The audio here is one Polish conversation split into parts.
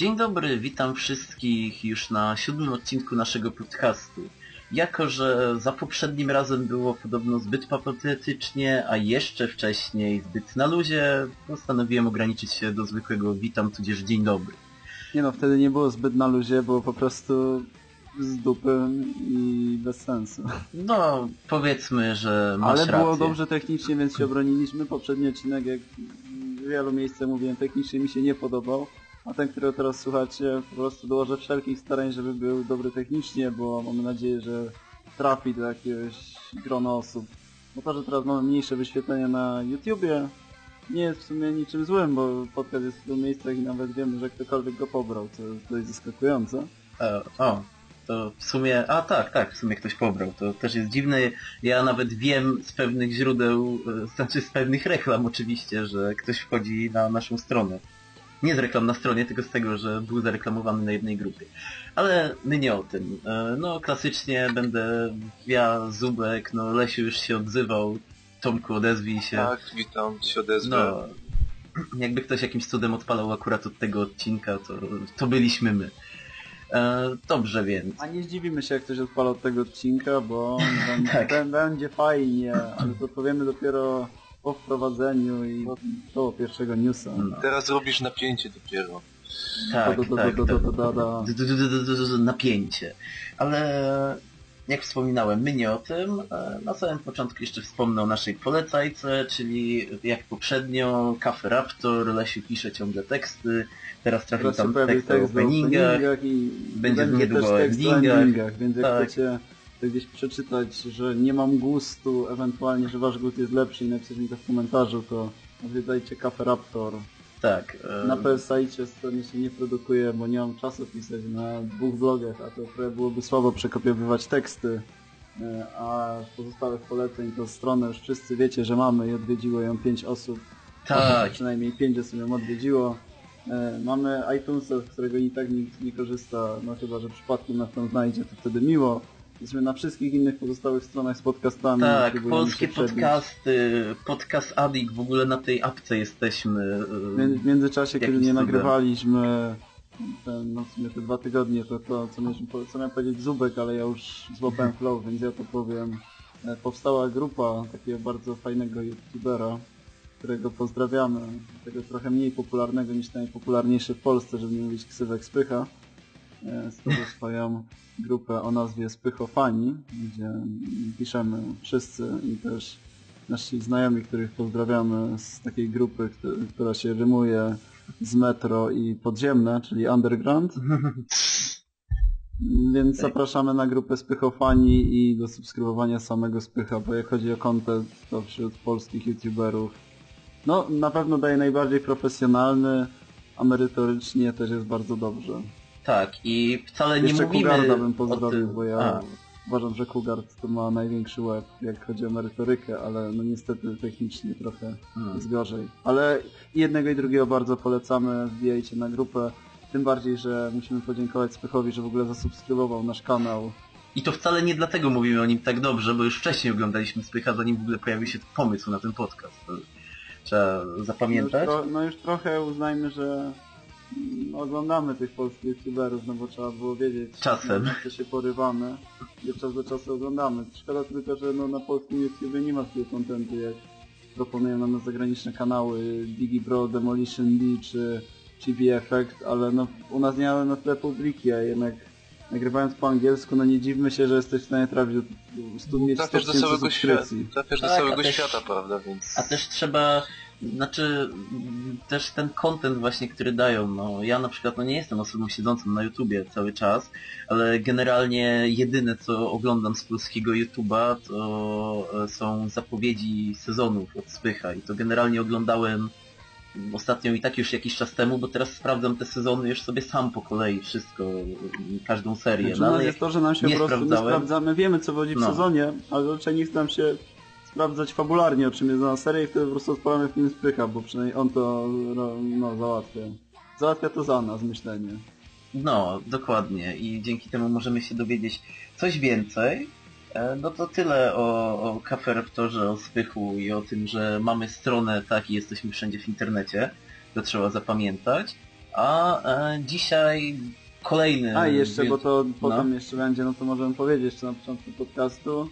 Dzień dobry, witam wszystkich już na siódmym odcinku naszego podcastu. Jako, że za poprzednim razem było podobno zbyt patetycznie, a jeszcze wcześniej zbyt na luzie, postanowiłem ograniczyć się do zwykłego witam tudzież dzień dobry. Nie no, wtedy nie było zbyt na luzie, było po prostu z dupy i bez sensu. No, powiedzmy, że masz Ale było rację. dobrze technicznie, więc się obroniliśmy. Poprzedni odcinek, jak w wielu miejscach mówiłem, technicznie mi się nie podobał. A ten, którego teraz słuchacie, po prostu dołożę wszelkich starań, żeby był dobry technicznie, bo mamy nadzieję, że trafi do jakiegoś grona osób. To, że teraz mamy mniejsze wyświetlenia na YouTubie, nie jest w sumie niczym złym, bo podcast jest w wielu miejscach i nawet wiemy, że ktokolwiek go pobrał, co jest dość zaskakujące. E, o, to w sumie, a tak, tak, w sumie ktoś pobrał. To też jest dziwne. Ja nawet wiem z pewnych źródeł, e, znaczy z pewnych reklam oczywiście, że ktoś wchodzi na naszą stronę. Nie z reklam na stronie, tylko z tego, że był zareklamowany na jednej grupie. Ale my nie o tym. E, No, klasycznie będę ja, Zubek, no Lesiu już się odzywał. Tomku, odezwij się. Tak, witam, się odezwę. No, jakby ktoś jakimś cudem odpalał akurat od tego odcinka, to, to byliśmy my. E, dobrze więc. A nie zdziwimy się, jak ktoś odpala od tego odcinka, bo będzie, Tak. bę- będzie fajnie, ale to powiemy dopiero po wprowadzeniu i do pierwszego newsa. No, Teraz robisz napięcie dopiero. tak, tak, tak. Napięcie. Ale jak wspominałem, my nie o tym. E, Na samym początku jeszcze wspomnę o naszej polecajce, czyli jak poprzednio, Cafe Raptor, Lesiu pisze ciągle teksty, teraz trafił Teraz tam tekst o tekst o openingach. i Będzie niedługo o endingach. więc jak chcecie to gdzieś przeczytać, że nie mam gustu, ewentualnie, że wasz gust jest lepszy i napiszecie mi to w komentarzu, to odwiedzajcie Cafe Raptor. Tak. e, Na PSI strony się nie produkuje, bo nie mam czasu pisać na dwóch blogach, a to trochę byłoby słabo przekopiowywać teksty. E, A z pozostałych poleceń to stronę już wszyscy wiecie, że mamy i odwiedziło ją pięć osób. Tak. Przynajmniej pięć osób ją odwiedziło. E, Mamy iTunesa, z którego i tak nikt nie korzysta, no chyba, że przypadkiem nas tam znajdzie, to wtedy miło. Jesteśmy na wszystkich innych pozostałych stronach z podcastami. Tak, polskie podcasty, podcast Addict, w ogóle na tej apce jesteśmy. e, W mię- W międzyczasie, kiedy nie nagrywaliśmy ten, no w sumie te dwa tygodnie, to to, co, po- co miałem powiedzieć Zubek, ale ja już złapałem flow, więc ja to powiem. E, Powstała grupa takiego bardzo fajnego youtubera, którego pozdrawiamy, tego trochę mniej popularnego niż najpopularniejszy w Polsce, żeby nie mówić ksywek Spycha. E, Stworzył swoją grupę o nazwie Spychofani, gdzie piszemy wszyscy i też nasi znajomi, których pozdrawiamy z takiej grupy, któ- która się rymuje z metro i podziemne, czyli underground. Więc Tak. zapraszamy na grupę Spychofani i do subskrybowania samego Spycha, bo jak chodzi o content, to wśród polskich youtuberów no na pewno daje najbardziej profesjonalny, a merytorycznie też jest bardzo dobrze. Tak, i wcale nie Jeszcze mówimy Kugarda bym pozdrowił, tym... bo ja A, uważam, że Kugard to ma największy łeb, jak chodzi o merytorykę, ale no niestety technicznie trochę hmm. jest gorzej. Ale jednego i drugiego bardzo polecamy, wbijajcie na grupę. Tym bardziej, że musimy podziękować Spychowi, że w ogóle zasubskrybował nasz kanał. I to wcale nie dlatego mówimy o nim tak dobrze, bo już wcześniej oglądaliśmy Spycha, zanim w ogóle pojawił się pomysł na ten podcast. To trzeba No już, zapamiętać. no już trochę uznajmy, że oglądamy tych polskich youtuberów, no bo trzeba było wiedzieć, Czasem. na co się porywamy. I od czasu do czasu oglądamy. Szkoda tylko, że no, na polskim YouTubie nie ma takiego kontentu, jak proponują nam zagraniczne kanały Digi Bro, Demolition D czy Chibi Effect, ale no, u nas nie mamy na tyle publiki, a jednak nagrywając po angielsku, no nie dziwmy się, że jesteś w stanie trafić do 100 mieć 100 Trafiasz do całego świata, subskrypcji. trafiasz do Tak, całego też- świata, prawda, więc... A też trzeba, znaczy też ten content właśnie, który dają, no ja na przykład no nie jestem osobą siedzącą na YouTubie cały czas, ale generalnie jedyne co oglądam z polskiego YouTuba to e, są zapowiedzi sezonów od Spycha i to generalnie oglądałem ostatnio i tak już jakiś czas temu, bo teraz sprawdzam te sezony już sobie sam po kolei wszystko, każdą serię. Znaczy, No, ale jest jak, to, że nam się nie po prostu sprawdzałem. sprawdzamy, wiemy co wchodzi w No. sezonie, ale raczej nie chce nam się sprawdzać fabularnie, o czym jest dana seria i wtedy po prostu odpalamy film spycha, bo przynajmniej on to no, załatwia. Załatwia to za nas myślenie. No, dokładnie. I dzięki temu możemy się dowiedzieć coś więcej. E, No to tyle o, o Cafe Raptorze, o Spychu i o tym, że mamy stronę, tak, i jesteśmy wszędzie w internecie. To trzeba zapamiętać. A e, dzisiaj kolejny... A jeszcze, bo to no. potem jeszcze będzie, no to możemy powiedzieć jeszcze na początku podcastu.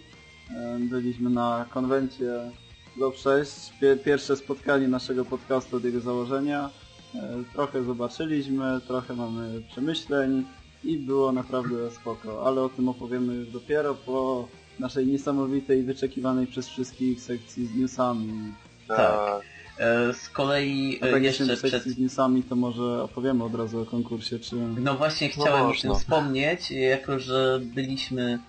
Byliśmy na konwencie Love 6, Pie- pierwsze spotkanie naszego podcastu od jego założenia. E, Trochę zobaczyliśmy, trochę mamy przemyśleń i było naprawdę spoko, ale o tym opowiemy już dopiero po naszej niesamowitej, wyczekiwanej przez wszystkich sekcji z newsami. Tak. E, z kolei A e, tak jeszcze przed... sekcji z newsami to może opowiemy od razu o konkursie, czy... No właśnie chciałem o tym wspomnieć, jako że byliśmy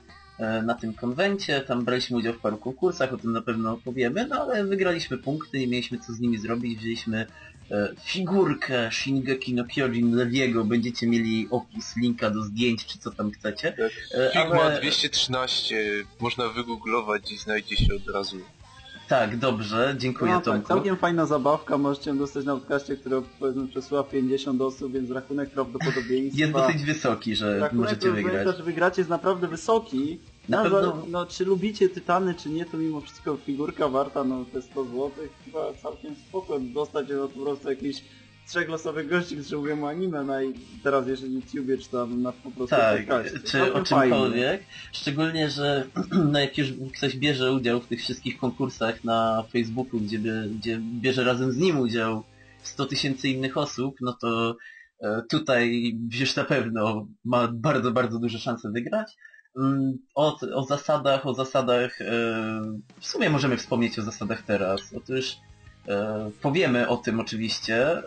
na tym konwencie, tam braliśmy udział w paru konkursach, o tym na pewno opowiemy, no ale wygraliśmy punkty, nie mieliśmy co z nimi zrobić, wzięliśmy e, figurkę Shingeki no Kyojin Lewiego, będziecie mieli opis, linka do zdjęć, czy co tam chcecie. Tak. E, Figma ale- 213, można wygooglować i znajdzie się od razu. Tak, dobrze, dziękuję No tak, Tomku. całkiem fajna zabawka, możecie ją dostać na podcaście, który powiedzmy przesyła 50 osób, więc rachunek prawdopodobieństwa... Jest dosyć wysoki, że rachunek możecie wygrać. prawdopodobieństwa, że wygracie jest naprawdę wysoki. Na No, pewno- no, czy lubicie Tytany, czy nie, to mimo wszystko figurka warta no te 100 zł, chyba całkiem spoko dostać no, po prostu jakiś trzechlosowych gości, którzy mówią anime na teraz jeżeli YouTubie, czy tam na po prostu Tak, podcaście. czy Całkiem o fajnie. czymkolwiek. Szczególnie, że no jak już ktoś bierze udział w tych wszystkich konkursach na Facebooku, gdzie, gdzie bierze razem z nim udział 100 tysięcy innych osób, no to e, tutaj już na pewno ma bardzo, bardzo duże szanse wygrać. Mm, O, o zasadach, o zasadach, e, w sumie możemy wspomnieć o zasadach teraz. Otóż e, powiemy o tym oczywiście e,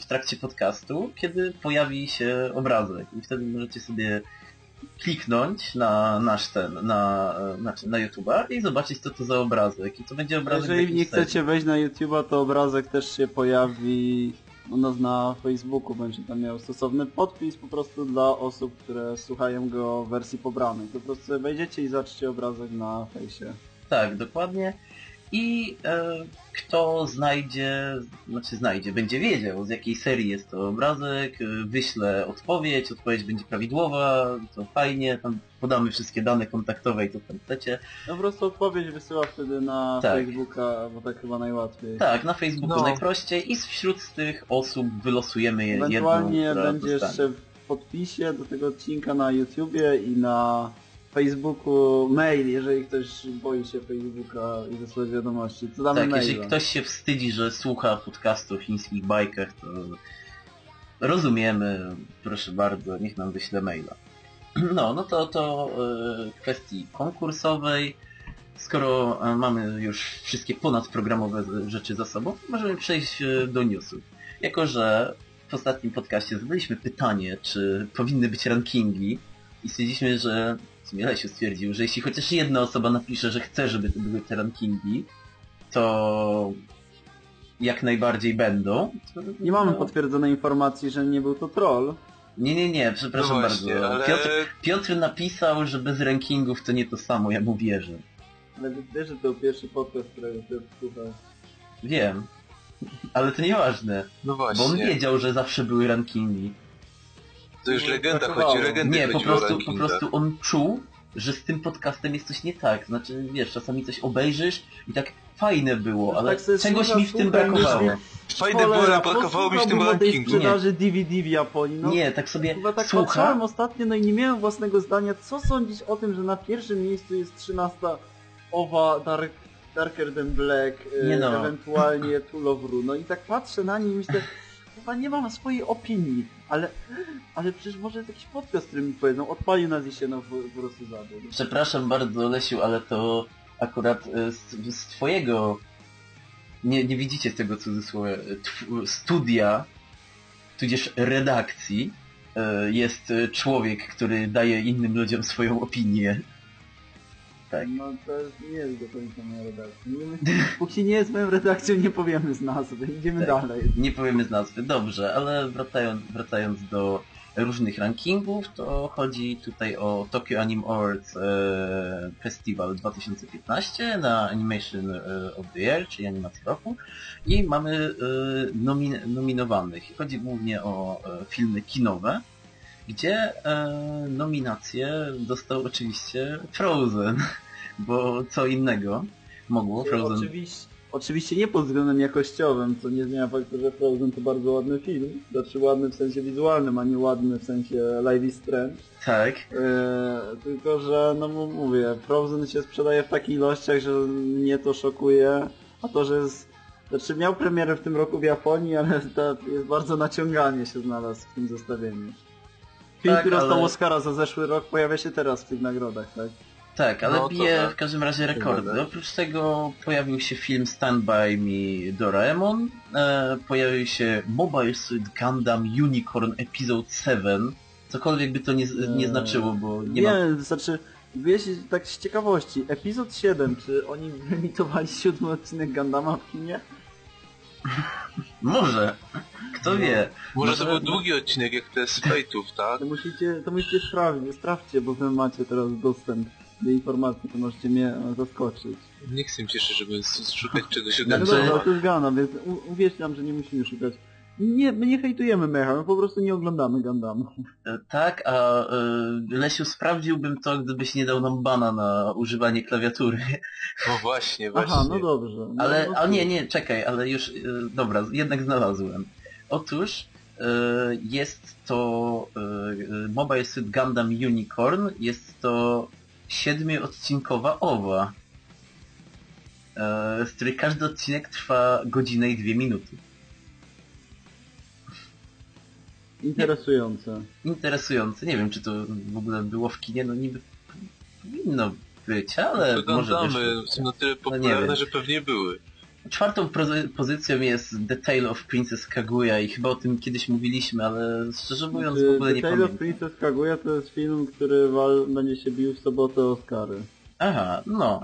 w trakcie podcastu, kiedy pojawi się obrazek i wtedy możecie sobie kliknąć na nasz ten, na, znaczy na YouTube'a i zobaczyć co to za obrazek. I to będzie obrazek Jeżeli nie serii. chcecie wejść na YouTube'a, to obrazek też się pojawi u nas na Facebooku. Będzie tam miał stosowny podpis po prostu dla osób, które słuchają go w wersji pobranej. Po prostu wejdziecie i zobaczycie obrazek na fejsie. Tak, dokładnie. I e, kto znajdzie, znaczy znajdzie, będzie wiedział z jakiej serii jest to obrazek, e, wyślę odpowiedź, odpowiedź będzie prawidłowa, to fajnie, tam podamy wszystkie dane kontaktowe i to tam chcecie. No po prostu odpowiedź wysyła wtedy na Tak. Facebooka, bo tak chyba najłatwiej. Tak, na Facebooku No. najprościej i wśród tych osób wylosujemy je Ewentualnie jedną, będzie dostanie. jeszcze w podpisie do tego odcinka na YouTubie i na Facebooku mail, jeżeli ktoś boi się Facebooka i wysłać wiadomości. To damy Tak, maila. jeżeli ktoś się wstydzi, że słucha podcastu o chińskich bajkach, to rozumiemy, proszę bardzo, niech nam wyśle maila. No, no to to e, kwestii konkursowej. Skoro e, mamy już wszystkie ponadprogramowe rzeczy za sobą, możemy przejść e, do newsów. Jako, że w ostatnim podcaście zadaliśmy pytanie, czy powinny być rankingi i stwierdziliśmy, że sumie Lesiu stwierdził, że jeśli chociaż jedna osoba napisze, że chce, żeby to były te rankingi, to jak najbardziej będą. Nie mamy no, potwierdzonej informacji, że nie był to troll. Nie, nie, nie, przepraszam no właśnie, bardzo. ale Piotr, Piotr napisał, że bez rankingów to nie to samo, ja mu wierzę. Ale wiesz, że to był pierwszy podcast, którego słuchasz. Wiem. Ale to nieważne, no bo on właśnie, wiedział, że zawsze były rankingi. To już No, legenda brakowało. chodzi, legendy Nie, po prostu, po prostu on czuł, że z tym podcastem jest coś nie tak. Znaczy, wiesz, czasami coś obejrzysz i tak fajne było, ale Tak czegoś mi w tym brakowało. Fajne było, ale brakowało mi w tym posłuchałbym o tej rankingu. sprzedaży DVD w Japonii. No, Nie, tak sobie Chyba tak słucha. patrzyłem ostatnio, no i nie miałem własnego zdania. Co sądzić o tym, że na pierwszym miejscu jest 13 Owa Dark, Darker Than Black, e, Nie no. ewentualnie Tool of Ru. No i tak patrzę na nie i myślę, chyba nie mam swojej opinii, ale, ale przecież może jest jakiś podcast, który mi powiedzą, odpalił nas po, po prostu zabił. Przepraszam bardzo, Lesiu, ale to akurat e, z, z twojego... Nie, nie widzicie tego cudzysłowie. tw- Studia, tudzież redakcji e, jest e, człowiek, który daje innym ludziom swoją opinię. Tak. No to nie jest do końca moja redakcja. Nie, póki nie jest moją redakcją, nie powiemy z nazwy. Idziemy Tak. dalej. Nie powiemy z nazwy, dobrze, ale wracając, wracając do różnych rankingów, to chodzi tutaj o Tokyo Anime Awards e, Festival 2015 na Animation e, of the Year, czyli animacja roku i mamy e, nomin nominowanych. Chodzi głównie o e, filmy kinowe, gdzie e, nominację dostał oczywiście Frozen, bo co innego mogło Frozen... Oczywiście, Oczywiście nie pod względem jakościowym, co nie zmienia faktu, że Frozen to bardzo ładny film. Znaczy ładny w sensie wizualnym, a nie ładny w sensie Life is Strange. Tak. Eee, tylko, że no mówię, Frozen się sprzedaje w takich ilościach, że mnie to szokuje, a to, że jest... Znaczy miał premierę w tym roku w Japonii, ale to jest bardzo naciąganie się znalazł w tym zestawieniu. Film, Tak, który dostał ale- Oscara za zeszły rok, pojawia się teraz w tych nagrodach, tak? Tak, ale No bije tak. w każdym razie rekordy. Oprócz tego pojawił się film Stand By Me Doraemon, e, pojawił się Mobile Suit Gundam Unicorn Episode 7, cokolwiek by to nie, nie Eee, znaczyło, bo nie Nie, ma... znaczy, wiesz, tak z ciekawości, epizod 7, czy oni wyemitowali siódmy odcinek Gundama w kinie? Może, kto wie. Może Może- to był długi odcinek jak te z Fate'ów, tak? To musicie, to musicie sprawdzić, sprawdźcie, bo wy macie teraz dostęp do informacji, to możecie mnie zaskoczyć. Nie chcę szczerze mówiąc szukać czegoś o No dobra, to jest Gundam, więc u- uwierzcie nam, że nie musimy szukać. Nie, my nie hejtujemy mecha, my po prostu nie oglądamy Gundama. E, Tak, a e, Lesiu sprawdziłbym to, gdybyś nie dał nam bana na używanie klawiatury. No właśnie, właśnie. Aha, no dobrze. No, Ale, no a nie, nie, czekaj, ale już, e, dobra, jednak znalazłem. Otóż e, jest to e, e, Mobile Suit Gundam Unicorn, jest to siedmiodcinkowa owa, z której każdy odcinek trwa godzinę i dwie minuty. Interesujące. Interesujące, nie wiem czy to w ogóle było w kinie, no niby powinno być, ale To może Gundamy są na tyle nie popularne, wiem. że pewnie były. Czwartą pozycją jest The Tale of Princess Kaguya i chyba o tym kiedyś mówiliśmy, ale szczerze mówiąc w ogóle nie The Tale of pamiętam. Princess Kaguya to jest film, który będzie się bił w sobotę Oscary. Aha, no.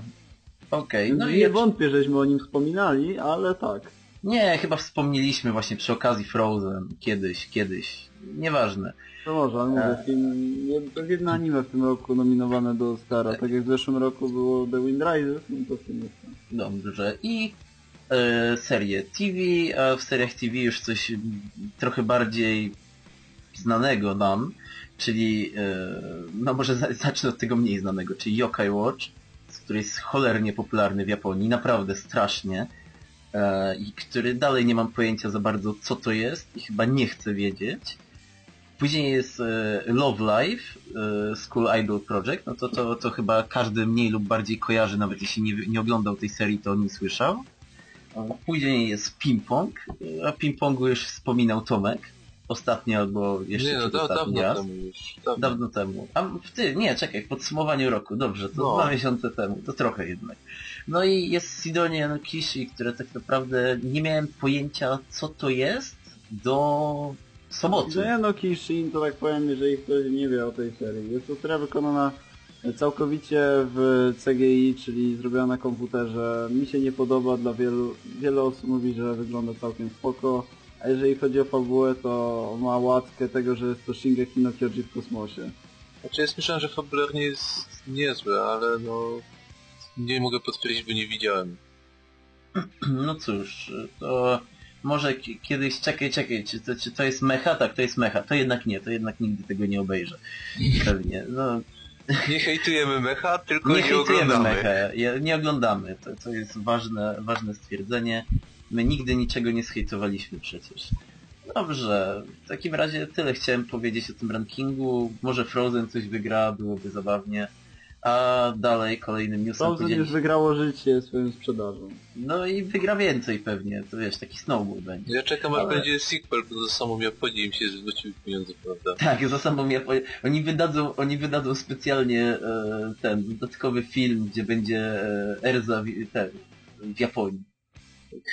Okej, Więc no nie wątpię, żeśmy o nim wspominali, ale tak. Nie, chyba wspomnieliśmy właśnie przy okazji Frozen. Kiedyś, kiedyś. Nieważne. To może, ale mówię, E. film, jed- to jest jedno anime w tym roku nominowane do Oscara. Tak jak w zeszłym roku było The Wind Rises, no to w tym jest. Dobrze. I serię TV, a w seriach TV już coś trochę bardziej znanego nam, czyli e, no może za, zacznę od tego mniej znanego, czyli Yokai Watch, który jest cholernie popularny w Japonii, naprawdę strasznie e, i który dalej nie mam pojęcia za bardzo co to jest i chyba nie chcę wiedzieć. Później jest e, Love Life, e, School Idol Project, no to, to, to chyba każdy mniej lub bardziej kojarzy, nawet jeśli nie, nie oglądał tej serii, to o nim słyszał. Później jest Ping-Pong, a Ping-Pongu już wspominał Tomek, ostatnio albo jeszcze Nie no, da, dawno raz. temu już. Dawno. Dawno temu. A w ty, nie, czekaj, w podsumowaniu roku, dobrze, to No. dwa miesiące temu, to trochę jednak. No i jest Sidonia no Kishi, które tak naprawdę nie miałem pojęcia co to jest do soboty. No no Kishin, to tak powiem, jeżeli ktoś nie wie o tej serii. Jest to seria wykonana całkowicie w CGI, czyli zrobiona na komputerze. Mi się nie podoba, dla wielu, wiele osób mówi, że wygląda całkiem spoko. A jeżeli chodzi o fabułę, to ma łatkę tego, że jest to Shingeki no Kyoji w kosmosie. Znaczy ja słyszałem, że fabularnie jest niezłe, ale no... Nie mogę potwierdzić, bo nie widziałem. No cóż, to może ki- kiedyś, czekaj, czekaj, czy to, czy to jest mecha? Tak, to jest mecha. To jednak nie, to jednak nigdy tego nie obejrzę. Pewnie, no Nie hejtujemy mecha, tylko nie nie, hejtujemy oglądamy. mecha, nie oglądamy, to, to jest ważne, ważne stwierdzenie. My nigdy niczego nie zhejtowaliśmy przecież. Dobrze, w takim razie tyle chciałem powiedzieć o tym rankingu. Może Frozen coś wygra, byłoby zabawnie. A dalej kolejnym newsem Frozen podzieli już wygrało życie swoją sprzedażą. No i wygra więcej pewnie, to wiesz, taki snowball będzie. Ja czekam, aż Ale- będzie sequel, bo za samą Japonię im się zwróciły pieniądze, prawda? Tak, za samą Japonię. Oni wydadzą, oni wydadzą specjalnie e, ten dodatkowy film, gdzie będzie e, Erza w, ten, w Japonii.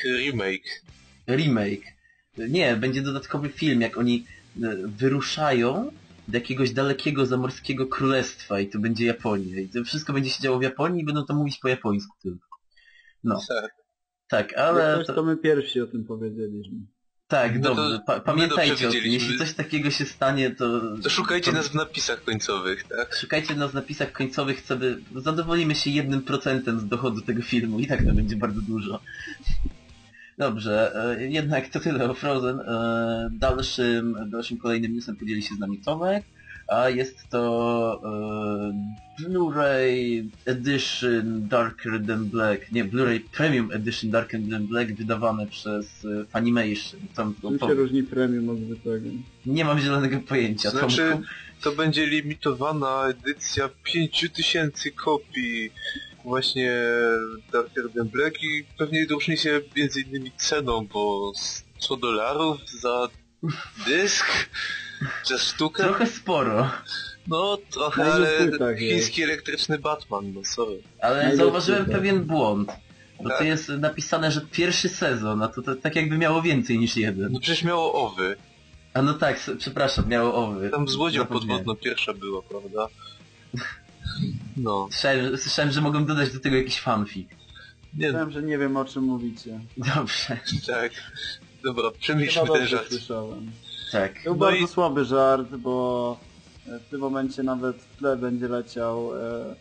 Remake. Remake. Nie, będzie dodatkowy film, jak oni e, wyruszają do jakiegoś dalekiego zamorskiego królestwa i to będzie Japonia. I to wszystko będzie się działo w Japonii i będą to mówić po japońsku tylko. No, Tak. tak, Ale ale... coś, To, to my pierwsi o tym powiedzieliśmy. tak, No dobrze. Pa, pamiętajcie o tym. Jeśli coś takiego się stanie, to... To szukajcie to- nas w napisach końcowych, tak? Szukajcie nas w napisach końcowych, chcemy, zadowolimy się jednym procentem z dochodu tego filmu i tak to będzie bardzo dużo. Dobrze, e, jednak to tyle o Frozen. E, Dalszym, dalszym kolejnym newsem podzieli się z nami Tomek, a jest to e, Blu-ray Edition Darker Than Black, nie, Blu-ray Premium Edition Darker Than Black wydawane przez Funimation. Tam, Czym to, się różni premium od zwykłego? nie mam zielonego pojęcia. Znaczy, Tomku. to będzie limitowana edycja 5000 kopii właśnie Darker Than Black i pewnie różni się między innymi ceną, bo 100 dolarów za dysk? Za sztukę? Trochę sporo, No trochę, ale jest? chiński elektryczny Batman, no sorry. ale zauważyłem tak. pewien błąd. Bo Tak. to jest napisane, że pierwszy sezon, a to, to tak jakby miało więcej niż jeden. No przecież miało owy. A no tak, przepraszam, miało owy. Tam z łodzią Zapomniałem. podwodną pierwsza była, prawda? No, Słyszałem, słyszałem, że mogą dodać do tego jakiś fanfic. nie, Wiem, że nie wiem o czym mówicie. Dobrze, tak. Dobra, przemyślmy ten dobrze żart. słyszałem. tak. Był No bardzo i- słaby żart, bo e, w tym momencie nawet w tle będzie leciał. e,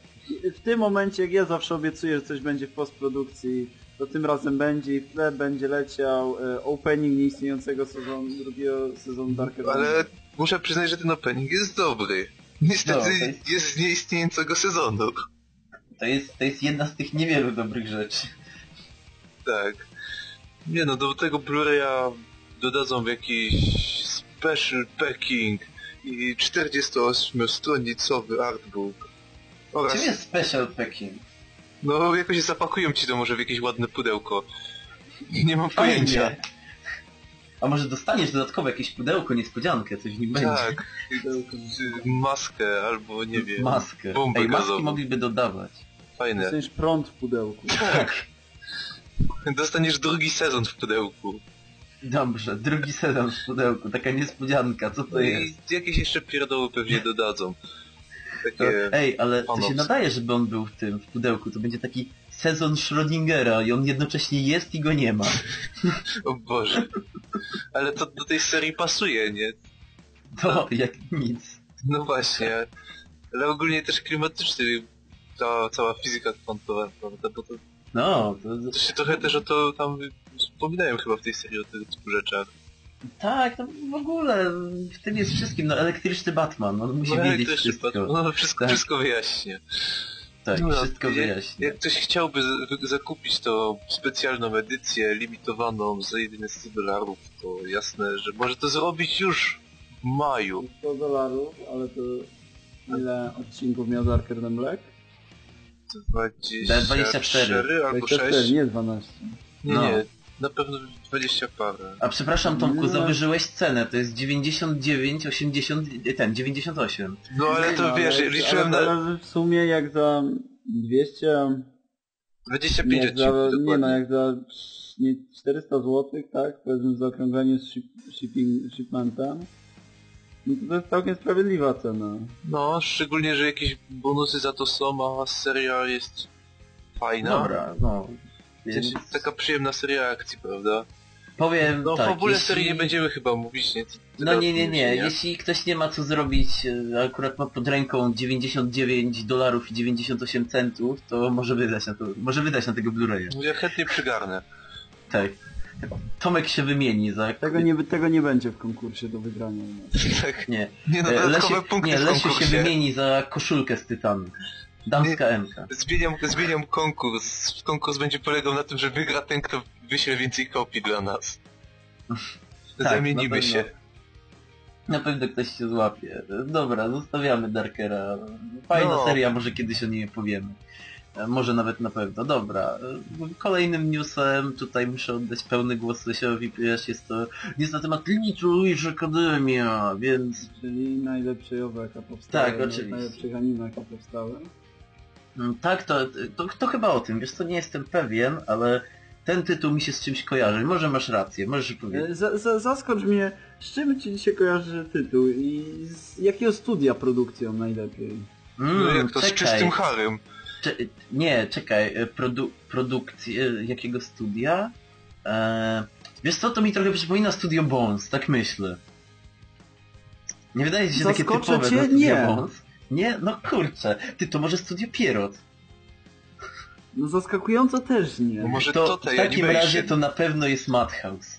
W tym momencie, jak ja zawsze obiecuję, że coś będzie w postprodukcji, to tym razem będzie i w tle będzie leciał e, opening nieistniejącego sezonu, drugiego sezonu Darker Ale muszę przyznać, że ten opening jest dobry. Niestety No, jest- jest z nieistniejącego sezonu. To jest, to jest jedna z tych niewielu dobrych rzeczy. Tak. Nie no, do tego Blu-raya dodadzą jakiś special packing i 48-stronicowy artbook. Oraz, Czym jest special packing? no jakoś zapakują ci to może w jakieś ładne pudełko. Nie mam Fajnie. A może dostaniesz dodatkowe jakieś pudełko, niespodziankę, coś w nim będzie. Tak. Maskę albo nie wiem. Maskę. bombę Ej, maski gazową. mogliby dodawać. Fajne. Dostaniesz prąd w pudełku. Tak. Dostaniesz drugi sezon w pudełku. Dobrze, drugi sezon w pudełku, taka niespodzianka, co to jest? I jakieś jeszcze pierdoły pewnie dodadzą. Takie... ej, ale to się nadaje, żeby on był w tym, w pudełku. To będzie taki sezon Schrödingera i on jednocześnie jest i go nie ma. O Boże. Ale to do tej serii pasuje, nie? To jak nic. No właśnie. Ale ogólnie też klimatyczny ta cała fizyka kwantowa, prawda? Bo to, No, to, to się trochę też o to tam wspominają chyba w tej serii o tego typu rzeczach. tak, no w ogóle w tym jest wszystkim. No elektryczny Batman, on musi No, wiedzieć elektryczny wszystko. Batman, No wszystko, Tak. wszystko wyjaśnię. Tak, No, wszystko jak- wyjaśnia. Jak ktoś chciałby zakupić to specjalną edycję limitowaną za jedyne 100 dolarów, to jasne, że może to zrobić już w maju. 100 dolarów, ale to ile odcinków miał Darker Than Black? 24 24 albo 24, 6. nie 12. Nie, No. nie, na pewno 20 parę. A przepraszam Tomku, No. zawyżyłeś cenę, to jest 99, 80, ten, 98. No ale to No, wiesz, ale- liczyłem ale, na ale w sumie jak za 200... 25 Nie, za, odcinków nie no, jak za nie, 400 zł, tak, powiedzmy za okrąglenie z ship, shipping, shipmentem, no to, to jest całkiem sprawiedliwa cena. No, szczególnie, że jakieś bonusy za to są, a seria jest fajna. Dobra, no. Więc taka przyjemna seria akcji, prawda? powiem No tak, w ogóle jeśli... serii nie będziemy chyba mówić, nie? No nie, nie, nie. Jeśli ktoś nie ma co zrobić, e, akurat ma pod ręką 99 dolarów i 98 centów, to może wydać na to, może wydać na tego Blu-raya. Ja chętnie przygarnę. Tak. Tomek się wymieni za... Tego nie, tego nie będzie w konkursie do wygrania. Tak. Nie. Nie no, E, Lesiu, nie, Lesiu się wymieni za koszulkę z Tytanu. Damska Emka. Zmieniam, zmieniam konkurs. Konkurs będzie polegał na tym, że wygra ten, kto wyśle więcej kopii dla nas. Tak, Zamienimy na się. Na pewno ktoś się złapie. Dobra, zostawiamy Darkera. Fajna No. seria, może kiedyś o niej powiemy. E, Może nawet na pewno. Dobra. E, Kolejnym newsem, tutaj muszę oddać pełny głos Lesiowi, ponieważ jest to news na temat Little Witch Academia, więc Czyli najlepszej owe, jaka powstała. Tak, oczywiście. Najlepszych anime, jakie powstały. Mm, tak, to, to, to chyba o tym. Wiesz co, nie jestem pewien, ale ten tytuł mi się z czymś kojarzy. Może masz rację, możesz powiedzieć. E, Za, za, zaskocz mnie, z czym ci się kojarzy tytuł i z jakiego studia produkcją najlepiej? Mm, No jak to z czystym harem. Cze nie, czekaj, e, produ produkcję e, jakiego studia? E wiesz co, to mi trochę przypomina Studio Bones, tak myślę. Nie wydaje ci się takie Zaskoczę typowe cię? dla Studio Nie. Bones? Nie? No kurczę, ty to może Studio Pierrot. No zaskakująco też No nie. może To to, w takim animation. razie to na pewno jest Madhouse.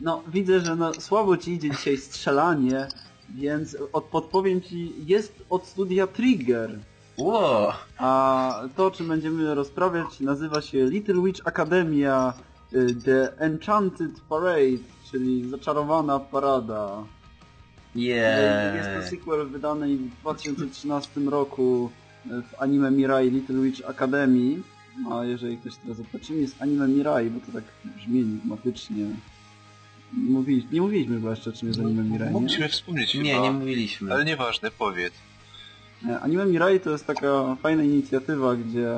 No widzę, że no, słabo ci idzie dzisiaj strzelanie Więc od, podpowiem ci, jest od studia Trigger. Ło! A to, o czym będziemy rozprawiać, nazywa się Little Witch Academia y, The Enchanted Parade, czyli Zaczarowana Parada. Yeah. Jest to sequel wydany w 2013 roku w anime Mirai Little Witch Academy. A jeżeli ktoś teraz zapyta, czym jest anime Mirai, bo to tak brzmi enigmatycznie. Nie, mówili, nie mówiliśmy chyba jeszcze, czym jest anime Mirai, nie? Musimy wspomnieć Nie, chyba, nie mówiliśmy. ale nieważne, powiedz. E, Anime Mirai to jest taka fajna inicjatywa, gdzie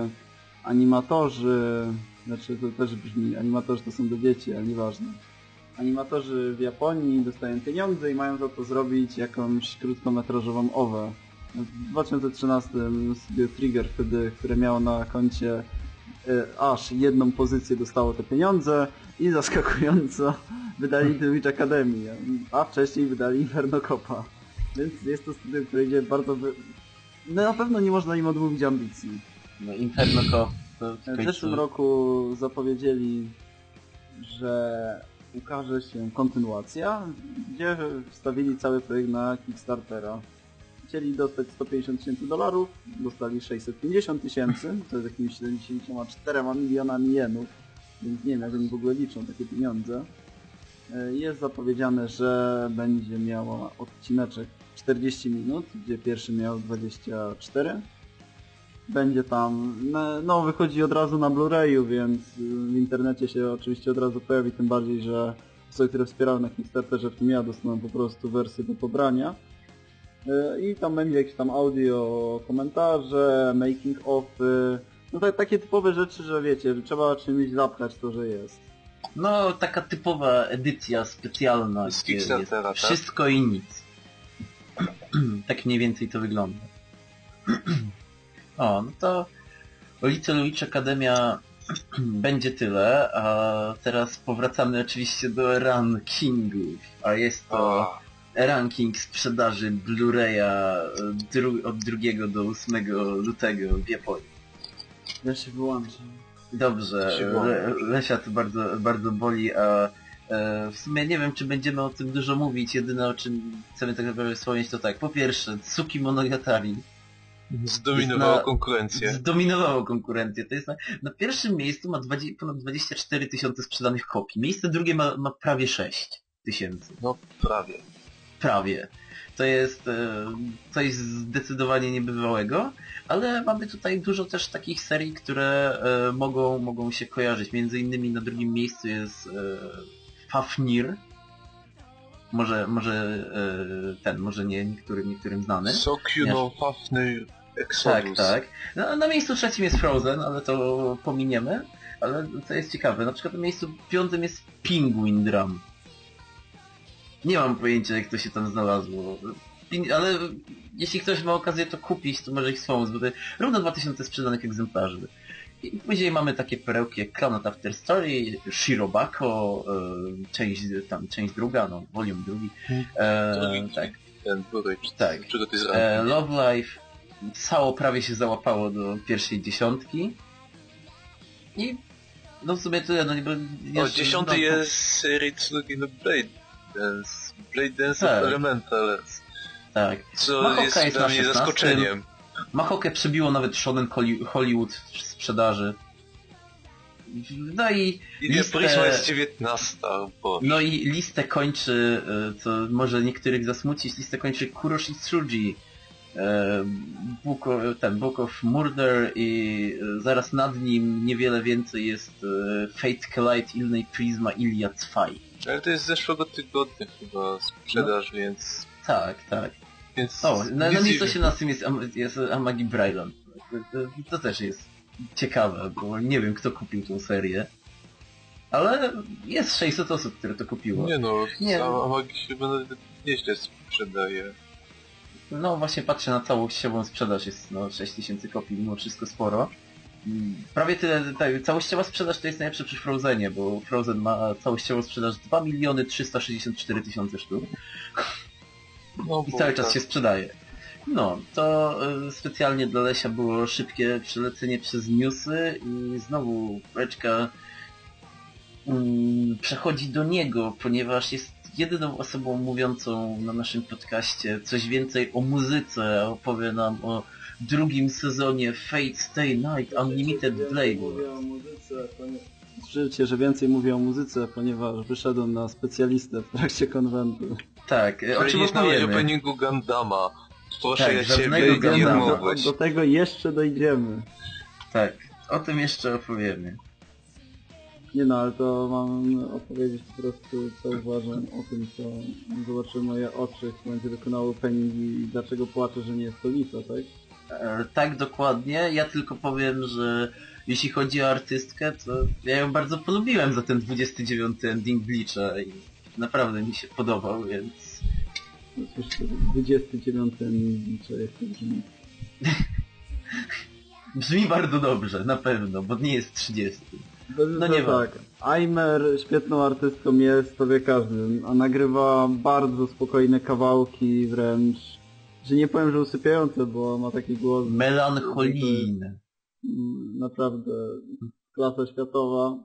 animatorzy, znaczy to też brzmi, animatorzy to są do dzieci, ale nieważne. Animatorzy w Japonii dostają pieniądze i mają za to zrobić jakąś krótkometrażową owę. W 2013 studio Trigger wtedy, które miało na koncie e, aż jedną pozycję dostało te pieniądze i zaskakująco wydali The Witch Academy, a wcześniej wydali Inferno Copa. Więc jest to studio, które idzie bardzo... Wy... No na pewno nie można im odmówić ambicji. No Inferno Cop to w zeszłym roku zapowiedzieli, że ukaże się kontynuacja, gdzie wstawili cały projekt na Kickstartera. Chcieli dostać 150 tysięcy dolarów, dostali 650 tysięcy, to jest jakimiś 74 milionami jenów, więc nie wiem jak oni w ogóle liczą takie pieniądze. E, Jest zapowiedziane, że będzie miała odcineczek 40 minut, gdzie pierwszy miał 24. Będzie tam, no- no wychodzi od razu na Blu-rayu, więc y, w internecie się oczywiście od razu pojawi, tym bardziej, że osoby, które wspierały na Kickstarterze w tym ja dostaną po prostu wersję do pobrania. Y, I tam będzie jakieś tam audio, komentarze, making offy, no tak, takie typowe rzeczy, że wiecie, że trzeba czymś zapchać to, że jest. No, taka typowa edycja specjalna. Z Kickstartera, tak? Wszystko i nic. tak mniej więcej to wygląda. o, no to o Little Witch Akademia będzie tyle, a teraz powracamy oczywiście do rankingów, a jest to O, ranking sprzedaży Blu-raya dru od 2 do 8 lutego w Japonii. Ja się wyłączam. Dobrze, Się włącz. Lesia to bardzo, bardzo boli, a e, w sumie nie wiem, czy będziemy o tym dużo mówić. Jedyne o czym chcemy tak naprawdę wspomnieć to tak. Po pierwsze, Tsuki Monogatari zdominowało Jest na- konkurencję. zdominowało konkurencję. To jest na, na pierwszym miejscu ma 20, ponad 24 tysiące sprzedanych kopii. Miejsce drugie ma, ma prawie 6 tysięcy. No prawie. Prawie. To jest e, coś zdecydowanie niebywałego, ale mamy tutaj dużo też takich serii, które e, mogą, mogą się kojarzyć. Między innymi na drugim miejscu jest e, Fafnir. Może, może e, ten, może nie niektórym, niektórym znany. Sokuno Fafnir Tak, Exodus. tak. No, na miejscu trzecim jest Frozen, ale to pominiemy. Ale co jest ciekawe, na przykład na miejscu piątym jest Penguin Drum. Nie mam pojęcia jak to się tam znalazło. Ale jeśli ktoś ma okazję to kupić, to może ich wspomóc, bo to równo 2000 sprzedanych egzemplarzy. I później mamy takie perełki jak Clown After Story, Shirobako, e, część, tam, część druga, no, volume drugi. E, Drugi. tak. Ten Tak. czego jest E? Love Life cało prawie się załapało do pierwszej dziesiątki. I no w sumie tyle, no nie bo O, dziesiąty no, jest Ritsugi no Blade Dance. Blade Dance Tak. Elementals. Tak. Co Mahoka jest jest dla mnie 16. zaskoczeniem. Mahokę przebiło nawet Shonen Holly- Hollywood w sprzedaży. No i I listę- jest 19, bo... no i listę kończy, e, co może niektórych zasmucić, listę kończy Kuroshi Tsuji. E, Book ten Book of Murder i e, zaraz nad nim niewiele więcej jest e, Fate Collide Ilnej Prisma Ilia 2. Ale to jest z zeszłego tygodnia chyba sprzedaż, więc... Tak, tak. więc O, na, na miejscu dziwnego. 18 jest, Am- jest Amagi Brylan. To, to też jest ciekawe, bo nie wiem kto kupił tą serię. Ale jest 600 osób, które to kupiło. Nie no, Nie. Amagi się nawet nieźle sprzedaje. No właśnie patrzę na całościową sprzedaż, jest no 6000 kopii, mimo wszystko sporo. Mm, Prawie tyle, tak, całościowa sprzedaż to jest najlepsze przy Frozenie, bo Frozen ma całościową sprzedaż 2 miliony 364 tysiące sztuk No, i cały czas tak. się sprzedaje. No, to y, specjalnie dla Lesia było szybkie przelecenie przez newsy i znowu beczka mm, przechodzi do niego, ponieważ jest jedyną osobą mówiącą na naszym podcaście coś więcej o muzyce, opowie nam o drugim sezonie Fate Stay Night Unlimited Blade. Życie, że więcej mówię o muzyce, ponieważ wyszedłem na specjalistę w trakcie konwentu. Tak, o Ale czym nie opowiemy? openingu Gundama. Proszę Tak, ja żadnego ciebie, nie Gundama. do, mogłeś. do tego jeszcze dojdziemy. Tak, o tym jeszcze opowiemy. Nie no, ale to mam opowiedzieć po prostu co uważam o tym, co zobaczyły moje oczy, kto będzie wykonało opening i dlaczego płaczę, że nie jest to Lisa, tak? E, Tak, dokładnie. Ja tylko powiem, że jeśli chodzi o artystkę, to ja ją bardzo polubiłem za ten 29 ending Bleacha i naprawdę mi się podobał, więc No cóż, to 29 liczę, jak to brzmi. brzmi bardzo dobrze, na pewno, bo nie jest 30. No No nie tak. Aimer świetną artystką jest, to wie każdy, a nagrywa bardzo spokojne kawałki, wręcz, że nie powiem, że usypiające, bo ma taki głos Melancholijne. mm, naprawdę klasa światowa.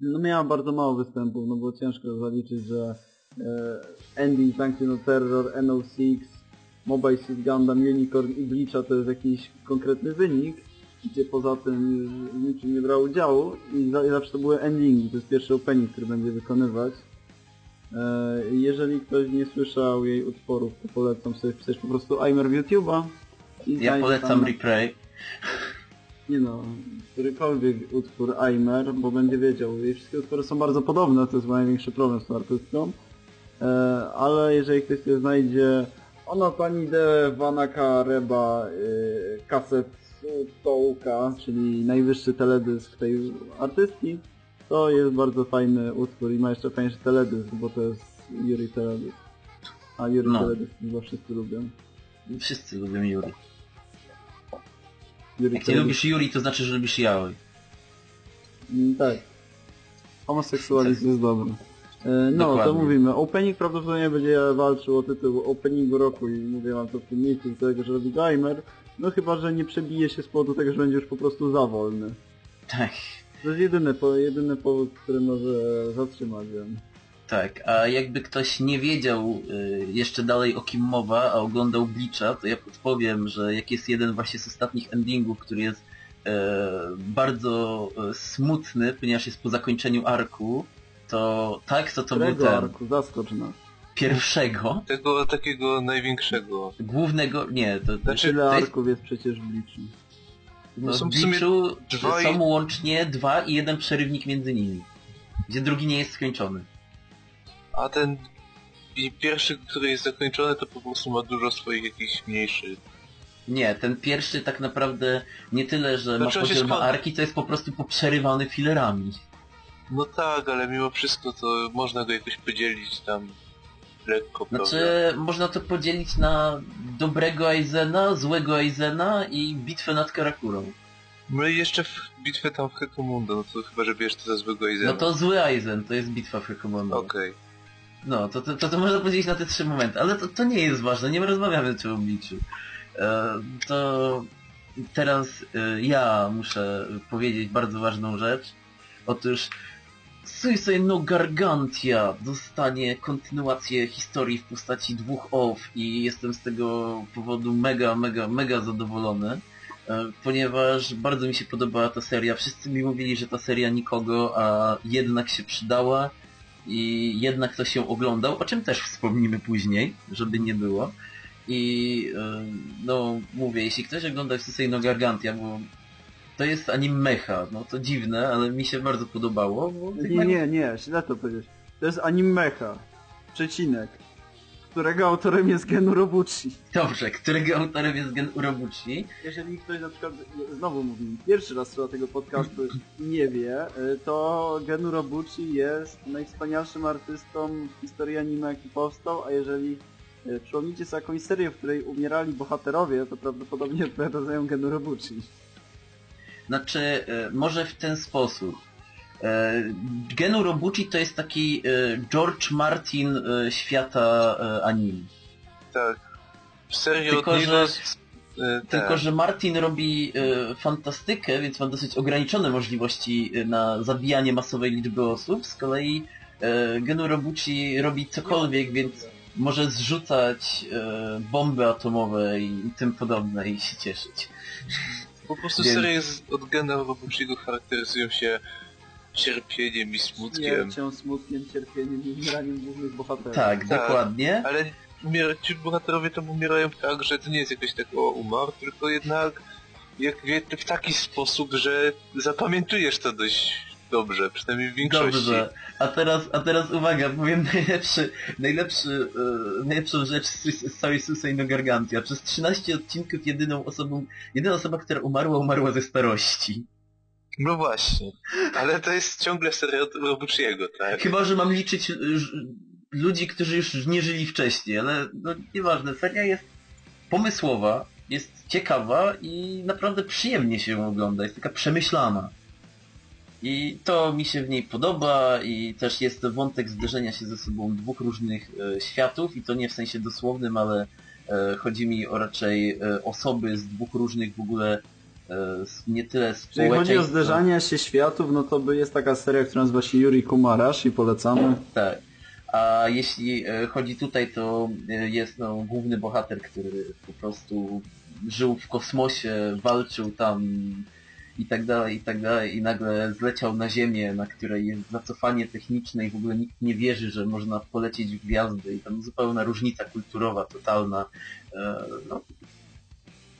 No miała bardzo mało występów, no było ciężko zaliczyć, że e, Ending, Sanction of Terror, NO6, Mobile Suit Gundam, Unicorn i Bleacha to jest jakiś konkretny wynik, gdzie poza tym już niczym nie brał udziału i za- i zawsze to były endingi, to jest pierwszy opening, który będzie wykonywać. E, Jeżeli ktoś nie słyszał jej utworów, to polecam sobie wpisać po prostu Aimer w YouTube'a. Ja polecam tam- Replay. nie no, którykolwiek utwór Aimer, bo będzie wiedział. Jej wszystkie utwory są bardzo podobne, to jest największy problem z tą artystką. E, ale jeżeli ktoś sobie znajdzie Ona Pani de Vanaka Reba e, kaset Tołka, czyli najwyższy teledysk tej artystki, to jest bardzo fajny utwór i ma jeszcze fajniejszy teledysk, bo to jest Yuri teledysk. A Yuri No. teledysk chyba wszyscy lubią. Wszyscy lubią Yuri. Yuri Jak nie lubisz Yuri, to znaczy, że lubisz Yaoi. Mm, Tak. Homoseksualizm jest dobry. E, No, to Dokładnie. mówimy. Opening prawdopodobnie będzie walczył o tytuł openingu roku i mówię wam to w tym miejscu z tego, że robi Geimer. No chyba, że nie przebije się z powodu tego, że będzie już po prostu za wolny. Tak. To jest jedyny, po, jedyny powód, który może zatrzymać ją. Tak, a jakby ktoś nie wiedział y, jeszcze dalej o kim mowa, a oglądał Bleacha, to ja podpowiem, że jak jest jeden właśnie z ostatnich endingów, który jest e, bardzo e, smutny, ponieważ jest po zakończeniu arku, to tak, to to był ten arku? Zaskocz nas. Pierwszego, Tego takiego największego. głównego, nie, to, Znaczy, Tyle to jest, arków jest przecież w Bleachu. no, są w Bleachu dwa i- są łącznie dwa i jeden przerywnik między nimi, gdzie drugi nie jest skończony. A ten i pierwszy, który jest zakończony, to po prostu ma dużo swoich jakichś mniejszych. Nie, ten pierwszy tak naprawdę nie tyle, że Znaczy, ma składa- arki, to jest po prostu poprzerywany filerami. No tak, ale mimo wszystko to można go jakoś podzielić tam lekko, Znaczy, można to podzielić na dobrego Aizena, złego Aizena i bitwę nad Karakurą. No i jeszcze w bitwę tam w Hekumundo, no to chyba, że bierz to za złego Izena. No to zły Aizen, to jest bitwa w Hekumono. Okej. No, to, to, to, to można podzielić na te trzy momenty, ale to, to nie jest ważne, nie rozmawiamy tu o Bleachu. E, to teraz e, ja muszę powiedzieć bardzo ważną rzecz. Otóż Suicide no Gargantia dostanie kontynuację historii w postaci dwóch OW i jestem z tego powodu mega, mega, mega zadowolony, e, ponieważ bardzo mi się podobała ta seria. Wszyscy mi mówili, że ta seria nikogo, a jednak się przydała i jednak ktoś ją oglądał, o czym też wspomnimy później, żeby nie było. I e, no mówię, jeśli ktoś ogląda Suicide no Gargantia, bo to jest anime mecha, no to dziwne, ale mi się bardzo podobało. Bo Nie, nie, nie, źle to powiedzieć. To jest Animecha. Przecinek. Którego autorem jest Genu Robuchi. Dobrze, którego autorem jest Gen Urobuchi. Jeżeli ktoś na przykład, znowu mówimy, pierwszy raz słucha tego podcastu nie wie, y, to Genu Robuchi jest najwspanialszym artystą w historii anime, jaki powstał, a jeżeli y, przypomnicie sobie jakąś serię, w której umierali bohaterowie, to prawdopodobnie odpowiada za ją Genu Robuchi. Znaczy, e, może w ten sposób. E, Gen Urobuchi to jest taki e, George Martin świata anime. Tak. Serio Tylko, od niego... że- Tylko, tak. że Martin robi fantastykę, więc ma dosyć ograniczone możliwości na zabijanie masowej liczby osób. Z kolei Genu Robuchi robi cokolwiek, więc może zrzucać bomby atomowe i tym podobne i się cieszyć. Po prostu Więc- serie z, od Gena Robuchiego charakteryzują się cierpieniem i smutkiem. Śmiercią, smutkiem, cierpieniem i umieraniem głównych bohaterów. Tak, Tak. dokładnie. Ale umiera, ci bohaterowie tam umierają tak, że to nie jest jakoś tak o umarł, tylko jednak jak, w taki sposób, że zapamiętujesz to dość dobrze, przynajmniej w większości. Dobrze. A teraz, a teraz uwaga, powiem najlepszy, najlepszy, e, najlepszą rzecz z, całej Susej no Gargantia. Przez 13 odcinków jedyną osobą, jedyna osoba, która umarła, umarła ze starości. No właśnie. Ale to jest ciągle seria od Robuchiego, tak? Chyba, że mam liczyć e, ludzi, którzy już nie żyli wcześniej, ale no nieważne, seria jest pomysłowa, jest ciekawa i naprawdę przyjemnie się ją ogląda, jest taka przemyślana. I to mi się w niej podoba i też jest to wątek zderzenia się ze sobą dwóch różnych e, światów i to nie w sensie dosłownym, ale e, chodzi mi o raczej e, osoby z dwóch różnych w ogóle e, nie tyle Jeżeli społeczeństw. chodzi o zderzanie się światów, no to by jest taka seria, która nazywa się Yuri Kumarash i polecamy. Tak. A jeśli e, chodzi tutaj, to e, jest no, główny bohater, który po prostu żył w kosmosie, walczył tam i tak dalej, i tak dalej i nagle zleciał na Ziemię, na której jest zacofanie techniczne i w ogóle nikt nie wierzy, że można polecieć w gwiazdy i tam zupełna różnica kulturowa, totalna. E, No,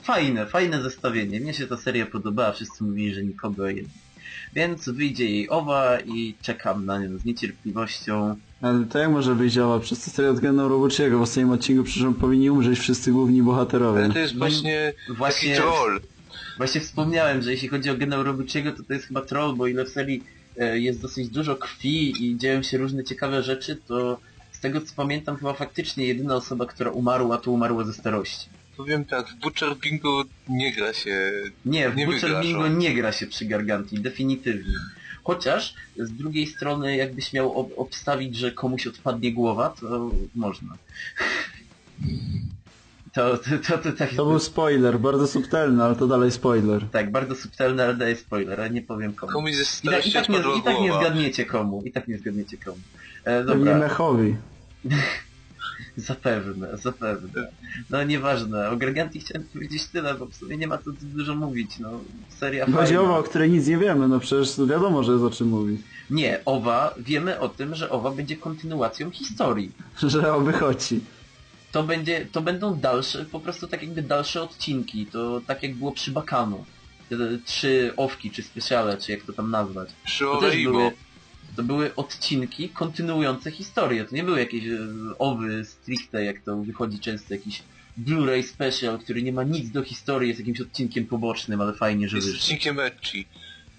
fajne, fajne zestawienie. Mnie się ta seria podobała, wszyscy mówili, że nikogo jej. Więc wyjdzie jej owa i czekam na nią z niecierpliwością. Ale to jak może wyjść Owa? Przez to serię od Gena Robuchiego. W ostatnim odcinku przecież powinni umrzeć wszyscy główni bohaterowie. Ale to jest No właśnie, Właśnie, taki troll. Właśnie wspomniałem, że jeśli chodzi o Gena Robuchiego, to to jest chyba troll, bo ile w serii jest dosyć dużo krwi i dzieją się różne ciekawe rzeczy, to z tego co pamiętam chyba faktycznie jedyna osoba, która umarła, to umarła ze starości. Powiem tak, w Butcher Bingo nie gra się... Nie, w Nie Butcher wygrasz, Bingo nie gra się przy Gargantii, definitywnie. Chociaż z drugiej strony jakbyś miał ob obstawić, że komuś odpadnie głowa, to można. To, to, to, to, tak, To był spoiler, bardzo subtelny, ale to dalej spoiler. tak, bardzo subtelny, ale daję spoiler, ale nie powiem komu. Komuś ze I, tak, i, tak nie, I tak nie zgadniecie komu, i tak nie zgadniecie komu. E, dobra, Mechowi. zapewne, zapewne. No nieważne, o Gargantii chciałem powiedzieć tyle, bo w sumie nie ma co tu dużo mówić, no seria Chodzi fajna. o Owa, o której nic nie wiemy, no przecież wiadomo, że jest o czym mówić. Nie, Owa, wiemy o tym, że Owa będzie kontynuacją historii. Że o wychodzi. To będzie, to będą dalsze, po prostu tak jakby dalsze odcinki, to tak jak było przy Bakanu. Te trzy owki, czy specjale, czy jak to tam nazwać. Przy To też były, to były odcinki kontynuujące historię. To nie były jakieś e, owy stricte, jak to wychodzi często jakiś Blu-ray special, który nie ma nic do historii, jest jakimś odcinkiem pobocznym, ale fajnie, że Jest odcinkiem ecchi.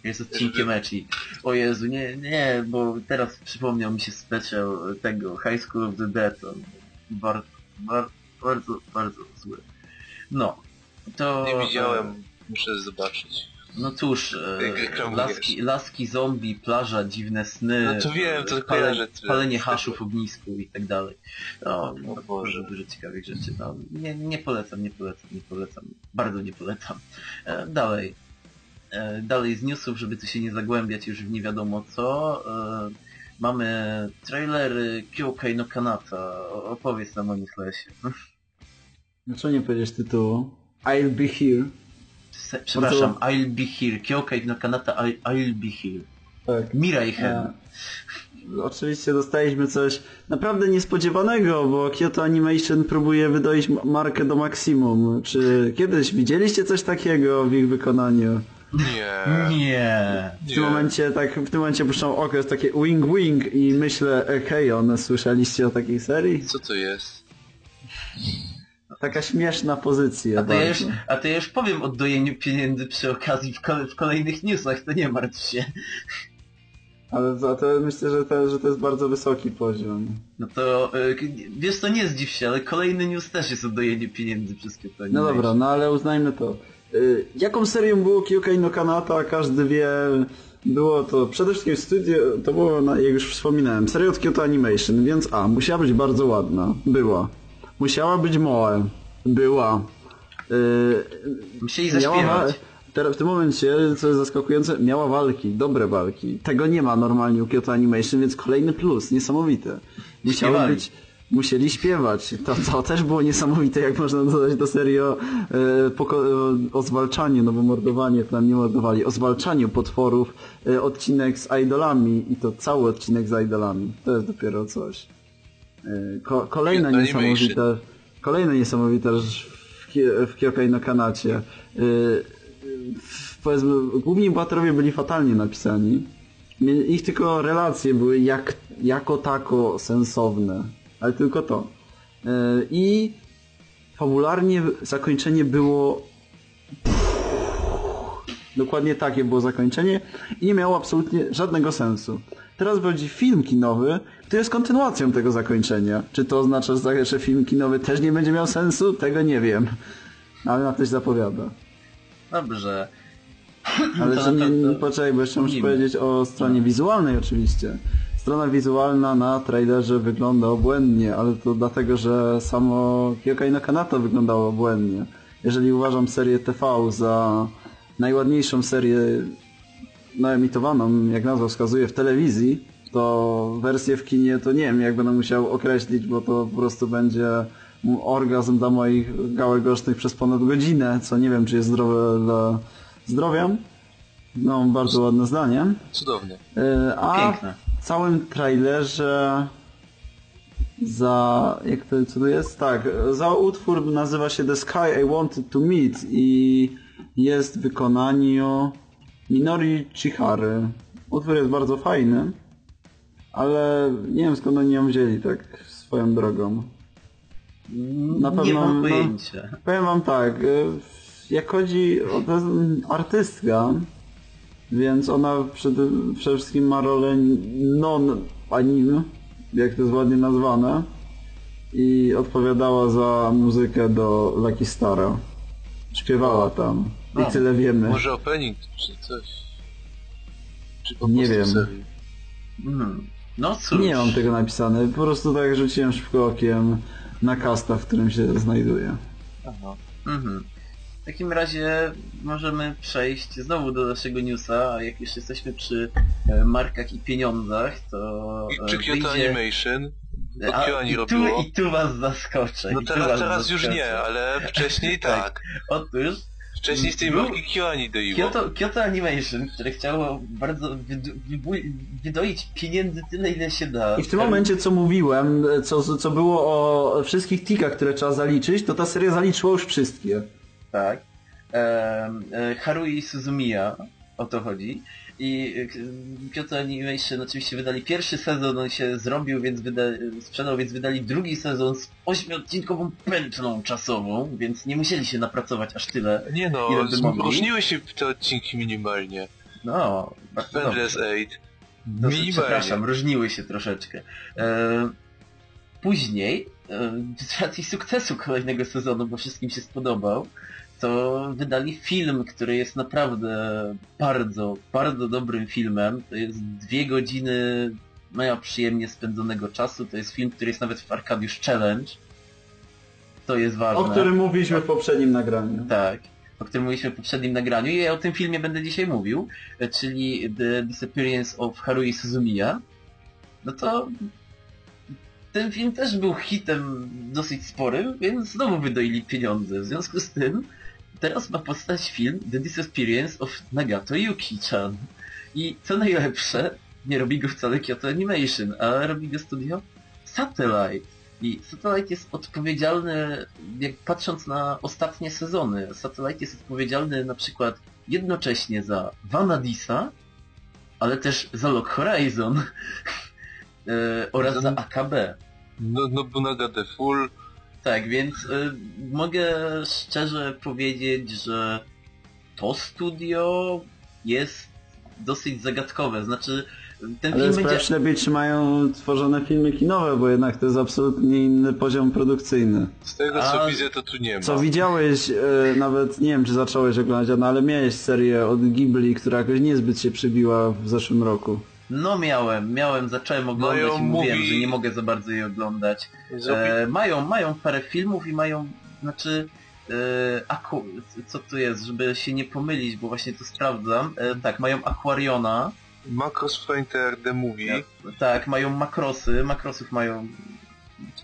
Jest odcinkiem ecchi. O Jezu, nie, nie, bo teraz przypomniał mi się special tego High School of the Dead. On Bardzo, bardzo, bardzo, bardzo zły. No. To... Nie widziałem, muszę zobaczyć. No cóż, e, laski, laski zombie, plaża, dziwne sny. No to wiem, to e, kojarzę palenie haszu w ognisku i tak dalej. No, no Boże. dużo, dużo ciekawych rzeczy. No, nie, nie polecam, nie polecam, nie polecam. Bardzo nie polecam. E, dalej. E, dalej z newsów, żeby tu się nie zagłębiać już w nie wiadomo co. Mamy trailery Kyokai no Kanata. Opowiedz nam o nich, Lesie. Dlaczego nie powiedzieć tytułu? I'll be here. Se- Przepraszam, I'll be here. Kyokai no Kanata, I, I'll be here. Tak. Mirai Hen. E, Oczywiście dostaliśmy coś naprawdę niespodziewanego, bo Kyoto Animation próbuje wydoić ma- markę do maksimum. Czy kiedyś widzieliście coś takiego w ich wykonaniu? Nie. Nie. W tym momencie tak, w tym momencie puszczam oko, jest takie wing wing i myślę, e, hej, one słyszeliście o takiej serii? Co to jest? Taka śmieszna pozycja. A to, ja już, a to ja już powiem o dojeniu pieniędzy przy okazji w, kole, w kolejnych newsach, to nie martw się. Ale to, to myślę, że to, że to jest bardzo wysoki poziom. No to, k- wiesz to nie zdziw się, ale kolejny news też jest o dojeniu pieniędzy przez Kyoto No dobra, no ale uznajmy to. Y, Jaką serią było Kyokai no Kanata, każdy wie. Było to przede wszystkim studio, to było, jak już wspominałem, seria od Kyoto Animation, więc a, musiała być bardzo ładna. Była. Musiała być moe. Była. Yy, Musieli zaśpiewać. teraz w tym momencie, co jest zaskakujące, miała walki, dobre walki. Tego nie ma normalnie u Kyoto Animation, więc kolejny plus, niesamowite. Musiały być, musieli śpiewać. To, to też było niesamowite, jak można dodać do serii o, e, o zwalczaniu, no bo mordowanie tam nie mordowali, o zwalczaniu potworów, e, odcinek z idolami i to cały odcinek z idolami. To jest dopiero coś. E, Ko kolejna niesamowita, kolejna niesamowita rzecz w, Kyokai no Kanacie. Powiedzmy, główni bohaterowie byli fatalnie napisani. Ich tylko relacje były jak, jako tako sensowne, ale tylko to. E, I fabularnie zakończenie było dokładnie takie było zakończenie i nie miało absolutnie żadnego sensu. Teraz wychodzi film kinowy, który jest kontynuacją tego zakończenia. Czy to oznacza, że film kinowy też nie będzie miał sensu? Tego nie wiem. Ale na się zapowiada. Dobrze. Ale że nie, nie poczekaj, bo jeszcze muszę powiedzieć o stronie wizualnej oczywiście. Strona wizualna na trailerze wygląda obłędnie, ale to dlatego, że samo Kyokai no Kanata wyglądało obłędnie. Jeżeli uważam serię TV za najładniejszą serię no, emitowaną, jak nazwa wskazuje, w telewizji, to wersję w kinie to nie wiem, jak będę musiał określić, bo to po prostu będzie orgazm dla moich gałek ocznych przez ponad godzinę, co nie wiem, czy jest zdrowe dla zdrowia. No, bardzo ładne zdanie. Cudownie. E, A Piękne. W całym trailerze za, jak to, co to jest? Tak, za utwór nazywa się The Sky I Wanted to Meet i jest w wykonaniu Minori Chihary. Utwór jest bardzo fajny, ale nie wiem skąd oni ją wzięli tak swoją drogą. Na nie pewno, mam no- pojęcia. Powiem wam tak, y, jak chodzi o tę artystka, więc ona przede, przede wszystkim ma rolę non-anime, jak to jest ładnie nazwane, i odpowiadała za muzykę do Lucky Stara. Śpiewała tam. I tyle wiemy. Może opening czy coś? Czy po Nie wiem. serii? Mhm. No cóż. Nie mam tego napisane, po prostu tak rzuciłem szybko okiem na kasta, w którym się znajduje. Aha. Mhm. W takim razie możemy przejść znowu do naszego newsa, a jak już jesteśmy przy e, markach i pieniądzach, to I e, czy Kyoto wyjdzie... Animation? Bo A, Kyoani i, tu, robiło. I tu was zaskoczę. No teraz, teraz już zaskoczę. nie, ale wcześniej Tak. tak. Otóż Wcześniej z tej Był- marki Kyoani doiło. Kyoto, Kyoto Animation, które chciało bardzo wydoić pieniędzy tyle, ile się da. I w tym momencie, co mówiłem, co, co było o wszystkich tikach, które trzeba zaliczyć, to ta seria zaliczyła już wszystkie. Tak. E, Harui Suzumiya, o to chodzi. I e, Kyoto Animation oczywiście wydali pierwszy sezon, on się zrobił, więc wyda, sprzedał, więc wydali drugi sezon z ośmiodcinkową pętlą czasową, więc nie musieli się napracować aż tyle. Nie no, różniły się te odcinki minimalnie. No. Endless Eight. No, Minimalnie. przepraszam, różniły się troszeczkę. E, później, e, z racji sukcesu kolejnego sezonu, bo wszystkim się spodobał, to wydali film, który jest naprawdę bardzo, bardzo dobrym filmem. To jest dwie godziny mega przyjemnie spędzonego czasu. To jest film, który jest nawet w Arcadiusz Challenge. To jest ważne. O którym mówiliśmy w poprzednim nagraniu. Tak, o którym mówiliśmy w poprzednim nagraniu i ja o tym filmie będę dzisiaj mówił, czyli The Disappearance of Harui Suzumiya. No to ten film też był hitem dosyć sporym, więc znowu wydoili pieniądze. W związku z tym teraz ma powstać film The Disappearance of Nagato Yuki-chan. I co najlepsze, nie robi go wcale Kyoto Animation, a robi go studio Satellite. I Satellite jest odpowiedzialny, jak patrząc na ostatnie sezony, Satellite jest odpowiedzialny na przykład jednocześnie za Vanadisa, ale też za Lock Horizon e, oraz za AKB. No, Nobunaga The Full. Tak, więc y, mogę szczerze powiedzieć, że to studio jest dosyć zagadkowe. Znaczy, ten Ale film będzie... sprawdź lepiej, czy mają tworzone filmy kinowe, bo jednak to jest absolutnie inny poziom produkcyjny. Z tego co A- widzę, to tu nie ma. Co widziałeś, e, nawet nie wiem, czy zacząłeś oglądać, no ale miałeś serię od Ghibli, która jakoś niezbyt się przybiła w zeszłym roku. No miałem, miałem, zacząłem oglądać Mają i mówiłem, mówi- że nie mogę za bardzo jej oglądać. E, mają, mają parę filmów i mają, znaczy e, aku... co tu jest, żeby się nie pomylić, bo właśnie to sprawdzam. E, tak, mają Aquariona, Macros Painter The Movie. tak, mają makrosy, makrosów mają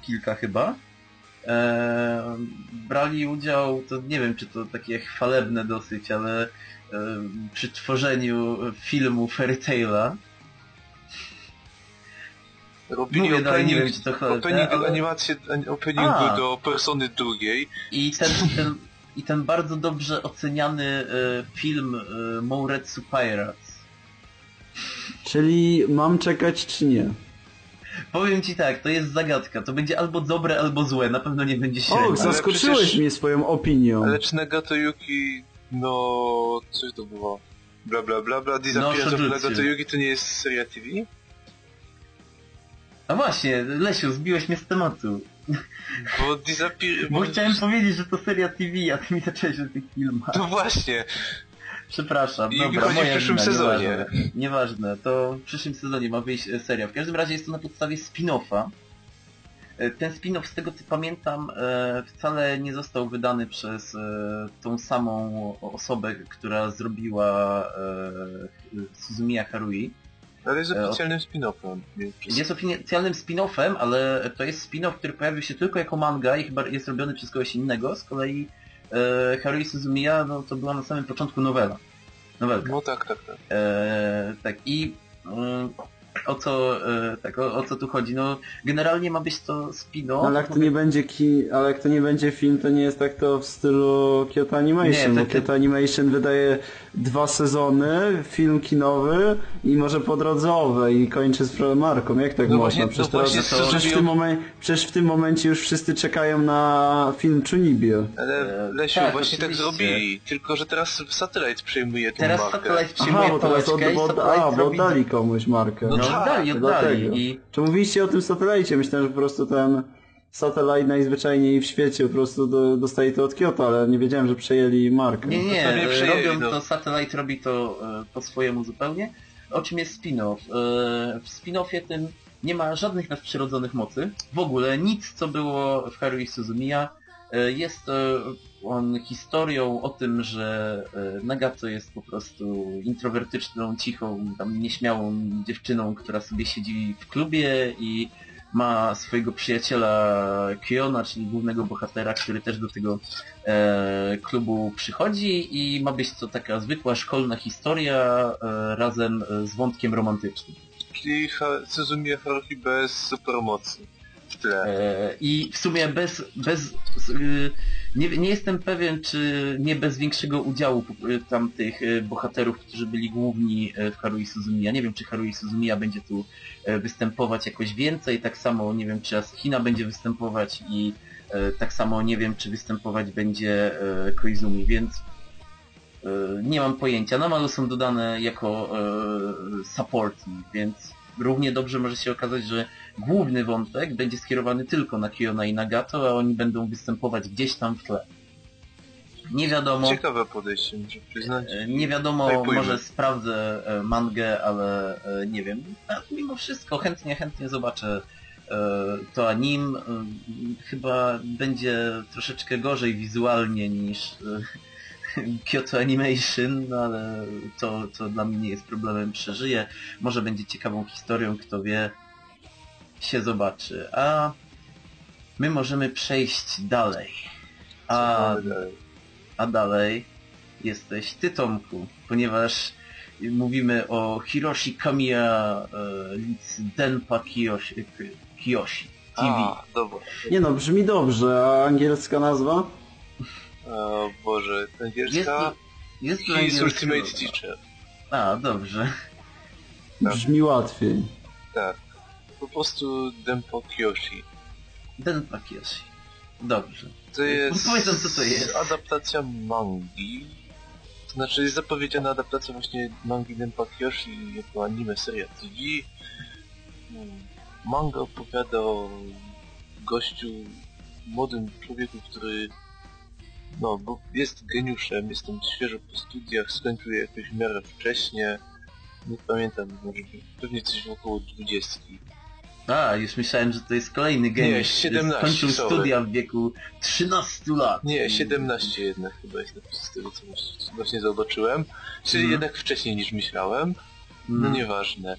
kilka chyba. E, brali udział, to nie wiem czy to takie chwalebne dosyć, ale e, przy tworzeniu filmu Fairy Taila. Robili Mówię nie opening, wiem czy to chwalebne, opening ale... animację, openingu A. do Persony drugiej. I ten, ten, i ten bardzo dobrze oceniany e, film e, Mouretsu Pirates. Czyli mam czekać czy nie? Powiem ci tak, to jest zagadka. To będzie albo dobre, albo złe. Na pewno nie będzie średnie. Och, zaskoczyłeś przecież- mnie swoją opinią. Ale czy Nagato Yuki, no... coś to było? Bla bla bla bla, Disappearance of Shojutsu. Nagato Yuki to nie jest seria TV? A właśnie, Lesiu, zbiłeś mnie z tematu. Bo Disappear... Bo chciałem powiedzieć, że to seria TV, a ty mi zacząłeś o tych filmach. No właśnie, Przepraszam, I dobra, wychodzi w moja przyszłym wina, sezonie. Nieważne, nieważne, to w przyszłym sezonie ma wyjść e, seria. W każdym razie jest to na podstawie spin-offa. E, Ten spin-off, z tego co pamiętam, e, wcale nie został wydany przez tą samą osobę, która zrobiła Suzumiya Harui. Ale jest E, oficjalnym spin-offem. Jest oficjalnym spin-offem, ale to jest spin-off, który pojawił się tylko jako manga i chyba jest robiony przez kogoś innego. Z kolei e, Harui Suzumiya, no to była na samym początku nowela. Nowelka. No tak, tak, tak. E, tak i mm, o co e, tak, o, o co tu chodzi? No generalnie ma być to spin-off. No, ale jak to nie będzie ki... ale jak to nie będzie film, to nie jest tak to w stylu Kyoto Animation. Nie, Kyoto Animation wydaje dwa sezony, film kinowy i może po drodze owe i kończy z marką. Jak tak No można? właśnie- przecież, no teraz, to przecież, w tym momen... przecież w tym momencie już wszyscy czekają na film Chunibyo. Ale E, Lesiu, tak, właśnie tak zrobili, tylko że teraz Satellite przejmuje tą Teraz markę. Satellite Aha, przyjmuje bo teraz od... A, bo oddali komuś markę. No No tak, oddali, to oddali. I Czy mówiliście o tym Satellite? Myślałem, że po prostu ten Satellite najzwyczajniej w świecie po prostu do, dostaje to od Kyoto, ale nie wiedziałem, że przejęli markę. Nie, nie, pewnie e, przejęli, robią no. to, Satellite robi to e, po swojemu zupełnie. O czym jest spin-off? E, W spin-offie tym nie ma żadnych nadprzyrodzonych mocy. W ogóle nic, co było w Harui Suzumiya. E, Jest e, on historią o tym, że e, Nagato jest po prostu introwertyczną, cichą, tam nieśmiałą dziewczyną, która sobie siedzi w klubie i ma swojego przyjaciela Kiona, czyli głównego bohatera, który też do tego e, klubu przychodzi i ma być to taka zwykła szkolna historia e, razem e, z wątkiem romantycznym. Czyli Suzumiya Haruhi bez supermocy w tle. E, I w sumie bez, bez y, nie, nie jestem pewien, czy nie bez większego udziału y, tamtych y, bohaterów, którzy byli główni e, w Harui Suzumiya. Nie wiem, czy Harui Suzumiya będzie tu e, występować jakoś więcej, tak samo nie wiem, czy Asahina będzie występować i e, tak samo nie wiem, czy występować będzie e, Koizumi, więc e, nie mam pojęcia. Na są dodane jako e, supporting, więc równie dobrze może się okazać, że główny wątek będzie skierowany tylko na Kiona i Nagato, a oni będą występować gdzieś tam w tle. Nie wiadomo, Ciekawe podejście, muszę przyznać. e, nie wiadomo, może sprawdzę e, mangę, ale e, nie wiem. A mimo wszystko chętnie, chętnie zobaczę to anim. Chyba będzie troszeczkę gorzej wizualnie niż Kyoto Animation, no ale to, to dla mnie nie jest problemem, przeżyję. Może będzie ciekawą historią, kto wie, się zobaczy. A my możemy przejść dalej. A, a dalej jesteś ty, Tomku, ponieważ mówimy o Hiroshi Kamiya e, lic Denpa Kiyoshi, Kiyoshi TV. A, dobra. Nie no, brzmi dobrze, a angielska nazwa? O Boże, Jest, angielska... jest to His angielski- Ultimate Teacher. A, dobrze. Tak. Brzmi łatwiej. Tak. Po prostu Dempo Kyoshi. Denpa Kiyoshi. Dobrze. To jest... Powiedzmy, co to jest. Adaptacja mangi. To znaczy jest zapowiedziana adaptacja właśnie mangi Dempa Kyoshi jako anime seria TV. Hmm. Manga opowiada o gościu, młodym człowieku, który no, bo jest geniuszem, jest tam świeżo po studiach, skończył je jakoś w miarę wcześnie. Nie pamiętam, może pewnie coś około dwudziestki. A, już myślałem, że to jest kolejny geniusz. który 17, Skończył sorry. studia w wieku 13 lat. Nie, 17 jednak chyba jest napis z tego co właśnie- zobaczyłem. Czyli Mhm. jednak wcześniej niż myślałem. No Mm. nieważne.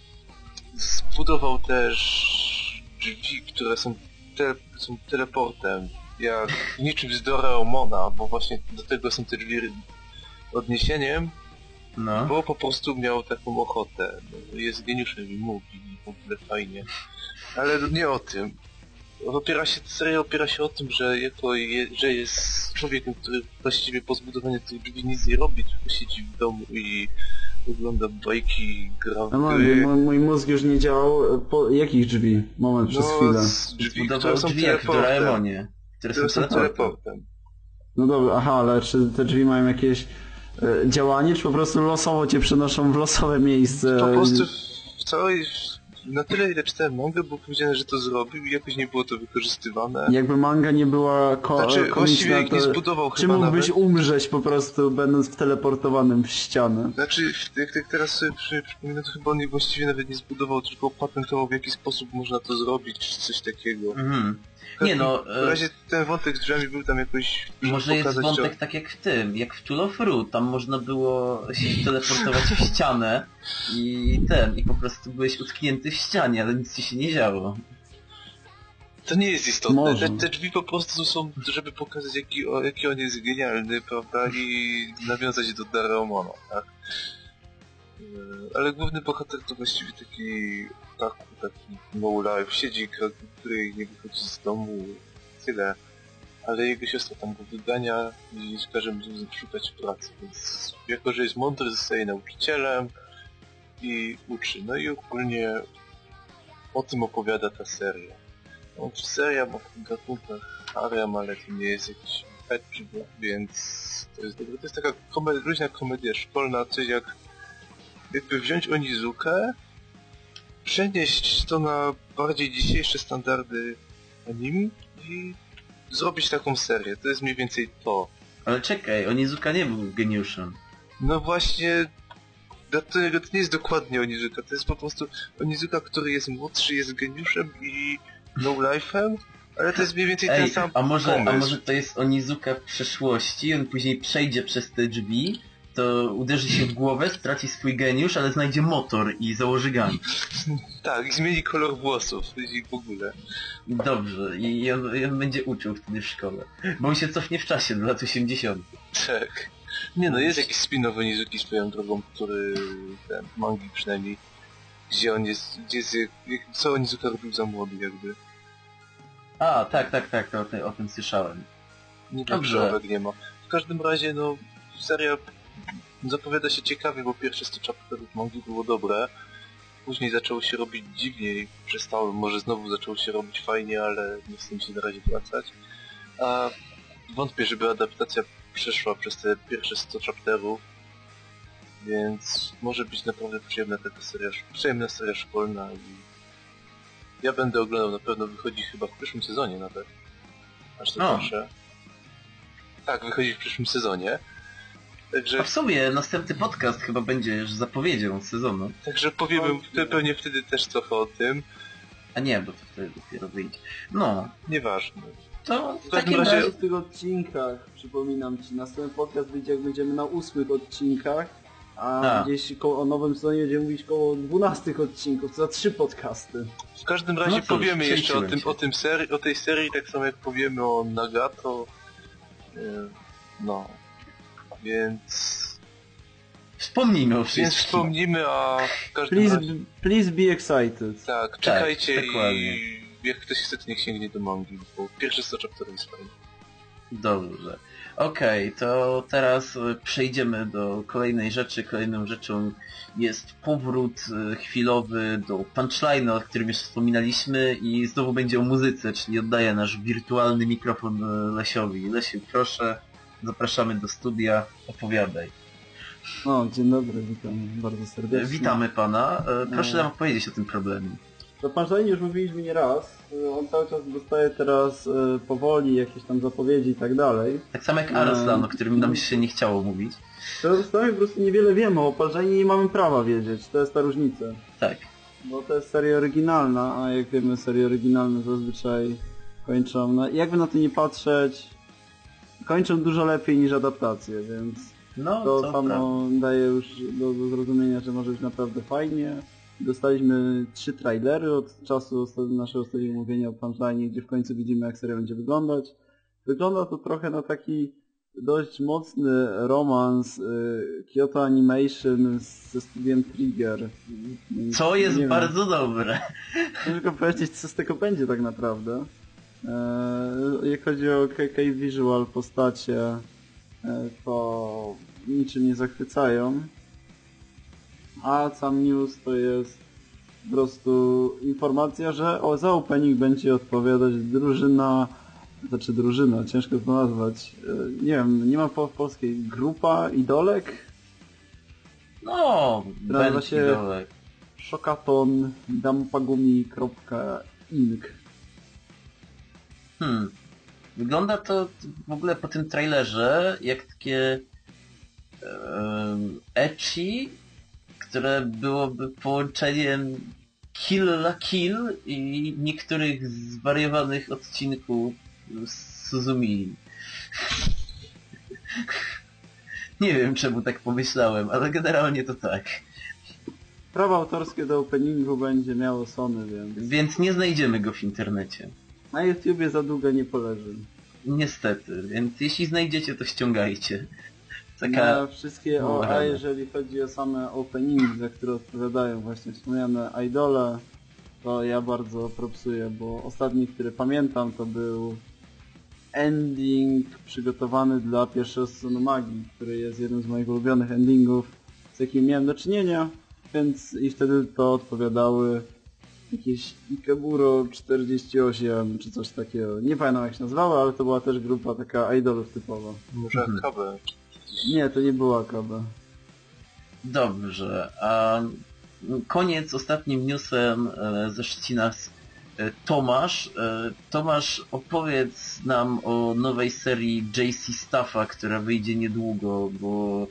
Zbudował też drzwi, które są, te, są teleportem. Jak niczym z Doraemona, bo właśnie do tego są te drzwi odniesieniem, No. bo po prostu miał taką ochotę. No, Jest geniuszem i mówi w ogóle fajnie. Ale nie o tym. Opiera się, seria opiera się o tym, że jako je, że jest człowiekiem, który właściwie po zbudowaniu tych drzwi nic nie robi, tylko siedzi w domu i ogląda bajki, gra w No, no, gry. mój, mój mózg już nie działał. Po jakich drzwi? Moment, przez chwilę. No, z drzwi, które są drzwi jak w. Doraemonie. Które Które są teleportem. No dobra, aha, ale czy te drzwi mają jakieś e, działanie, czy po prostu losowo cię przenoszą w losowe miejsce? Po prostu w całej... Na tyle ile czytałem mangę, było powiedziane, że to zrobił i jakoś nie było to wykorzystywane. Jakby manga nie była ko Znaczy, właściwie komiczna, ich nie to zbudował czy chyba mógłbyś nawet. umrzeć po prostu będąc wteleportowanym w ścianę? Znaczy, jak, jak teraz sobie przy, przypominam, to chyba on właściwie nawet nie zbudował, tylko opatentował w jaki sposób można to zrobić, czy coś takiego. Mhm. Nie no, W e, razie ten wątek z drzwiami był tam jakoś... może jest wątek tak jak w tym, jak w Tool of Fruit, tam można było się teleportować w ścianę i ten, i po prostu byłeś utknięty w ścianie, ale nic ci się nie działo. To nie jest istotne. Może. Te, te drzwi po prostu są, żeby pokazać jaki, o, jaki on jest genialny, prawda, i nawiązać do Daraemona, tak? E, Ale główny bohater to właściwie taki taku, taki no life, siedzi, który nie wychodzi z domu, tyle. Ale jego siostra tam go wygania i każe mu szukać pracy, więc jako, że jest mądry, zostaje nauczycielem i uczy. No i ogólnie o tym opowiada ta seria. No, seria ma w gatunkach harem, ale to nie jest jakiś fetch, więc to jest dobre. To jest taka komed luźna komedia szkolna, coś jak jakby wziąć Onizukę, przenieść to na bardziej dzisiejsze standardy anime i zrobić taką serię. To jest mniej więcej to. Ale czekaj, Onizuka nie był geniuszem. No właśnie, to nie jest dokładnie Onizuka, to jest po prostu Onizuka, który jest młodszy, jest geniuszem i no-life'em, ale to jest mniej więcej ten Ej, sam a może, a może to jest Onizuka w przeszłości, on później przejdzie przez te drzwi, to uderzy się w głowę, straci swój geniusz, ale znajdzie motor i założy gang. Tak, i zmieni kolor włosów i w ogóle. Dobrze, i on, i on będzie uczył wtedy w szkole. Bo on się cofnie w czasie do lat 80. Tak. Nie no, jest jakiś spin-off Onizuki swoją drogą, który ten, mangi przynajmniej, gdzie on jest, gdzie jest, co Onizuka robił za młody jakby. A, tak, tak, tak, o, ty, o tym słyszałem. Nie. Dobrze. nie ma. W każdym razie, no, seria zapowiada się ciekawie, bo pierwsze 100 chapterów mangi było dobre. Później zaczęło się robić dziwniej, przestało, może znowu zaczęło się robić fajnie, ale nie chcę się na razie wracać. A wątpię, żeby adaptacja przeszła przez te pierwsze 100 chapterów, więc może być naprawdę przyjemna taka seria, przyjemna seria szkolna i ja będę oglądał, na pewno wychodzi chyba w przyszłym sezonie nawet. Aż to O. proszę. Tak, wychodzi w przyszłym sezonie. Także, A w sumie następny podcast chyba będzie już zapowiedzią sezonu. także powiemy pe- pewnie wtedy też trochę o tym. A nie, bo to wtedy dopiero wyjdzie. No, Nieważne. to w W takim razie- razie... w tych odcinkach, przypominam ci, następny podcast wyjdzie jak będziemy na ósmych odcinkach, a A. gdzieś koło, o nowym sezonie będziemy mówić koło dwunastych odcinków, co za trzy podcasty. W każdym razie No cóż, powiemy jeszcze o, tym, się. o, tym serii, o tej serii, tak samo jak powiemy o Nagato. Yy, No. Więc... Wspomnijmy o Więc wszystkim. wspomnimy, a w każdym Please, razie... please be excited. Tak, czekajcie dokładnie. i jak ktoś chce, to niech sięgnie do mangi, bo pierwszy 100 chapterów jest fajny. Dobrze. Okej, to teraz e, przejdziemy do kolejnej rzeczy. Kolejną rzeczą jest powrót e, chwilowy do punchline'a, o którym już wspominaliśmy i znowu będzie o muzyce, czyli oddaję nasz wirtualny mikrofon e, Lesiowi. Lesiu, proszę, zapraszamy do studia, opowiadaj. O, dzień dobry, witam bardzo E, serdecznie. Witamy pana. E, Proszę No. nam opowiedzieć o tym problemie. Do Punchline już mówiliśmy nie raz. Y, On cały czas dostaje teraz powoli jakieś tam zapowiedzi i tak dalej. Tak samo jak No. Arslan, o którym nam się nie chciało mówić. Teraz dostajemy po prostu niewiele wiemy, o Punchline nie mamy prawa wiedzieć. To jest ta różnica. Tak. Bo to jest seria oryginalna, a jak wiemy serie oryginalne zazwyczaj kończą, no jakby na to nie patrzeć, kończą dużo lepiej niż adaptacje, więc No, to, samo daje już do, do zrozumienia, że może być naprawdę fajnie. Dostaliśmy trzy trailery od czasu naszego ostatniego mówienia o Punchline, gdzie w końcu widzimy jak seria będzie wyglądać. Wygląda to trochę na taki dość mocny romans y, Kyoto Animation z- ze studiem Trigger. Co jest wiem. bardzo dobre. Ciężko powiedzieć, co z tego będzie tak naprawdę. E, jak chodzi o KK Visual postacie, e, to niczym nie zachwycają. A sam news to jest po prostu informacja, że o, za opening będzie odpowiadać drużyna, znaczy drużyna, ciężko to nazwać. E, nie wiem, nie ma po polskiej grupa idolek? No, Nazywa się- dołek. Shokaton dampagumi.inc Hmm. Wygląda to w ogóle po tym trailerze jak takie um, ecchi, które byłoby połączeniem Kill la Kill i niektórych zwariowanych odcinków z Suzumi. Nie wiem czemu tak pomyślałem, ale generalnie to tak. Prawa autorskie do openingu będzie miało Sony, więc Więc nie znajdziemy go w internecie. Na YouTubie za długo nie poleży. Niestety, więc jeśli znajdziecie, to ściągajcie. Taka... Na wszystkie była o, a rada. jeżeli chodzi o same openingi, za które odpowiadają właśnie wspomniane idole, to ja bardzo propsuję, bo ostatni, który pamiętam, to był ending przygotowany dla pierwszego sezonu magii, który jest jednym z moich ulubionych endingów, z jakim miałem do czynienia, więc i wtedy to odpowiadały jakieś Ikeburo 48 czy coś takiego. Nie pamiętam jak się nazywało, ale to była też grupa taka idolów typowa. Może Mhm. Nie, to nie była KB. Dobrze, a koniec ostatnim newsem e, ze Szczecina e, Tomasz. E, Tomasz, opowiedz nam o nowej serii JC Staffa, która wyjdzie niedługo, bo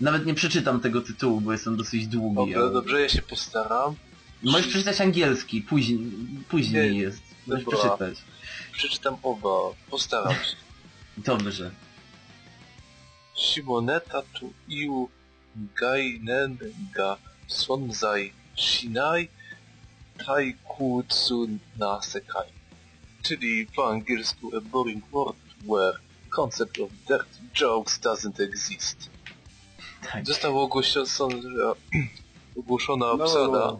nawet nie przeczytam tego tytułu, bo jest on dosyć długi. Dobra, ale- dobrze, ja się postaram. Możesz przeczytać angielski, później, później Nie, jest. Możesz dobra. przeczytać. Przeczytam oba, postaram się. Dobrze. Shimoneta to iu gainen ga sonzai shinai taikutsu na sekai. Czyli po angielsku a boring world where concept of dirty jokes doesn't exist. Tak. Została ogłoszona, ogłoszona obsada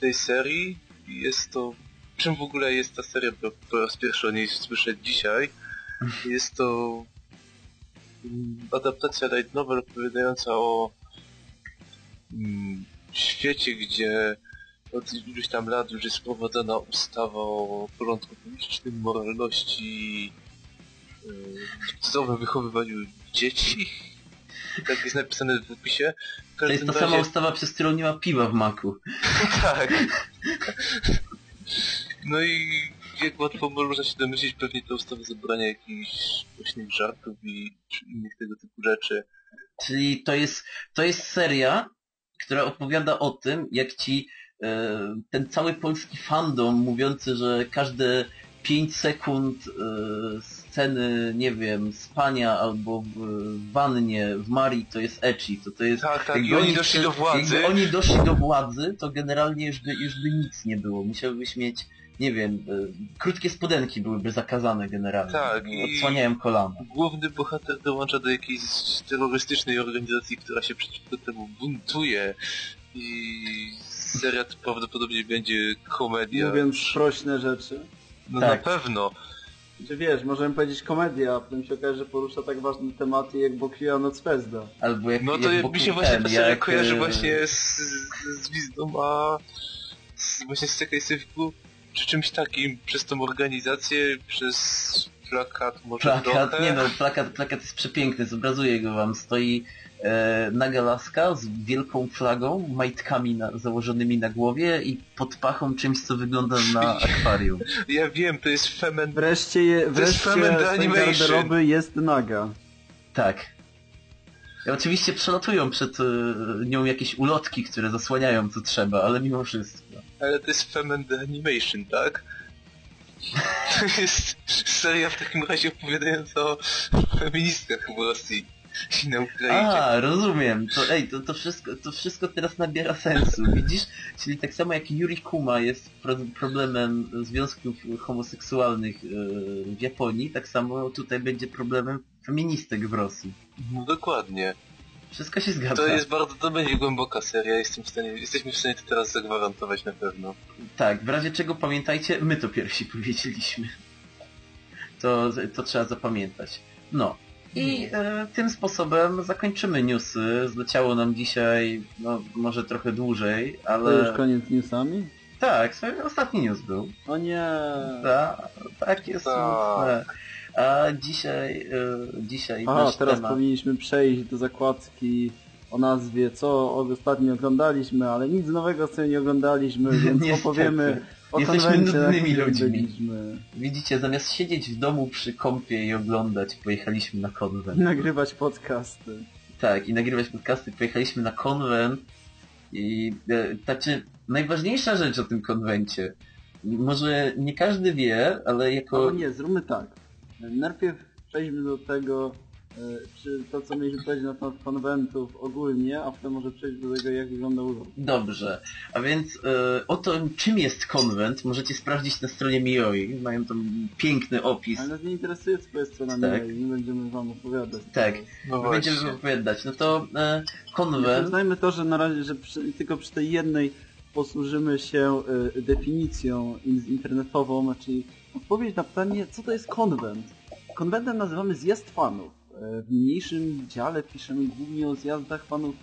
tej serii. Jest to... Czym w ogóle jest ta seria? Bo po raz pierwszy o niej słyszę dzisiaj. Jest to adaptacja light novel opowiadająca o mm, świecie, gdzie od iluś tam lat już jest wprowadzona ustawa o porządku publicznym, moralności, yy, zdrowym wychowywaniu dzieci. Tak jest napisane w opisie. W To jest ta sama razie- ustawa, przez którą nie ma piwa w maku. tak. No i jak łatwo można się domyślić, pewnie to ustawa zabrania jakichś głośnych żartów i innych tego typu rzeczy. Czyli to jest, to jest seria, która opowiada o tym, jak ci e, ten cały polski fandom mówiący, że każde 5 sekund e, sceny, nie wiem, spania albo w, w wannie, w Marii to jest ecchi, to to jest... Tak, tak, jakby i oni doszli do władzy. Jakby oni doszli do władzy, to generalnie już by, już by nic nie było. Musiałbyś mieć, nie wiem, e, krótkie spodenki byłyby zakazane generalnie. Tak, i- Odsłaniałem kolana. Główny bohater dołącza do jakiejś terrorystycznej organizacji, która się przeciwko temu buntuje i seria to prawdopodobnie będzie komedia. Mówiąc prośne rzeczy. No Tak. na pewno. Czy wiesz, możemy powiedzieć komedia, a potem się okaże, że porusza tak ważne tematy jak Bokuya no Cvezda. Albo jak, No to jak mi się właśnie ten, ta seria jak, kojarzy e, właśnie z, z, a z, właśnie z Sekaj Syfku, czy czymś takim, przez tą organizację, przez plakat może Plakat, trochę. nie no, plakat, plakat jest przepiękny, zobrazuję go wam. Stoi e, naga laska z wielką flagą, majtkami na, założonymi na głowie i pod pachą czymś, co wygląda na akwarium. Ja wiem, to jest femen... Wreszcie, je, wreszcie z garderoby jest naga. Tak. I oczywiście przelatują przed e, nią jakieś ulotki, które zasłaniają co trzeba, ale mimo wszystko. Ale to jest Fem and the Animation, tak? To jest seria w takim razie opowiadająca o feministkach w Rosji na Ukrainie. A, rozumiem. To, ej, to, to, wszystko, to wszystko teraz nabiera sensu, widzisz? Czyli tak samo jak Yuri Kuma jest pro problemem związków homoseksualnych yy, w Japonii, tak samo tutaj będzie problemem feministek w Rosji. No dokładnie. Wszystko się zgadza. To jest bardzo, to będzie głęboka seria, jestem w stanie, jesteśmy w stanie to teraz zagwarantować na pewno. Tak, w razie czego pamiętajcie, my to pierwsi powiedzieliśmy. To, to trzeba zapamiętać. No. I e, tym sposobem zakończymy newsy. Zleciało nam dzisiaj, no może trochę dłużej, To już ale... koniec newsami? Tak, ostatni news był. O nie! Ta, takie Tak. smutne. A dzisiaj, e, dzisiaj Aha, nasz teraz temat... powinniśmy przejść do zakładki o nazwie co ostatnio oglądaliśmy, ale nic nowego co nie oglądaliśmy, więc opowiemy o Jesteśmy nudnymi ludźmi. byliśmy. Widzicie, zamiast siedzieć w domu przy kąpie i oglądać, pojechaliśmy na konwent. Nagrywać podcasty. Tak, i nagrywać podcasty, pojechaliśmy na konwent i e, znaczy najważniejsza rzecz o tym konwencie. Może nie każdy wie, ale jako... Albo nie, zróbmy tak. Najpierw przejdźmy do tego, czy to co mieliśmy powiedzieć na temat konwentów ogólnie, a potem może przejść do tego jak wygląda urlop. Dobrze, a więc e, o to czym jest konwent możecie sprawdzić na stronie Mioi. Mają tam piękny opis. Ale nas nie interesuje twoja strona Tak. tak. nie będziemy wam opowiadać. Tak. No Będziemy właśnie. opowiadać. No to e, konwent... Przyznajmy to, że na razie, że przy, tylko przy tej jednej posłużymy się y, definicją in, internetową, czyli odpowiedź na pytanie, co to jest konwent. Konwentem nazywamy zjazd fanów. Y, w mniejszym dziale piszemy głównie o zjazdach fanów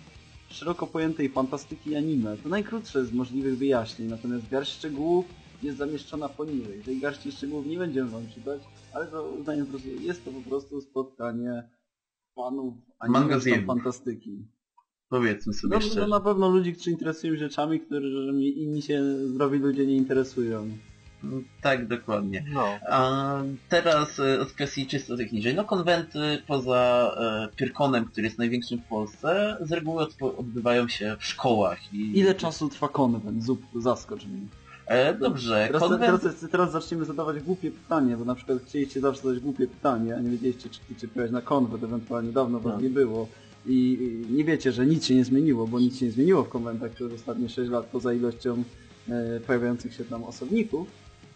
szeroko pojętej fantastyki i anime. To najkrótsze z możliwych wyjaśnień, natomiast garść szczegółów jest zamieszczona poniżej. Tej garści szczegółów nie będziemy wam czytać, ale to uznajmy po prostu, jest to po prostu spotkanie fanów anime fantastyki. Powiedzmy sobie No, no szczerze. na pewno ludzi, którzy interesują się rzeczami, którymi inni się zdrowi ludzie nie interesują. Tak, dokładnie. No. A teraz e, od kwestii czysto technicznej. No konwenty poza e, Pyrkonem, który jest największym w Polsce, z reguły odbywają się w szkołach. I... Ile czasu trwa konwent? Zup, zaskocz mnie. E, dobrze, Teraz, konwent... teraz, teraz zaczniemy zadawać głupie pytanie, bo na przykład chcieliście zawsze zadać głupie pytanie, a nie wiedzieliście, czy chcecie pojechać na konwent, ewentualnie dawno was No. nie było. I i nie wiecie, że nic się nie zmieniło, bo nic się nie zmieniło w konwentach przez ostatnie 6 lat, poza ilością e, pojawiających się tam osobników.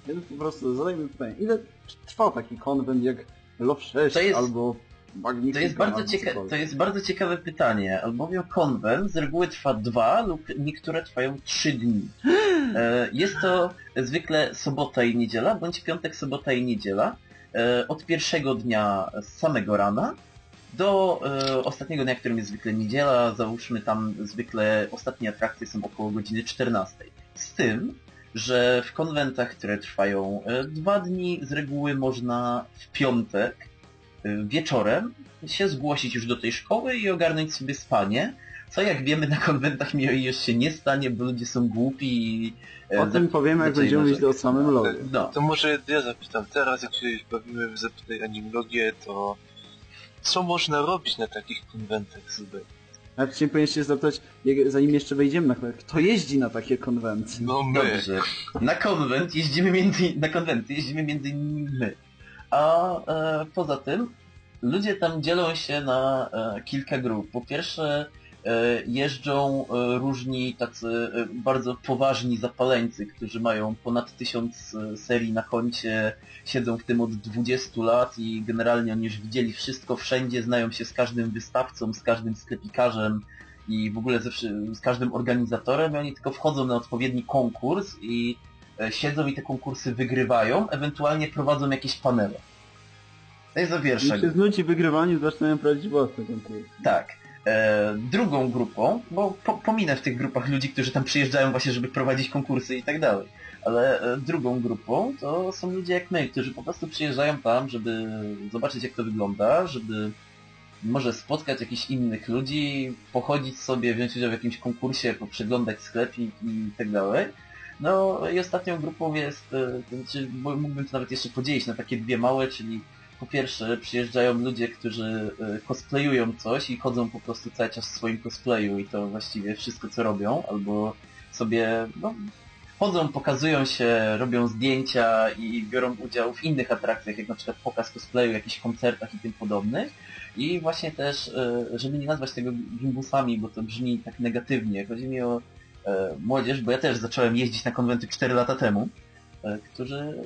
Więc po prostu zadajmy pytanie, ile trwa taki konwent jak Love 6 To jest- albo Magnifica? To jest, bardzo cieka- to jest bardzo ciekawe pytanie, albowiem konwent z reguły trwa dwa lub niektóre trwają trzy dni. E, Jest to zwykle sobota i niedziela, bądź piątek, sobota i niedziela. E, Od pierwszego dnia z samego rana do e, ostatniego dnia, którym jest zwykle niedziela, załóżmy tam zwykle ostatnie atrakcje są około godziny 14. Z tym, że w konwentach, które trwają e, dwa dni, z reguły można w piątek y, wieczorem się zgłosić już do tej szkoły i ogarnąć sobie spanie, co jak wiemy na konwentach Mioi już się nie stanie, bo ludzie są głupi i... e, O tym powiemy, jak będziemy mówić o samym logie. No, To może ja zapytam teraz, jak się bawimy w Zapytaj Animologię, to co można robić na takich konwentach Zubek? Nawet się powinniście zapytać, jak- zanim jeszcze wejdziemy na konwent, kto jeździ na takie konwencje? No my. dobrze. Na konwent jeździmy między... na konwenty jeździmy między innymi my. A e, poza tym ludzie tam dzielą się na e, kilka grup. Po pierwsze jeżdżą e, różni tacy e, bardzo poważni zapaleńcy, którzy mają ponad tysiąc e, serii na koncie, siedzą w tym od 20 lat i generalnie oni już widzieli wszystko wszędzie, znają się z każdym wystawcą, z każdym sklepikarzem i w ogóle ze, z każdym organizatorem i oni tylko wchodzą na odpowiedni konkurs i e, siedzą i te konkursy wygrywają, ewentualnie prowadzą jakieś panele. To jest za się znudzi wygrywaniu, zaczynają prowadzić własne konkursy. tak. E, drugą grupą, bo po, pominę w tych grupach ludzi, którzy tam przyjeżdżają właśnie, żeby prowadzić konkursy i tak dalej, ale e, drugą grupą to są ludzie jak my, którzy po prostu przyjeżdżają tam, żeby zobaczyć jak to wygląda, żeby może spotkać jakichś innych ludzi, pochodzić sobie, wziąć udział w jakimś konkursie, przeglądać sklepik i tak dalej. No i ostatnią grupą jest, e, bo mógłbym to nawet jeszcze podzielić na takie dwie małe, czyli po pierwsze przyjeżdżają ludzie, którzy e, cosplayują coś i chodzą po prostu cały czas w swoim cosplayu i to właściwie wszystko co robią, albo sobie, no, chodzą, pokazują się, robią zdjęcia i biorą udział w innych atrakcjach, jak na przykład pokaz cosplayu, jakichś koncertach i tym podobnych. I właśnie też, e, żeby nie nazwać tego gimbusami, bo to brzmi tak negatywnie, chodzi mi o e, młodzież, bo ja też zacząłem jeździć na konwenty 4 lata temu, którzy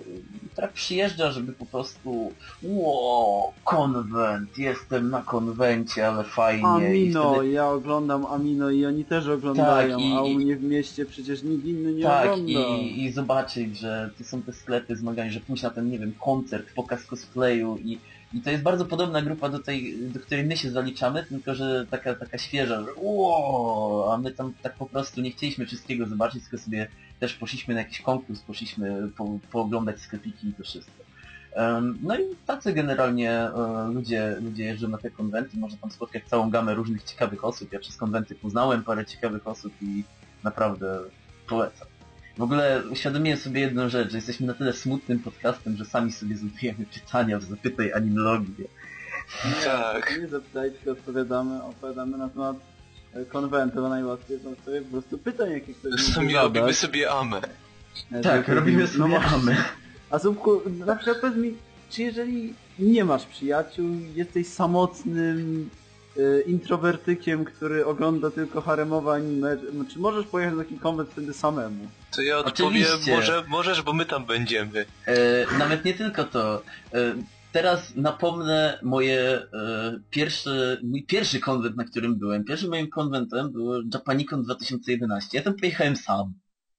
tak przyjeżdża, żeby po prostu Ło, konwent, jestem na konwencie, ale fajnie. Amino, wtedy, ja oglądam Amino i oni też oglądają, Tak, i- a u mnie w mieście przecież nikt inny nie tak, ogląda. i, i zobaczyć, że tu są te sklepy z nogami, że pójść na ten, nie wiem, koncert, pokaz cosplayu i, i to jest bardzo podobna grupa do tej, do której my się zaliczamy, tylko że taka, taka świeża, że ło, a my tam tak po prostu nie chcieliśmy wszystkiego zobaczyć, tylko sobie też poszliśmy na jakiś konkurs, poszliśmy po, pooglądać sklepiki i to wszystko. Em, No i tacy generalnie e, ludzie, ludzie jeżdżą na te konwenty, można tam spotkać całą gamę różnych ciekawych osób. Ja przez konwenty poznałem parę ciekawych osób i naprawdę polecam. W ogóle uświadomiłem sobie jedną rzecz, że jesteśmy na tyle smutnym podcastem, że sami sobie zadajemy pytania w Zapytaj Animologię. Tak. Nie zapytaj, tylko odpowiadamy, opowiadamy na temat e, konwentu, a najłatwiej są sobie po prostu pytań, jakie ktoś mógł robimy sobie amę. E, Tak, robimy no sobie właśnie. mamy. A Zupku, na przykład powiedz mi, czy jeżeli nie masz przyjaciół, jesteś samotnym introwertykiem, który ogląda tylko haremowe anime, czy możesz pojechać na taki konwent wtedy samemu? To ja odpowiem, Oczywiście. może, możesz, bo my tam będziemy. E, nawet nie tylko to. E, teraz napomnę moje e, pierwsze, mój pierwszy konwent, na którym byłem. Pierwszym moim konwentem był Japanicon 2011. Ja tam pojechałem sam.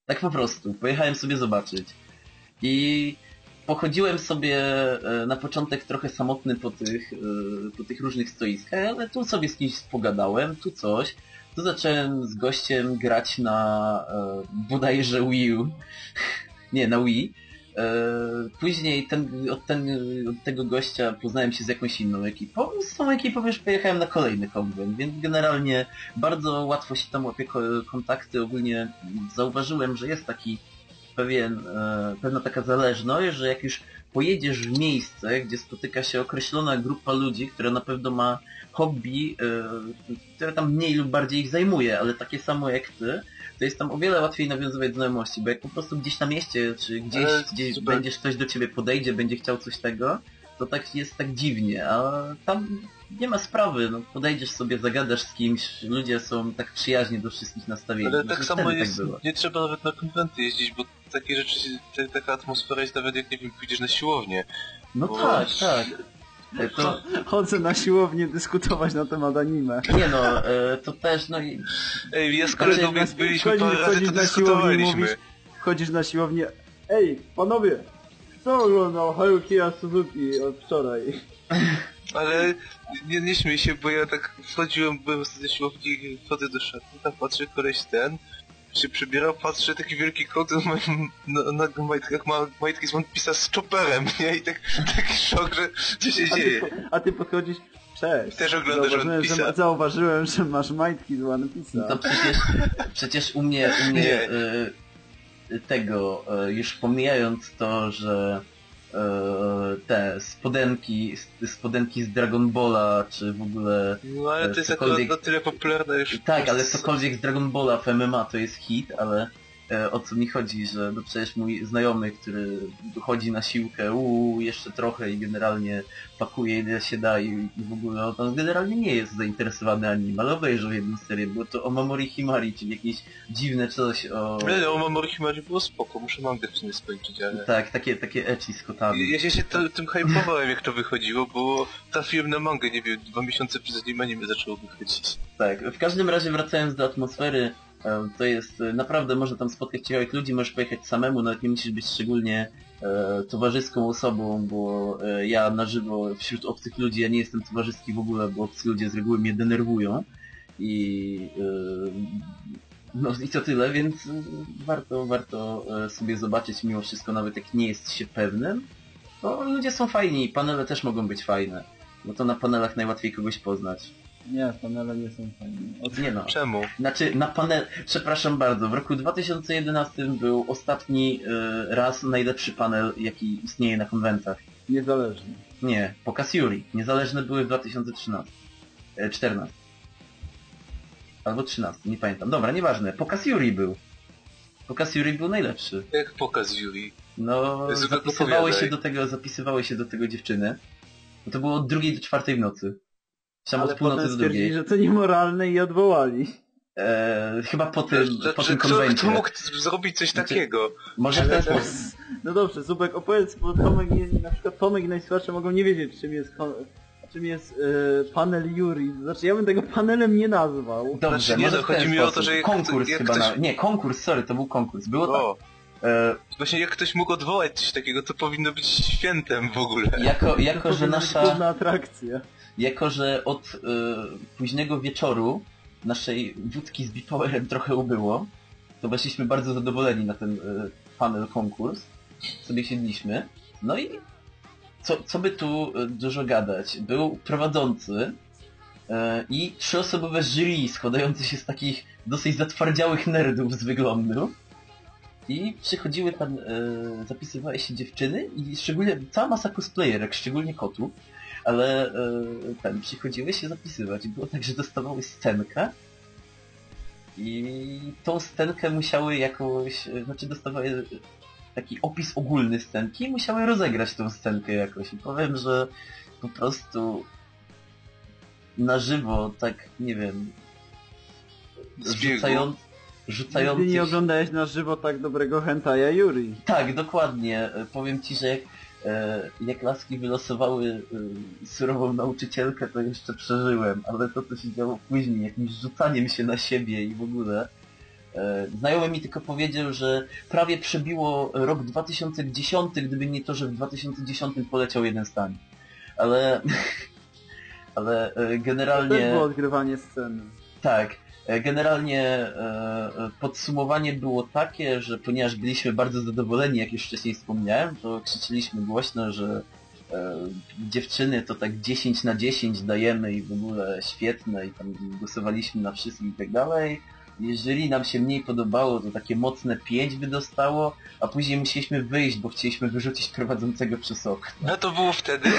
Tak po prostu. Pojechałem sobie zobaczyć. I pochodziłem sobie e, na początek trochę samotny po tych, e, po tych różnych stoiskach, ale tu sobie z kimś pogadałem, tu coś. Tu zacząłem z gościem grać na e, bodajże Wii U. Nie, na Wii. Później ten, od, ten, od tego gościa poznałem się z jakąś inną ekipą, z tą ekipą już pojechałem na kolejny konwent, więc generalnie bardzo łatwo się tam łapie ko- kontakty. Ogólnie zauważyłem, że jest taki pewien, e, pewna taka zależność, że jak już pojedziesz w miejsce, gdzie spotyka się określona grupa ludzi, która na pewno ma hobby, e, które tam mniej lub bardziej ich zajmuje, ale takie samo jak ty, to jest tam o wiele łatwiej nawiązywać znajomości, bo jak po prostu gdzieś na mieście, czy gdzieś, Ale gdzieś super. będziesz, ktoś do ciebie podejdzie, będzie chciał coś tego, to tak jest tak dziwnie, a tam nie ma sprawy, no podejdziesz sobie, zagadasz z kimś, ludzie są tak przyjaźnie do wszystkich nastawieni. Ale No, tak wtedy samo tak jest, było. nie trzeba nawet na konwenty jeździć, bo takie rzeczy, ta, taka atmosfera jest nawet jak, nie wiem, pójdziesz na siłownię. No Bo- tak, tak. E, To, Chodzę na siłownię dyskutować na temat anime. nie no, e, to też, no i Ej, ja z Znaczy, kolegą jak byliśmy parę razy, to na siłownię i dyskutowaliśmy. mówisz, wchodzisz na siłownię, ej, panowie, kto oglądał Harukiya Suzuki od wczoraj? Ale nie, nie śmiej się, bo ja tak wchodziłem, byłem ostatnio na siłowni, wchodzę do szatni, tam patrzę, koleś ten, się przebierał, patrzę, taki wielki kot na, moim- na, na majtkach ma majtki z One Piece'a z chopperem, nie? I tak, taki szok, że co się A ty, dzieje. po- a ty podchodzisz, cześć. Też oglądasz zauważyłem, One że, Piece'a. zauważyłem, że masz majtki z One to Piece'a. przecież, przecież u mnie, u mnie Nie. e, tego, e, już pomijając to, że te spodenki, spodenki z Dragon Balla, czy w ogóle No ale to jest Cokolwiek- akurat na tyle popularne już. Tak, ale cokolwiek z Dragon Balla w MMA to jest hit, ale e, o co mi chodzi, że no przecież mój znajomy, który chodzi na siłkę, uuu, jeszcze trochę i generalnie pakuje ile się da i, i w ogóle on generalnie nie jest zainteresowany anime, ale obejrzał jedną serię, było to o Mamori Himari, czyli jakieś dziwne coś o... Nie, no, Mamori Himari było spoko, muszę mangę w sumie skończyć, ale... Tak, takie, takie ecchi z kotami. Ja się, to, tym hypowałem jak to wychodziło, bo trafiłem na mangę, nie wiem, dwa miesiące przed zanim anime zaczęło wychodzić. Tak, w każdym razie wracając do atmosfery, e, to jest e, naprawdę, można tam spotkać ciekawych ludzi, możesz pojechać samemu, nawet nie musisz być szczególnie e, towarzyską osobą, bo e, ja na żywo wśród obcych ludzi, ja nie jestem towarzyski w ogóle, bo obcy ludzie z reguły mnie denerwują i e, no i to tyle, więc e, warto, warto e, sobie zobaczyć mimo wszystko, nawet jak nie jest się pewnym, bo ludzie są fajni, panele też mogą być fajne, bo to na panelach najłatwiej kogoś poznać. Nie, panele nie są fajne. Od... Nie no. Czemu? Znaczy, na panel... Przepraszam bardzo, w roku 2011 był ostatni y, raz najlepszy panel, jaki istnieje na konwentach. Niezależnie. Nie, pokaz Yuri. Niezależne były w 2013. E, 14. Albo 13, nie pamiętam. Dobra, nieważne. Pokaz Yuri był. Pokaz Yuri był najlepszy. Jak pokaz Yuri. No, Jezu, zapisywały się do tego, zapisywały się do tego dziewczyny. No to było od drugiej do czwartej w nocy. Tam Ale potem do stwierdzili, drugiej. że to niemoralne i odwołali. Eee, chyba po tym, Znaczy, po tym konwencie. kto mógł zrobić coś Znaczy- takiego? Może w ten sposób. No dobrze, Zubek, opowiedz, bo Tomek na przykład Tomek i najsłuchacze mogą nie wiedzieć, czym jest, czym jest e, panel Yuri. Znaczy, ja bym tego panelem nie nazwał. Dobrze, Znaczy, nie może no, chodzi mi o to, że jak- Konkurs jak chyba ktoś- na... Nie, konkurs, sorry, to był konkurs. Było tak. O, E, właśnie jak ktoś mógł odwołać coś takiego, to powinno być świętem w ogóle. jako, jako, To że nasza... atrakcja. Jako, że od e, późnego wieczoru naszej wódki z Bipowerem trochę ubyło, to weszliśmy bardzo zadowoleni na ten e, panel konkurs. Sobie siedliśmy. No i co, co by tu e, dużo gadać? Był prowadzący e, i trzyosobowe jury składające się z takich dosyć zatwardziałych nerdów z wyglądu. I przychodziły tam, e, zapisywały się dziewczyny i szczególnie cała masa cosplayerek, szczególnie kotów ale e, ten, przychodziły się zapisywać. I było tak, że dostawały scenkę i tą scenkę musiały jakoś, e, znaczy dostawały taki opis ogólny scenki i musiały rozegrać tą scenkę jakoś. I powiem, że po prostu na żywo, tak, nie wiem, rzucając, rzucający Nigdy nie oglądałeś na żywo tak dobrego hentaja Yuri. Tak, dokładnie. E, Powiem ci, że jak, jak laski wylosowały e, surową nauczycielkę, to jeszcze przeżyłem, ale to, co się działo później, jakimś rzucaniem się na siebie i w ogóle. E, Znajomy mi tylko powiedział, że prawie przebiło rok 2010, gdyby nie to, że w 2010 poleciał jeden stan. Ale, ale e, To też generalnie... było odgrywanie sceny. Tak. E, Generalnie e, e, podsumowanie było takie, że ponieważ byliśmy bardzo zadowoleni, jak już wcześniej wspomniałem, to krzyczeliśmy głośno, że dziewczyny to tak 10 na 10 dajemy i w ogóle świetne i tam głosowaliśmy na wszystkich i tak dalej. Jeżeli nam się mniej podobało, to takie mocne 5 by dostało, a później musieliśmy wyjść, bo chcieliśmy wyrzucić prowadzącego przez okno. No to było wtedy?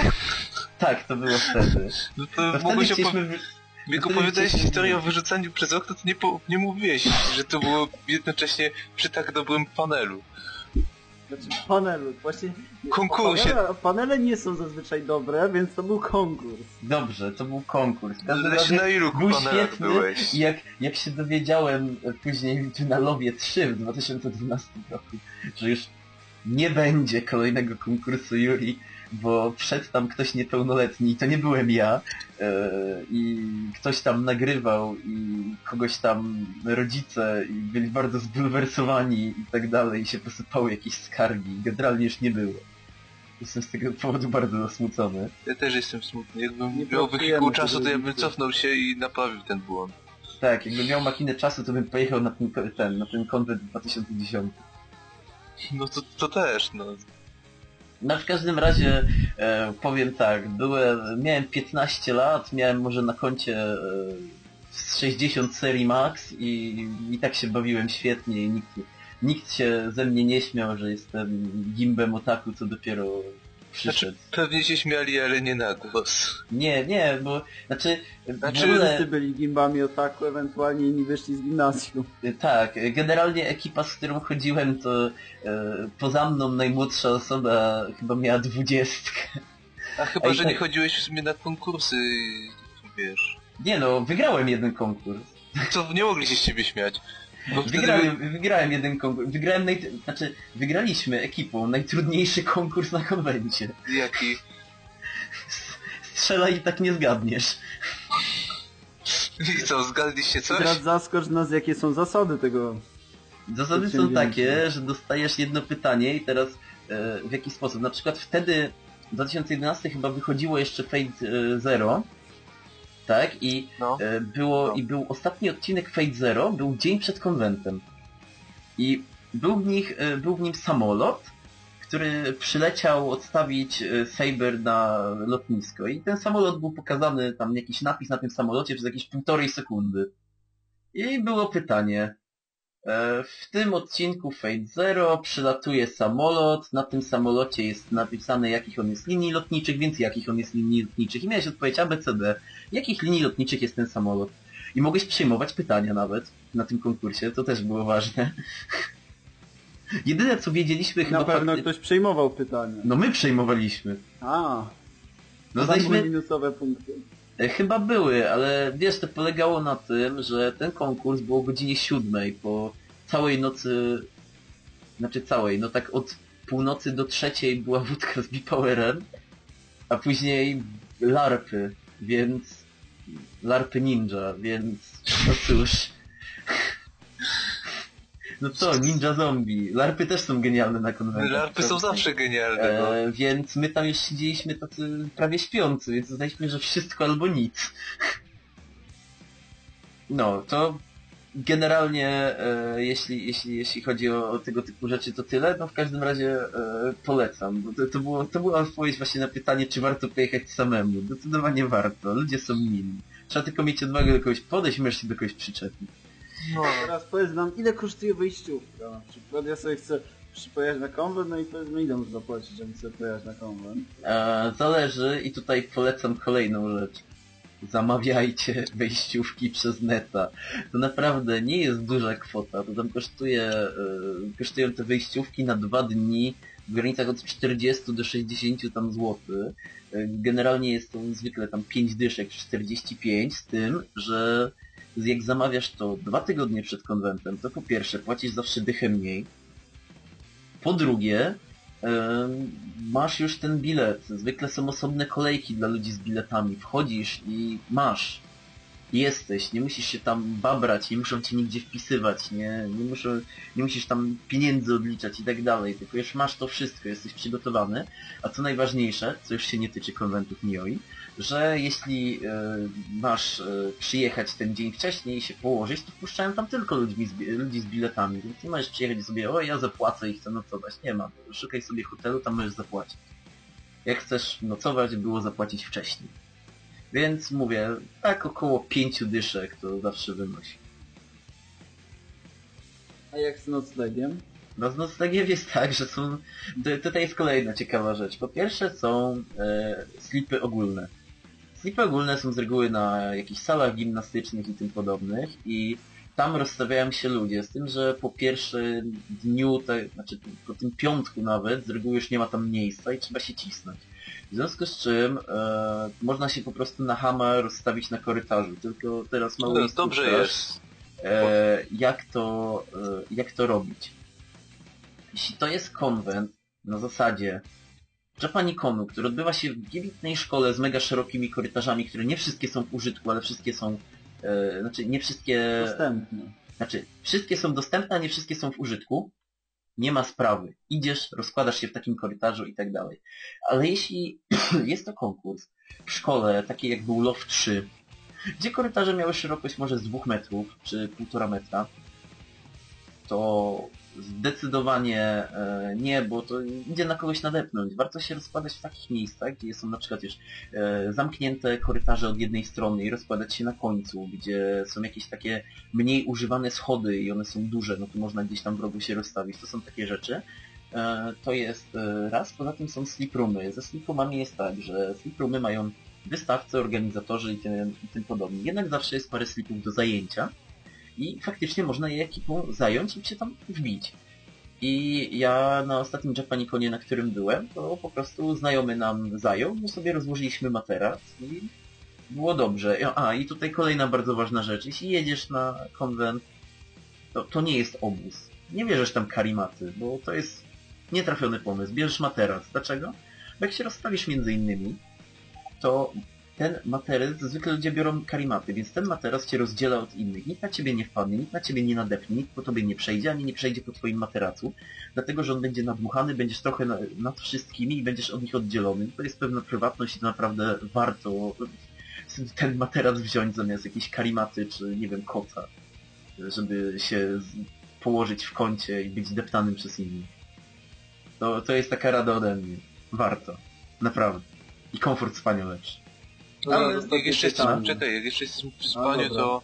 Tak, to było wtedy. No To to wtedy chcieliśmy... wy- Jak opowiadałeś historię o wyrzucaniu przez okno, to nie, po, nie mówiłeś, że to było jednocześnie przy tak dobrym panelu. Znaczy panelu, właśnie... Konkursie. Panele, panele nie są zazwyczaj dobre, więc to był konkurs. Dobrze, to był konkurs. Razie na ilu był świetny byłeś? i jak, jak się dowiedziałem później w Finalowie 3 w 2012 roku, że już nie będzie kolejnego konkursu Yuri, bo wszedł tam ktoś niepełnoletni to nie byłem ja e, i ktoś tam nagrywał i kogoś tam rodzice i byli bardzo zbulwersowani i tak dalej i się posypały jakieś skargi. Generalnie już nie było. Jestem z tego powodu bardzo zasmucony. Ja też jestem smutny. Jakbym Nie miał tego czasu, to ja bym cofnął się i naprawił ten błąd. Tak, jakbym miał makinę czasu, to bym pojechał na ten, ten, na ten konwent 2010. No to, to też, no. No w każdym razie e, powiem tak, byłem, miałem 15 lat, miałem może na koncie e, z 60 serii max i, i tak się bawiłem świetnie i nikt, nikt się ze mnie nie śmiał, że jestem gimbem otaku, co dopiero przyszedł. Znaczy, pewnie się śmiali, ale nie na głos. Nie, nie, bo znaczy, Znaczy, Wszyscy byli gimbami otaku, ewentualnie inni wyszli z gimnazjum. Tak, generalnie ekipa, z którą chodziłem, to e, poza mną najmłodsza osoba chyba miała dwudziestkę. A chyba, Ej, że tak. nie chodziłeś w sumie na konkursy, wiesz. Nie no, wygrałem jeden konkurs. To nie mogli się z ciebie śmiać. Wtedy Wygrałem, wygrałem jeden konkurs. Wygrałem naj... Znaczy, wygraliśmy ekipą najtrudniejszy konkurs na konwencie. Jaki? Strzelaj i tak nie zgadniesz. I co, zgadliście coś? Teraz zaskocz nas, jakie są zasady tego. Zasady są takie, że dostajesz jedno pytanie i teraz e, w jaki sposób. Na przykład wtedy, w 2011 chyba wychodziło jeszcze Fate e, Zero, tak? I No. e, było, No. i był ostatni odcinek Fate Zero, był dzień przed konwentem. I był w, nich, e, był w nim samolot, który przyleciał odstawić e, Saber na lotnisko. I ten samolot był pokazany, tam jakiś napis na tym samolocie przez jakieś półtorej sekundy. I było pytanie, W tym odcinku Fate Zero przylatuje samolot, na tym samolocie jest napisane jakich on jest linii lotniczych, więc jakich on jest linii lotniczych. I miałeś odpowiedź ABCD, jakich linii lotniczych jest ten samolot. I mogłeś przyjmować pytania nawet na tym konkursie, to też było ważne. Jedyne co wiedzieliśmy chyba... Na pewno fakty- ktoś przejmował pytanie. No my przejmowaliśmy. A, No znaliśmy... minusowe punkty. E, Chyba były, ale wiesz, to polegało na tym, że ten konkurs był o godzinie siódmej, po całej nocy, znaczy całej, no tak od północy do trzeciej była wódka z Bipowerem, a później larpy, więc larpy ninja, więc no cóż. No co, ninja zombie. Larpy też są genialne na konwencji. Larpy są zawsze genialne, no. E, więc my tam już siedzieliśmy tacy prawie śpiący, więc uznaliśmy, że wszystko albo nic. No, to generalnie e, jeśli, jeśli, jeśli chodzi o, o tego typu rzeczy to tyle, no w każdym razie e, polecam. Bo to, to, było, to była odpowiedź właśnie na pytanie, czy warto pojechać samemu. Zdecydowanie warto, ludzie są mili. Trzeba tylko mieć odwagę do kogoś podejść, możesz się do kogoś przyczepić. No. Teraz powiedz nam, ile kosztuje wyjściówka na przykład. Ja sobie chcę przy- pojechać na konwent, no i powiedzmy ile muszę zapłacić, żeby sobie pojechać na konwent. E, zależy i tutaj polecam kolejną rzecz. Zamawiajcie wejściówki przez neta. To naprawdę nie jest duża kwota. To tam kosztuje, e, kosztują te wejściówki na dwa dni w granicach od 40 do 60 tam złotych. E, Generalnie jest to zwykle tam 5 dyszek, 45, z tym, że jak zamawiasz to dwa tygodnie przed konwentem, to po pierwsze płacisz zawsze dychę mniej. Po drugie, masz już ten bilet. Zwykle są osobne kolejki dla ludzi z biletami. Wchodzisz i masz. Jesteś, nie musisz się tam babrać, nie muszą cię nigdzie wpisywać, nie, nie, muszą, nie musisz tam pieniędzy odliczać i tak dalej, tylko już masz to wszystko, jesteś przygotowany. A co najważniejsze, co już się nie tyczy konwentów NIOI, że jeśli e, masz e, przyjechać ten dzień wcześniej i się położyć, to wpuszczają tam tylko ludźmi z, ludzi z biletami, więc nie możesz przyjechać i sobie, o ja zapłacę i chcę nocować. Nie ma, szukaj sobie hotelu, tam możesz zapłacić. Jak chcesz nocować, było zapłacić wcześniej. Więc mówię, tak około pięciu dyszek to zawsze wynosi. A jak z noclegiem? No z noclegiem jest tak, że są... Tutaj jest kolejna ciekawa rzecz. Po pierwsze są e, slipy ogólne. Slipy ogólne są z reguły na jakichś salach gimnastycznych i tym podobnych i tam rozstawiają się ludzie, z tym, że po pierwszym dniu, te, znaczy po tym piątku nawet, z reguły już nie ma tam miejsca i trzeba się cisnąć. W związku z czym e, można się po prostu na hama rozstawić na korytarzu, tylko teraz mało No, dobrze jest. e, jak, to, e, jak to robić. Jeśli to jest konwent na zasadzie Japanikonu, który odbywa się w wybitnej szkole z mega szerokimi korytarzami, które nie wszystkie są w użytku, ale wszystkie są, e, znaczy nie wszystkie, Dostępne. znaczy wszystkie są dostępne, a nie wszystkie są w użytku, nie ma sprawy. Idziesz, rozkładasz się w takim korytarzu i tak dalej. Ale jeśli jest to konkurs w szkole, takiej jak był LOW 3, gdzie korytarze miały szerokość może z dwóch metrów, czy półtora metra, to zdecydowanie e, nie, bo to idzie na kogoś nadepnąć. Warto się rozkładać w takich miejscach, gdzie są na przykład już e, zamknięte korytarze od jednej strony i rozkładać się na końcu, gdzie są jakieś takie mniej używane schody i one są duże, no to można gdzieś tam w rogu się rozstawić. To są takie rzeczy. E, To jest raz, poza tym są sleep roomy. Ze sleep roomami jest tak, że sleep roomy mają wystawcy, organizatorzy i tym, i tym podobnie. Jednak zawsze jest parę slipów do zajęcia i faktycznie można je ekipą zająć i się tam wbić. I ja na ostatnim Japanikonie, na którym byłem, to po prostu znajomy nam zajął, my sobie rozłożyliśmy materac i było dobrze. A, i tutaj kolejna bardzo ważna rzecz. Jeśli jedziesz na konwent, to, to nie jest obóz. Nie bierzesz tam karimaty, bo to jest nietrafiony pomysł. Bierzesz materac. Dlaczego? Bo jak się rozstawisz między innymi, to ten materac, zwykle ludzie biorą karimaty, więc ten materac cię rozdziela od innych. Nikt na ciebie nie wpadnie, nikt na ciebie nie nadepnie, nikt po tobie nie przejdzie, ani nie przejdzie po twoim materacu, dlatego że on będzie nadmuchany, będziesz trochę na, nad wszystkimi i będziesz od nich oddzielony. To jest pewna prywatność i to naprawdę warto ten materac wziąć zamiast jakiejś karimaty, czy nie wiem, kota, żeby się położyć w kącie i być deptanym przez innych. To, to jest taka rada ode mnie. Warto. Naprawdę. I komfort spania lepszy. Ale ostatnie jak jeszcze jesteśmy, czekaj, jak jeszcze jesteśmy przy A, spaniu, to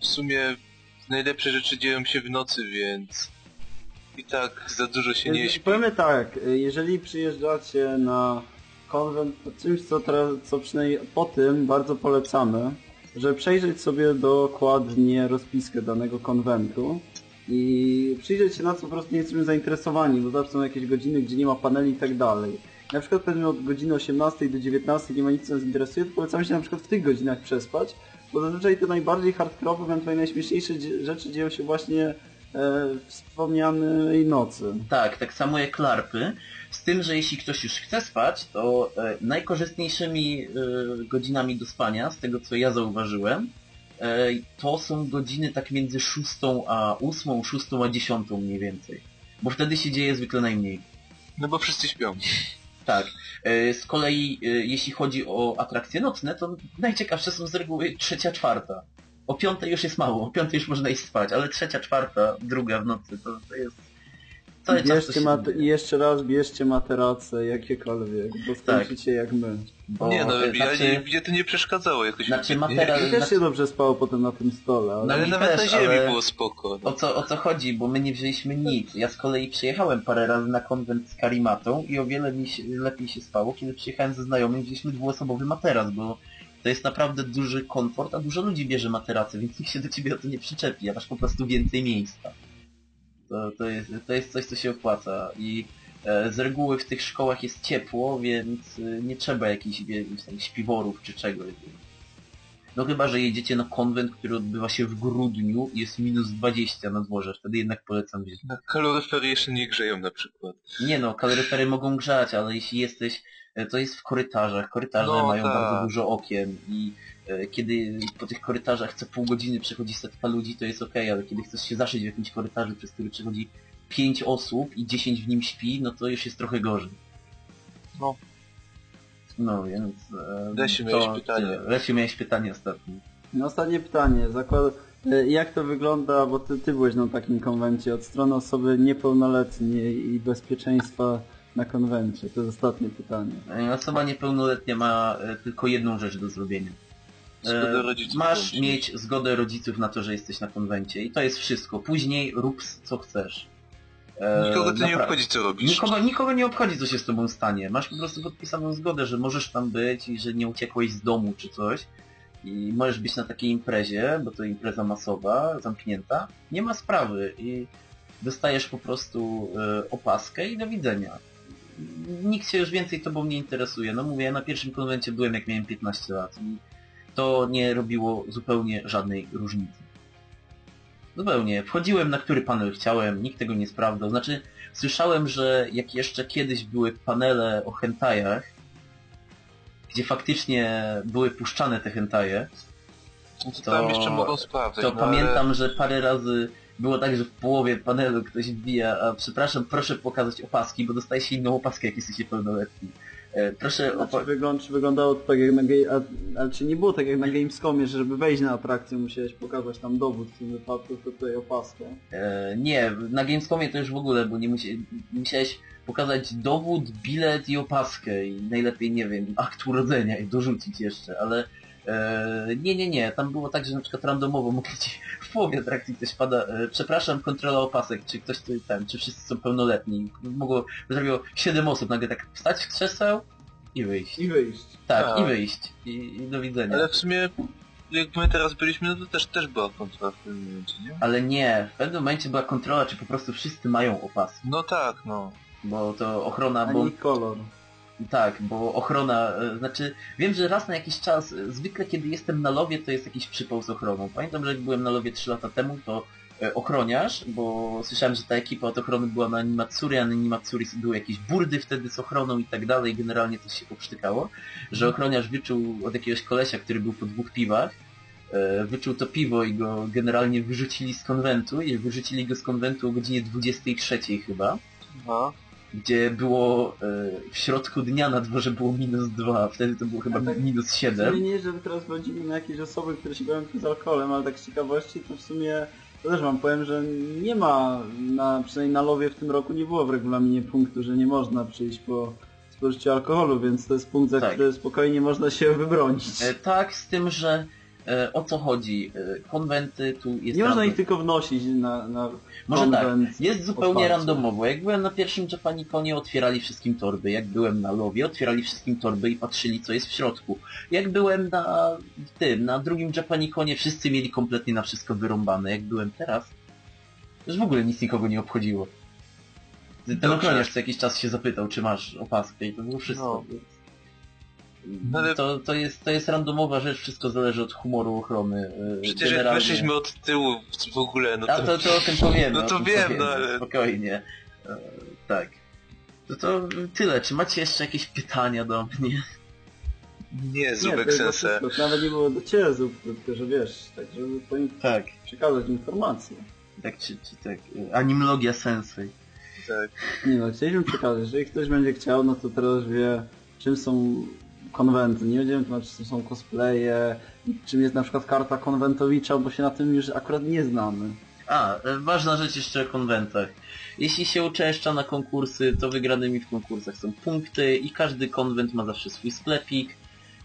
w sumie najlepsze rzeczy dzieją się w nocy, więc i tak za dużo się nie śpi. Powiemy tak, jeżeli przyjeżdżacie na konwent, to czymś co, teraz, co przynajmniej po tym bardzo polecamy, żeby przejrzeć sobie dokładnie rozpiskę danego konwentu i przyjrzeć się na co po prostu nie jesteśmy zainteresowani, bo zawsze są jakieś godziny, gdzie nie ma paneli i tak dalej. Na przykład powiedzmy od godziny 18 do 19 nie ma nic, co nas interesuje, to polecamy się na przykład w tych godzinach przespać, bo zazwyczaj te najbardziej hardkorowe, ewentualnie najśmieszniejsze rzeczy dzieją się właśnie e, w wspomnianej nocy. Tak, tak samo jak larpy. Z tym, że jeśli ktoś już chce spać, to e, najkorzystniejszymi e, godzinami do spania, z tego co ja zauważyłem, e, to są godziny tak między 6 a 8, 6 a 10 mniej więcej. Bo wtedy się dzieje zwykle najmniej. No bo wszyscy śpią. Tak. E, Z kolei, e, jeśli chodzi o atrakcje nocne, to najciekawsze są z reguły trzecia, czwarta. O piątej już jest mało, o piątej już można iść spać, ale trzecia, czwarta, druga w nocy, to, to jest... Cały czas coś Bierzcie jeszcze raz bierzcie materace, jakiekolwiek, bo skończycie jak my. Bo, nie no, ja znaczy, nie, mnie to nie przeszkadzało jakoś. Znaczy wybitnie. matera- Mi też się dobrze spało potem na tym stole, ale... No Ale nawet też, na ziemi ale- było spoko. No. O co, o co chodzi, bo my nie wzięliśmy nic. Ja z kolei przyjechałem parę razy na konwent z Karimatą i o wiele mi się, lepiej się spało, kiedy przyjechałem ze znajomym, wzięliśmy dwuosobowy materac, bo to jest naprawdę duży komfort, a dużo ludzi bierze materace, więc nikt się do ciebie o to nie przyczepi, a masz po prostu więcej miejsca. To, to, jest, to jest coś, co się opłaca i e, z reguły w tych szkołach jest ciepło, więc e, nie trzeba jakichś, tam śpiworów czy czegoś. No chyba, że jedziecie na konwent, który odbywa się w grudniu i jest minus 20 na dworze, wtedy jednak polecam wziąć. Na kaloryfery jeszcze nie grzeją na przykład. Nie no, kaloryfery mogą grzać, ale jeśli jesteś, e, to jest w korytarzach. Korytarze No mają tak. bardzo dużo okien i kiedy po tych korytarzach co pół godziny przechodzi setka ludzi, to jest okej, ale kiedy chcesz się zaszyć w jakimś korytarzu, przez który przechodzi 5 osób i 10 w nim śpi, no to już jest trochę gorzej. No. No więc... E, Lesiu, to miałeś pytanie. tyle. Lesiu, miałeś pytanie ostatnie. No ostatnie pytanie. Zakład... e, Jak to wygląda, bo ty, ty byłeś na takim konwencie, od strony osoby niepełnoletniej i bezpieczeństwa na konwencie? To jest ostatnie pytanie. E, Osoba niepełnoletnia ma e, tylko jedną rzecz do zrobienia. E, Zgodę rodziców Masz mieć zgodę rodziców na to, że jesteś na konwencie i to jest wszystko. Później rób co chcesz. E, Nikogo to nie obchodzi co robisz. Nikogo, nikogo nie obchodzi, co się z tobą stanie. Masz po prostu podpisaną zgodę, że możesz tam być i że nie uciekłeś z domu czy coś. I możesz być na takiej imprezie, bo to impreza masowa, zamknięta. Nie ma sprawy i dostajesz po prostu e, opaskę i do widzenia. Nikt się już więcej tobą nie interesuje. No mówię, ja na pierwszym konwencie byłem jak miałem 15 lat i to nie robiło zupełnie żadnej różnicy. Zupełnie. Wchodziłem na który panel chciałem, nikt tego nie sprawdzał. Znaczy, słyszałem, że jak jeszcze kiedyś były panele o hentajach, gdzie faktycznie były puszczane te hentaje, No to, tam jeszcze mogą sprawdzać. to no, ale- pamiętam, że parę razy było tak, że w połowie panelu ktoś wbija, a przepraszam, proszę pokazać opaski, bo dostaje się inną opaskę, jak jesteście pełnoletni. E, proszę Znaczy, opa- wygląd, czy wyglądało to tak jak na gej... A, ale czy nie było tak jak na Gamescomie, że żeby wejść na atrakcję musiałeś pokazać tam dowód w tym wypadku, to tutaj opaskę? E, nie, na Gamescomie to już w ogóle, bo nie musie, musiałeś pokazać dowód, bilet i opaskę i najlepiej, nie wiem, akt urodzenia i dorzucić jeszcze, ale e, nie, nie, nie, tam było tak, że na przykład randomowo mogli ci w połowie atrakcji ktoś pada, e, przepraszam, kontrola opasek, czy ktoś tu tam, czy wszyscy są pełnoletni. Mogło, zrobiło 7 osób nagle tak wstać z krzeseł i wyjść. I wyjść. Tak, Tak. i wyjść. I, i do widzenia. Ale w sumie, jak my teraz byliśmy, no to też, też była kontrola w tym momencie, nie? Ale nie, w pewnym momencie była kontrola, czy po prostu wszyscy mają opaski, No tak, no. bo to ochrona, A bo kolor. Tak, bo ochrona, e, znaczy wiem, że raz na jakiś czas, e, zwykle kiedy jestem na lowie, to jest jakiś przypał z ochroną. Pamiętam, że jak byłem na lowie 3 lata temu, to e, ochroniarz, bo słyszałem, że ta ekipa od ochrony była na Animatsuri, a na Animatsuri były jakieś burdy wtedy z ochroną i tak dalej, generalnie coś się poprztykało, że ochroniarz wyczuł od jakiegoś kolesia, który był po dwóch piwach, wyczuł to piwo i go generalnie wyrzucili z konwentu i wyrzucili go z konwentu o godzinie 23 chyba no. Gdzie było e, w środku dnia na dworze było minus 2, wtedy to było chyba tak- minus W sumie 7. nie, żeby teraz wchodzili na jakieś osoby, które się bawią z alkoholem, ale tak z ciekawości to w sumie to też wam powiem, że nie ma, na, przynajmniej na lowie w tym roku nie było w regulaminie punktu, że nie można przyjść po spożyciu alkoholu, więc to jest punkt, za Tak. który spokojnie można się wybronić. E, tak, z tym, że o co chodzi? E, konwenty tu jest nie można ich tylko wnosić na, na Może tak, jest zupełnie otwarcie. randomowo. Jak byłem na pierwszym Japanikonie, otwierali wszystkim torby. Jak byłem na lowie, otwierali wszystkim torby i patrzyli, co jest w środku. Jak byłem na tym, na drugim Japanikonie, wszyscy mieli kompletnie na wszystko wyrąbane. Jak byłem teraz, Już w ogóle nic nikogo nie obchodziło. Ten Dobrze. ochroniarz co jakiś czas się zapytał, czy masz opaskę i to było wszystko. No. No ale- To, to, jest, to jest randomowa rzecz, wszystko zależy od humoru ochrony. yy, Przecież jak weszliśmy od tyłu w- ogóle, no A to... to, to o tym powiemy. No to wiem, no ale- Spokojnie. E, tak. No to tyle. Czy macie jeszcze jakieś pytania do mnie? Nie, Zubek to Sense. To nawet nie było do ciebie, Zub, tylko że wiesz, tak żeby powiem Tak. przekazać informacje. Tak, czy, czy tak. e, Animologia Sensei. Tak. Nie no, chcieliśmy przekazać, jeżeli ktoś będzie chciał, no to teraz wie, czym są konwenty. Nie będziemy tłumaczyć, czym są cosplaye, czym jest na przykład karta konwentowicza, bo się na tym już akurat nie znamy. A, e, ważna rzecz jeszcze o konwentach. Jeśli się uczęszcza na konkursy, to wygranymi w konkursach są punkty i każdy konwent ma zawsze swój sklepik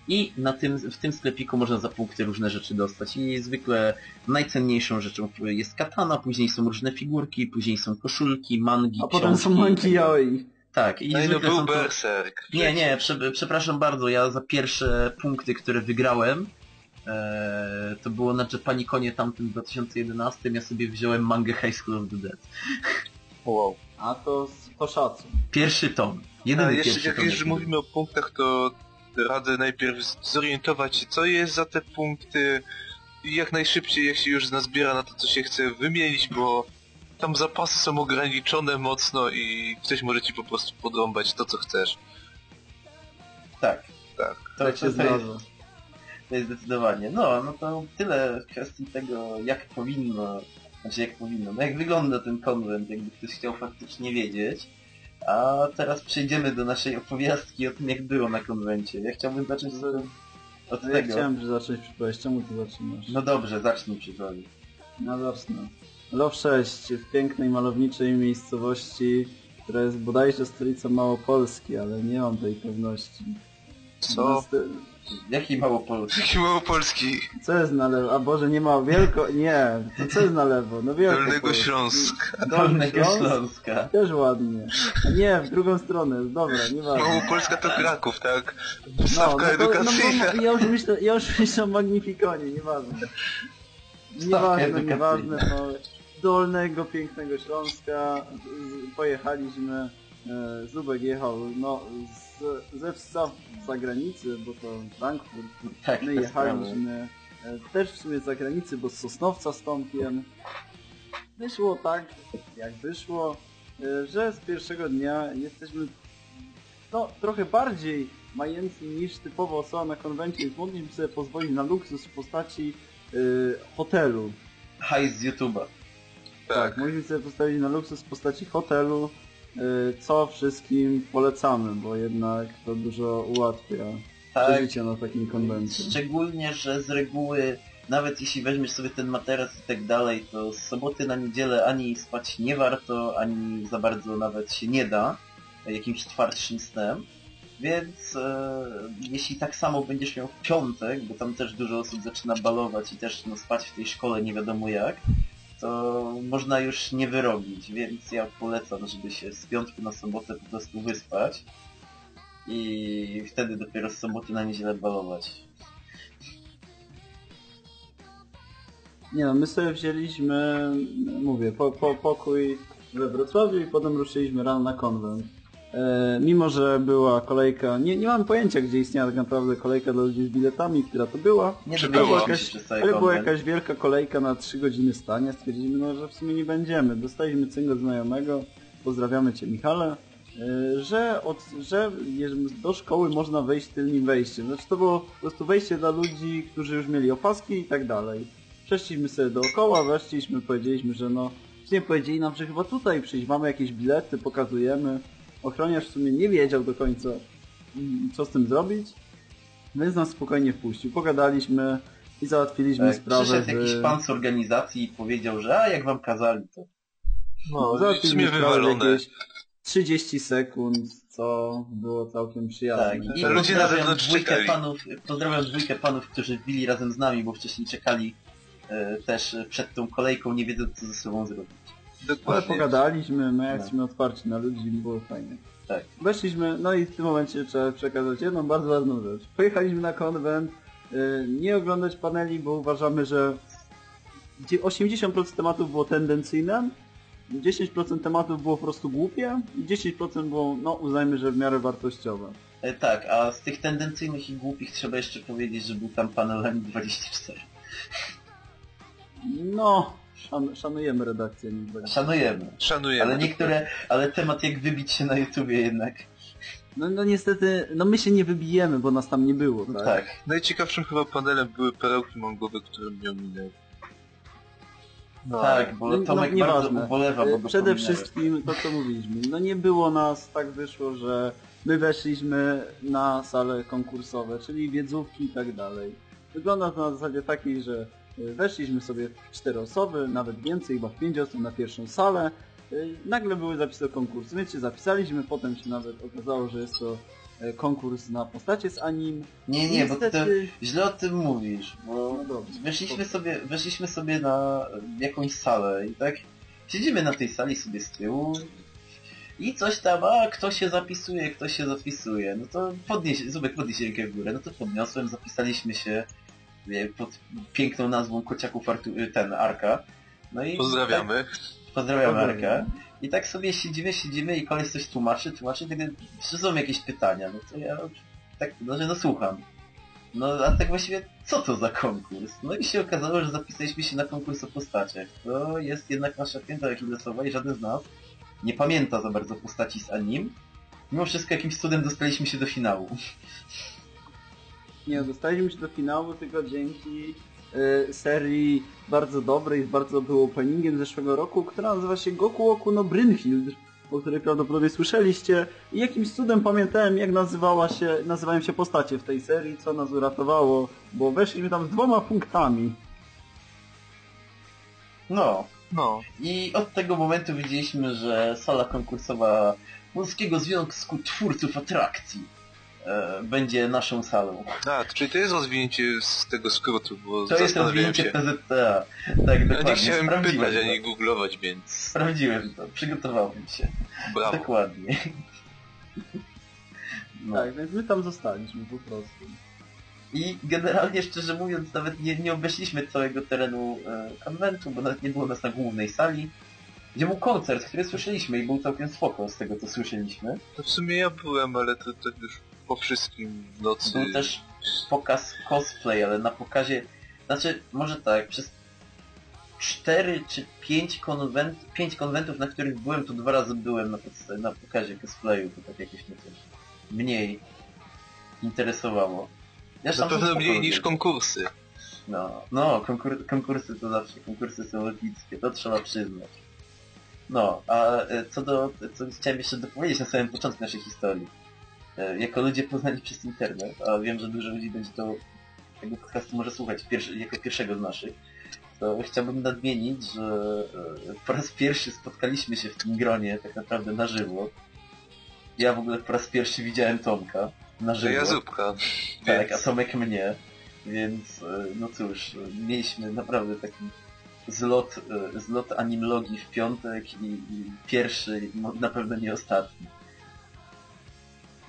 i na tym, w tym sklepiku można za punkty różne rzeczy dostać i zwykle najcenniejszą rzeczą jest katana, później są różne figurki, później są koszulki, mangi, A potem są książki. manki yaoi. Tak, i No i no był są to... Berserk. Nie, nie, prze, przepraszam bardzo, ja za pierwsze punkty, które wygrałem, e, to było na Japanikonie tamtym w 2011, ja sobie wziąłem mangę High School of the Dead. Wow. A to, to szacun. Pierwszy tom. Jeszcze pierwszy jak tom. już jaki mówimy o punktach, to radzę najpierw zorientować się, co jest za te punkty i jak najszybciej, jak się już nazbiera na to, co się chce wymienić, bo tam zapasy są ograniczone mocno i ktoś może ci po prostu podrąbać to, co chcesz. Tak, Tak. to, Tak to, się jest, to jest zdecydowanie. No, no to tyle w kwestii tego, jak powinno, znaczy jak powinno, no jak wygląda ten konwent, jakby ktoś chciał faktycznie wiedzieć. A teraz przejdziemy do naszej opowiastki o tym, jak było na konwencie. Ja chciałbym zacząć od, od ja tego. chciałem zacząć przypowieść, czemu ty zaczynasz? No dobrze, zacznij przypowieść. No zacznę. Love 6 w pięknej, malowniczej miejscowości, która jest bodajże stolicą Małopolski, ale nie mam tej pewności. Co? Nast- Jaki Małopolski? Taki małopolski. Co jest na lewo? A Boże, nie ma wielko... Nie, to co jest na lewo? No wielko. Dolnego Śląska. Dolnego Śląsk? Śląska. Też ładnie. Nie, w drugą stronę, dobra, nieważne. Małopolska to Kraków, tak? No, Stawka no to, no, edukacyjna. bo ja już myślę, ja już myślę o Magnifikonie, nieważne. Nieważne, nieważne, no. Dolnego, pięknego Śląska pojechaliśmy, e, Zubek jechał, no, z, ze wsa zagranicy, bo to Frankfurt, Tak, my jechaliśmy e, też w sumie z zagranicy, bo z Sosnowca z Tomkiem. Wyszło tak, jak wyszło, e, że z pierwszego dnia jesteśmy no, trochę bardziej majętni niż typowo osoba na konwencie, więc mogliśmy sobie pozwolić na luksus w postaci hotelu. Hajs z YouTube'a. Tak. mogliśmy sobie postawić na luksus w postaci hotelu, e, co wszystkim polecamy, bo jednak to dużo ułatwia Tak, przeżycie na takim konwencie. szczególnie, że z reguły, nawet jeśli weźmiesz sobie ten materac i tak dalej, to z soboty na niedzielę ani spać nie warto, ani za bardzo nawet się nie da jakimś twardszym snem. Więc e, jeśli tak samo będziesz miał w piątek, bo tam też dużo osób zaczyna balować i też no, spać w tej szkole nie wiadomo jak, to można już nie wyrobić, więc ja polecam, żeby się z piątku na sobotę po prostu wyspać i wtedy dopiero z soboty na niedzielę balować. Nie no, my sobie wzięliśmy, mówię, po, po, pokój we Wrocławiu i potem ruszyliśmy rano na konwent. E, mimo, że była kolejka, nie, nie mam pojęcia, gdzie istniała tak naprawdę kolejka dla ludzi z biletami, która to była, Nie Czy była jakaś- ale była jakaś wielka kolejka na 3 godziny stania, stwierdziliśmy, no, że w sumie nie będziemy. Dostaliśmy cyngo znajomego, pozdrawiamy Cię Michale, e, że, od, że do szkoły można wejść tylnym wejściem. Znaczy to było po prostu wejście dla ludzi, którzy już mieli opaski i tak dalej. Przeszliśmy sobie dookoła, weszliśmy, powiedzieliśmy, że no, nie powiedzieli nam, że chyba tutaj przyjść, mamy jakieś bilety, pokazujemy. Ochroniarz w sumie nie wiedział do końca, mm, co z tym zrobić, więc nas spokojnie wpuścił. Pogadaliśmy i załatwiliśmy Tak, sprawę. Przyszedł z- jakiś pan z organizacji i powiedział, że a jak wam kazali to. No, Załatwiliśmy sprawę w wywalone. jakieś 30 sekund, co było całkiem przyjazne. Tak, i Ludzie na pozdrawiam zewnątrz dwójkę panów, pozdrawiam dwójkę panów, którzy bili razem z nami, bo wcześniej czekali e, też przed tą kolejką, nie wiedząc co ze sobą zrobić. Ale Dokładnie. pogadaliśmy, my jak No. jesteśmy otwarci na ludzi, było fajnie. Tak. Weszliśmy, no i w tym momencie trzeba przekazać jedną bardzo ważną rzecz. Pojechaliśmy na konwent, y, nie oglądać paneli, bo uważamy, że gdzie 80% tematów było tendencyjne, 10% tematów było po prostu głupie i 10% było, no uznajmy, że w miarę wartościowe. E, tak, a z tych tendencyjnych i głupich trzeba jeszcze powiedzieć, że był tam panel M24. No, szan szanujemy redakcję. Szanujemy. Szanujemy. Ale niektóre, ale temat jak wybić się na YouTubie jednak. No, no niestety, no my się nie wybijemy, bo nas tam nie było, tak? Tak. Najciekawszym chyba panelem były perełki mangowe, które miał minę. No. Tak, bo No, no, Tomek nieważne. bardzo ubolewa, bo Przede wszystkim to, co mówiliśmy. No nie było nas, tak wyszło, że my weszliśmy na sale konkursowe, czyli wiedzówki i tak dalej. Wygląda to na zasadzie takiej, że weszliśmy sobie cztery osoby, nawet więcej, chyba w pięć osób na pierwszą salę. E, Nagle były zapisy do konkursu, więc się zapisaliśmy, potem się nawet okazało, że jest to e, konkurs na postacie z anim. Nie, nie, bo ty Niestety- źle o tym mówisz, bo No dobrze. weszliśmy sobie, weszliśmy sobie na jakąś salę i tak siedzimy na tej sali sobie z tyłu i coś tam, a kto się zapisuje, kto się zapisuje, no to podnieś, Zubek podnieś rękę w górę, no to podniosłem, zapisaliśmy się pod piękną nazwą Kociaków Artu, ten, Arka. No i Pozdrawiamy. Tak, pozdrawiamy Pozdrawiam. Arkę. I tak sobie siedzimy, siedzimy i koleś coś tłumaczy, tłumaczy, tak, czy są jakieś pytania, no to ja tak, no że no słucham. No a tak właściwie, co to za konkurs? No i się okazało, że zapisaliśmy się na konkurs o postaciach. To jest jednak nasza pięta losowa i żaden z nas nie pamięta za bardzo postaci z anim. Mimo wszystko jakimś cudem dostaliśmy się do finału. Nie, dostaliśmy się do finału tylko dzięki e, serii bardzo dobrej, z bardzo dobrym openingiem z zeszłego roku, która nazywa się Goku Oku no Brynhild, o której prawdopodobnie słyszeliście. I jakimś cudem pamiętałem, jak nazywała się, nazywają się postacie w tej serii, co nas uratowało, bo weszliśmy tam z dwoma punktami. No. No. I od tego momentu widzieliśmy, że sala konkursowa Polskiego Związku Twórców Atrakcji e, będzie naszą salą. A, czyli to jest rozwinięcie z tego skrótu, bo To jest rozwinięcie się. PZTA. Tak, Ja dokładnie. nie chciałem Sprawdziłem pytać, to. ani googlować, więc Sprawdziłem to, przygotowałem się. brawo. Dokładnie. No. Tak, więc my tam zostaliśmy po prostu. I generalnie, szczerze mówiąc, nawet nie, nie obeszliśmy całego terenu e, konwentu, bo nawet nie było nas na głównej sali, gdzie był koncert, który słyszeliśmy i był całkiem spoko z tego, co słyszeliśmy. To w sumie ja byłem, ale to tak już po wszystkim w nocy. Był też pokaz cosplay, ale na pokazie... Znaczy, może tak, przez cztery czy pięć, konwent, pięć konwentów, na których byłem, to dwa razy byłem na, podsta- na pokazie cosplayu, to tak jakoś mnie też mniej interesowało. Ja Na pewno mniej niż konkursy. No, no konkur konkursy to zawsze, konkursy są epickie, to trzeba przyznać. No, a e, co do, co chciałem jeszcze dopowiedzieć na samym początku naszej historii. E, Jako ludzie poznani przez internet, a wiem, że dużo ludzi będzie to tego podcastu może słuchać pierwszy, jako pierwszego z naszych, to chciałbym nadmienić, że e, po raz pierwszy spotkaliśmy się w tym gronie tak naprawdę na żywo. Ja w ogóle po raz pierwszy widziałem Tomka na To żywo. ja zupka. Tak, a Więc Tomek mnie, więc e, no cóż, mieliśmy naprawdę taki zlot, zlot animologii w piątek i, i pierwszy, na pewno nie ostatni.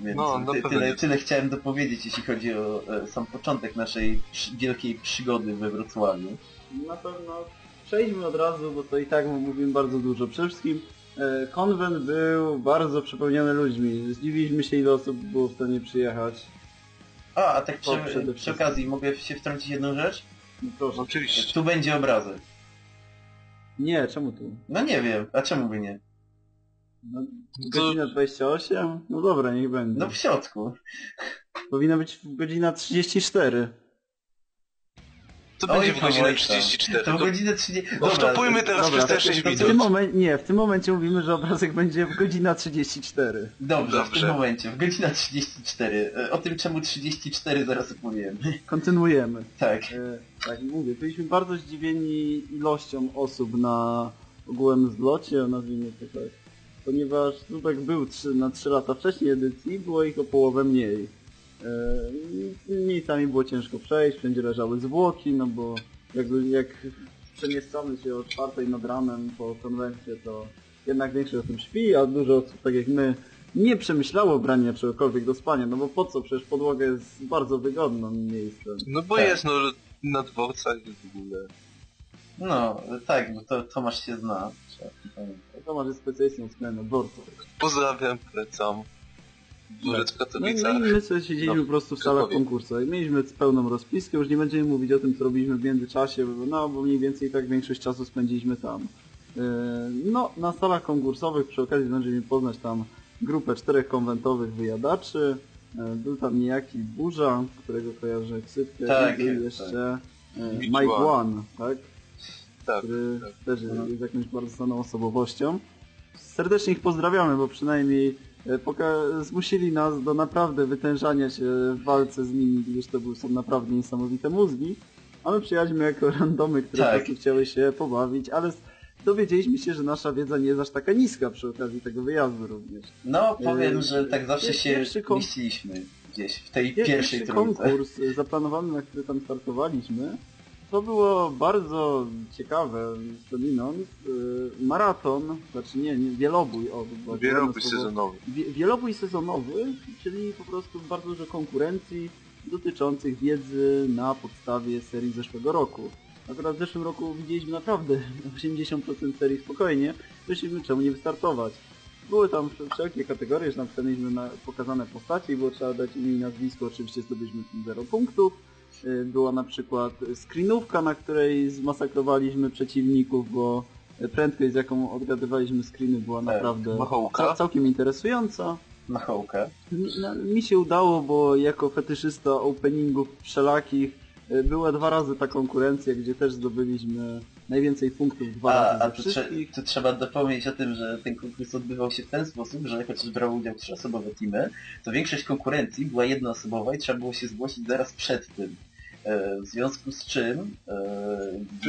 Więc No, ty, tyle, tyle chciałem dopowiedzieć, jeśli chodzi o e, sam początek naszej przy, wielkiej przygody we Wrocławiu. Na pewno przejdźmy od razu, bo to i tak mówimy bardzo dużo. Przede wszystkim e, konwent był bardzo przepełniony ludźmi. Zdziwiliśmy się ile osób było w stanie przyjechać. A, a tak przy, przy okazji mogę się wtrącić jedną rzecz? No proszę. oczywiście. Tu będzie obrazek. Nie, czemu tu? No nie wiem, a czemu by nie? No, To- godzina 28? No dobra, niech będzie. No w środku. Powinna być godzina 34. To Oj, będzie w godzinę Tomek, 34. To To, godzinę 30... Oftopujmy teraz Dobra, przez te to- 6 to w minut. tym momencie, nie, w tym momencie mówimy, że obrazek będzie w godzina 34. Dobrze, w Dobrze. tym momencie, w godzina 34. E, O tym czemu 34 zaraz opowiem. Kontynuujemy. Tak. E, tak, mówię, byliśmy bardzo zdziwieni ilością osób na ogółem zlocie, nazwijmy to tak. Ponieważ Zubek był trzy, na 3 lata wcześniej edycji, było ich o połowę mniej. E, miejscami było ciężko przejść, wszędzie leżały zwłoki, no bo jak, jak przemieszczamy się o czwartej nad ranem po konwencie, to jednak większość o tym śpi, a dużo osób, tak jak my, nie przemyślało brania czegokolwiek do spania, no bo po co? Przecież podłoga jest bardzo wygodnym miejscem. No bo Tak. jest, no na dworcach w ogóle. No, tak, bo to Tomasz się zna. Trzeba Tomasz jest specjalistą kraju dworców. Pozdrawiam, polecam. Dworzec w No i, Katowicach. no i my sobie siedzieliśmy No, po prostu w salach konkursowych. Mieliśmy pełną rozpiskę, już nie będziemy mówić o tym, co robiliśmy w międzyczasie, bo, no bo mniej więcej tak większość czasu spędziliśmy tam. Yy, No, na salach konkursowych przy okazji zdążyliśmy poznać tam grupę czterech konwentowych wyjadaczy. Yy, Był tam niejaki Burza, którego kojarzę ksywkę. Tak, I tak. jeszcze yy, Mike Mike. One, tak? Tak, który tak. też jest, No. jest jakąś bardzo znaną osobowością. Serdecznie ich pozdrawiamy, bo przynajmniej e, zmusili nas do naprawdę wytężania się w walce z nimi, gdyż to były, są naprawdę niesamowite mózgi. A my przyjechaliśmy jako randomy, które Tak. po chciały się pobawić, ale dowiedzieliśmy się, że nasza wiedza nie jest aż taka niska przy okazji tego wyjazdu również. No, powiem, Yy, że tak zawsze się mieściliśmy gdzieś w tej Pier- pierwszej trójce. konkurs e, zaplanowany, na który tam startowaliśmy, to było bardzo ciekawe, skądinąd. e, Maraton, znaczy nie, nie wielobój, o, Wielobój sezonowy. Wie- Wielobój sezonowy, czyli po prostu bardzo dużo konkurencji dotyczących wiedzy na podstawie serii z zeszłego roku. Akurat w zeszłym roku widzieliśmy naprawdę 80% serii spokojnie, myśleliśmy czemu nie wystartować. Były tam wszelkie kategorie, że mieliśmy na, pokazane postacie i było trzeba dać imię i nazwisko, oczywiście zdobyliśmy 0 punktów. Y, Była na przykład screenówka, na której zmasakrowaliśmy przeciwników, bo prędkość z jaką odgadywaliśmy screeny była Tak, naprawdę Machołka. Całkiem interesująca. Na hołkę. Mi, no, mi się udało, bo jako fetyszysta openingów wszelakich y, była dwa razy ta konkurencja, gdzie też zdobyliśmy najwięcej punktów dwa A, razy a ze tu, trze tu trzeba dopomnieć o tym, że ten konkurs odbywał się w ten sposób, że chociaż brały udział trzyosobowe teamy, to większość konkurencji była jednoosobowa i trzeba było się zgłosić zaraz przed tym. E, W związku z czym, e,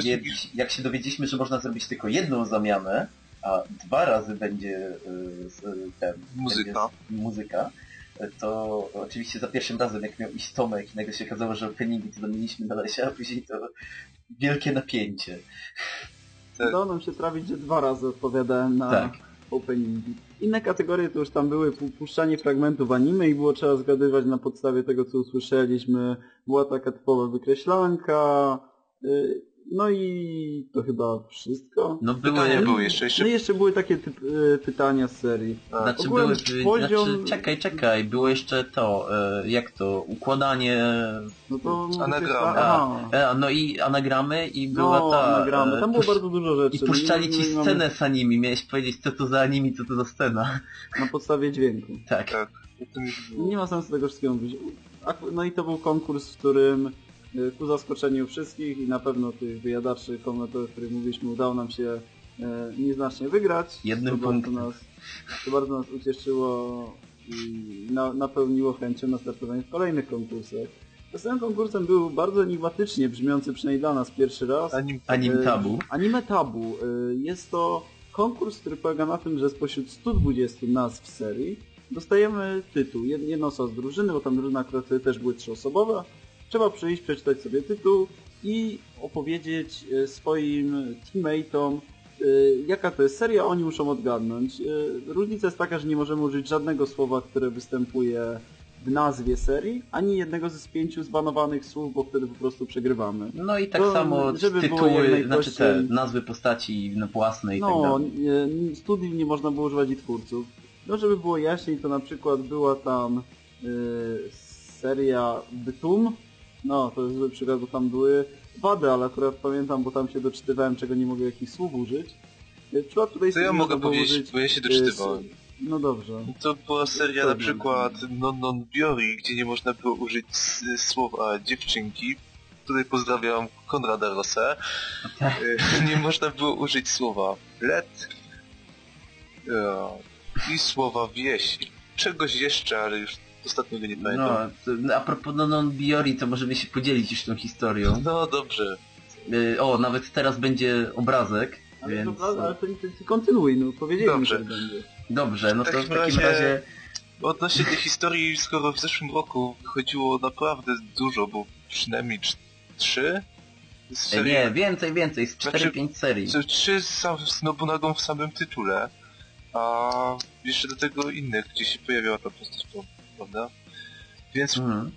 wie, jak się dowiedzieliśmy, że można zrobić tylko jedną zamianę, a dwa razy będzie e, ten, Muzyka. będzie muzyka, e, to oczywiście za pierwszym razem jak miał iść Tomek i nagle się okazało, że openingi to zamieniliśmy na lesie, a później to wielkie napięcie. Tak. Udało nam się trafić, że dwa razy odpowiadałem na Tak. openingi. Inne kategorie to już tam były pu- puszczanie fragmentów anime i było trzeba zgadywać na podstawie tego, co usłyszeliśmy. Była taka typowa wykreślanka. Y, No i to chyba wszystko. No były, Pytania były jeszcze, jeszcze No i jeszcze były takie typ, y, pytania z serii. A, Znaczy były, poziom- znaczy, czekaj, czekaj, było jeszcze to, e, jak to, układanie, No to Anagramy. Aha. e, no i anagramy i była No, ta... anagramy. Tam było pusz- bardzo dużo rzeczy. I puszczali My- ci mamy scenę z anime, miałeś powiedzieć co to za anime, co to za scena. Na podstawie dźwięku. Tak. Tak. było. Nie ma sensu tego wszystkiego mówić. No i to był konkurs, w którym y, ku zaskoczeniu wszystkich i na pewno tych wyjadaczy, komentatorów, o których mówiliśmy, udało nam się e, nieznacznie wygrać. Jednym to bardzo punktem. nas, To bardzo nas ucieszyło i na, napełniło chęcią na startowanie w kolejnych konkursach. Następnym konkursem był bardzo enigmatycznie brzmiący, przynajmniej dla nas pierwszy raz. Anim... Anim tabu. E, Anime Tabu. E, Jest to konkurs, który polega na tym, że spośród 120 nazw serii dostajemy tytuł. Jed- Jedna osoba z drużyny, bo tam drużyna akurat też były trzyosobowe. Trzeba przyjść, przeczytać sobie tytuł i opowiedzieć e, swoim teammateom, e, jaka to jest seria, oni muszą odgadnąć. E, Różnica jest taka, że nie możemy użyć żadnego słowa, które występuje w nazwie serii, ani jednego ze z pięciu zbanowanych słów, bo wtedy po prostu przegrywamy. No i tak To, samo żeby tytuły, znaczy te nazwy postaci no, własne i tak No, dalej. nie- studiów nie można było używać i twórców. No, żeby było jaśniej, to na przykład była tam y, seria Bytum. No, to jest zły przykład, bo tam były wady, ale akurat pamiętam, bo tam się doczytywałem, czego nie mogę jakich słów użyć. Y, W przypadku tej To ja mogę powiedzieć, użyć, bo ja się y, doczytywałem. No dobrze. To była seria To na przykład Non Non Biori, gdzie nie można było użyć słowa dziewczynki. Tutaj pozdrawiam Konrada Rosę. Tak. Y, Nie można było użyć słowa let i słowa wieś. Czegoś jeszcze, ale już ostatnio go nie No, pamiętam. to, a propos no, non Biori, to możemy się podzielić już tą historią. No dobrze. Y, O, nawet teraz będzie obrazek, Ale, więc... to, ale to, to, to kontynuuj, no powiedzieliśmy, Dobrze. że będzie. Dobrze, no to w takim takim razie- razie... Odnośnie tej historii, skoro w zeszłym roku wychodziło naprawdę dużo, bo przynajmniej trz- trzy z E, serii Nie, więcej, więcej, z Znaczy- 4-5 serii. Co trzy z, sam, z Nobunagą w samym tytule, a jeszcze do tego innych, gdzie się pojawiała ta postać, prawda? Więc, Mhm.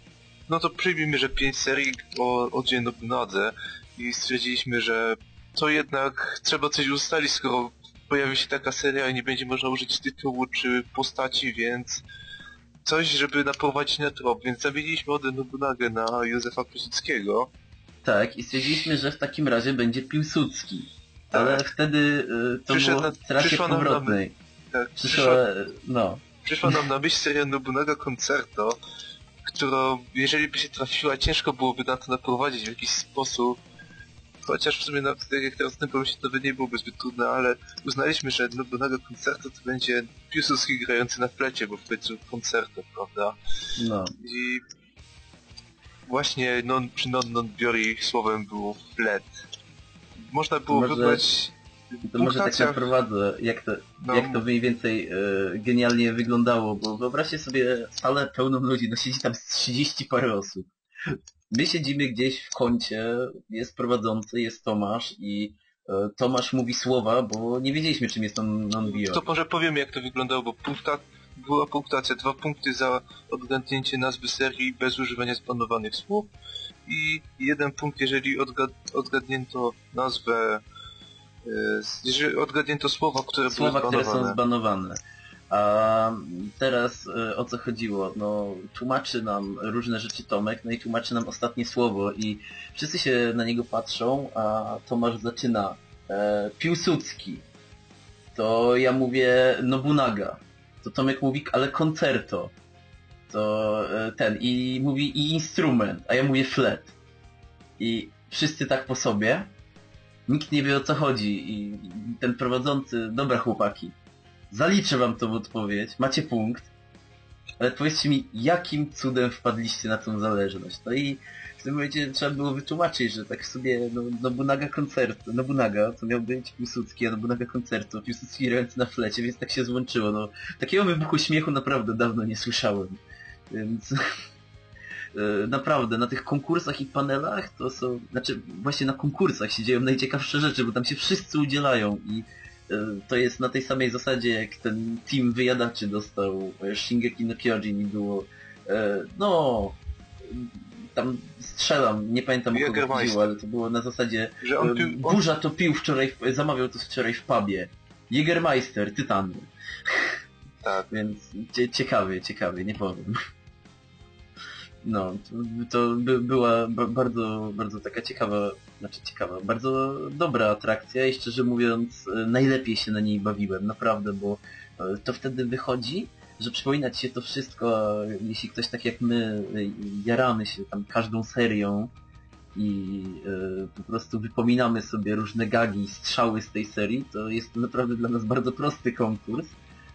no to przyjmijmy, że pięć serii o, o Dzień Nobunadze i stwierdziliśmy, że to jednak trzeba coś ustalić, skoro pojawi się taka seria i nie będzie można użyć tytułu czy postaci, więc coś, żeby naprowadzić na trop, więc zamieniliśmy Odę Nobunagę na Józefa Piłsudskiego. Tak, i stwierdziliśmy, że w takim razie będzie Piłsudski. Ale Tak. wtedy y, to Przyszedł było w trasie przyszła na powrotnej. Tak, Przyszła, no, Przyszła nam na myśl seria Nobunaga Concerto, którą, jeżeli by się trafiła, ciężko byłoby na to naprowadzić w jakiś sposób. Chociaż w sumie, na, tak jak teraz o tym pomyślę, to by nie byłoby zbyt trudne, ale uznaliśmy, że Nobunaga Concerto to będzie Piłsudski grający na flecie, bo w końcu koncerto, prawda? no. I właśnie non, przy non non biori słowem było flet. Można było Może- wybrać To może tak naprowadzę, jak to, No. jak to mniej więcej e, genialnie wyglądało, bo wyobraźcie sobie salę pełną ludzi, no siedzi tam z 30 parę osób. My siedzimy gdzieś w kącie, jest prowadzący, jest Tomasz i e, Tomasz mówi słowa, bo nie wiedzieliśmy czym jest non, non To może powiemy jak to wyglądało, bo punkta, była punktacja, dwa punkty za odgadnięcie nazwy serii bez używania zbanowanych słów i jeden punkt jeżeli odgad, odgadnięto nazwę, jeżeli odgadnięto słowa, które Słowa, były które zbanowane. są zbanowane. A teraz e, o co chodziło? No, tłumaczy nam różne rzeczy Tomek, no i tłumaczy nam ostatnie słowo i wszyscy się na niego patrzą, a Tomasz zaczyna e, Piłsudski. To ja mówię Nobunaga. To Tomek mówi, ale koncerto. To e, ten i mówi i instrument, a ja mówię flet. I wszyscy tak po sobie. Nikt nie wie o co chodzi i ten prowadzący, dobra chłopaki, zaliczę wam tą odpowiedź, macie punkt, ale powiedzcie mi, jakim cudem wpadliście na tą zależność? No i w tym momencie trzeba było wytłumaczyć, że tak sobie no, Nobunaga koncert, Nobunaga, to miał być Piłsudski, a Nobunaga koncertu, Piłsudski grający na flecie, więc tak się złączyło. No, takiego wybuchu śmiechu naprawdę dawno nie słyszałem. Więc naprawdę na tych konkursach i panelach to są, znaczy właśnie na konkursach się dzieją najciekawsze rzeczy, bo tam się wszyscy udzielają i e, to jest na tej samej zasadzie jak ten team wyjadaczy dostał e, Shingeki no Kyojin i było e, no tam strzelam, nie pamiętam o kogo chodziło, ale to było na zasadzie Że on e, on, Burza to pił wczoraj, w- zamawiał to wczoraj w pubie. Jägermeister, Tytany. tak. Więc cie, ciekawie, ciekawie, nie powiem. No, to, to by, była ba, bardzo, bardzo taka ciekawa, znaczy ciekawa, bardzo dobra atrakcja i szczerze mówiąc e, najlepiej się na niej bawiłem, naprawdę, bo e, to wtedy wychodzi, że przypomina ci się to wszystko, jeśli ktoś tak jak my e, jaramy się tam każdą serią i e, po prostu wypominamy sobie różne gagi, strzały z tej serii, to jest to naprawdę dla nas bardzo prosty konkurs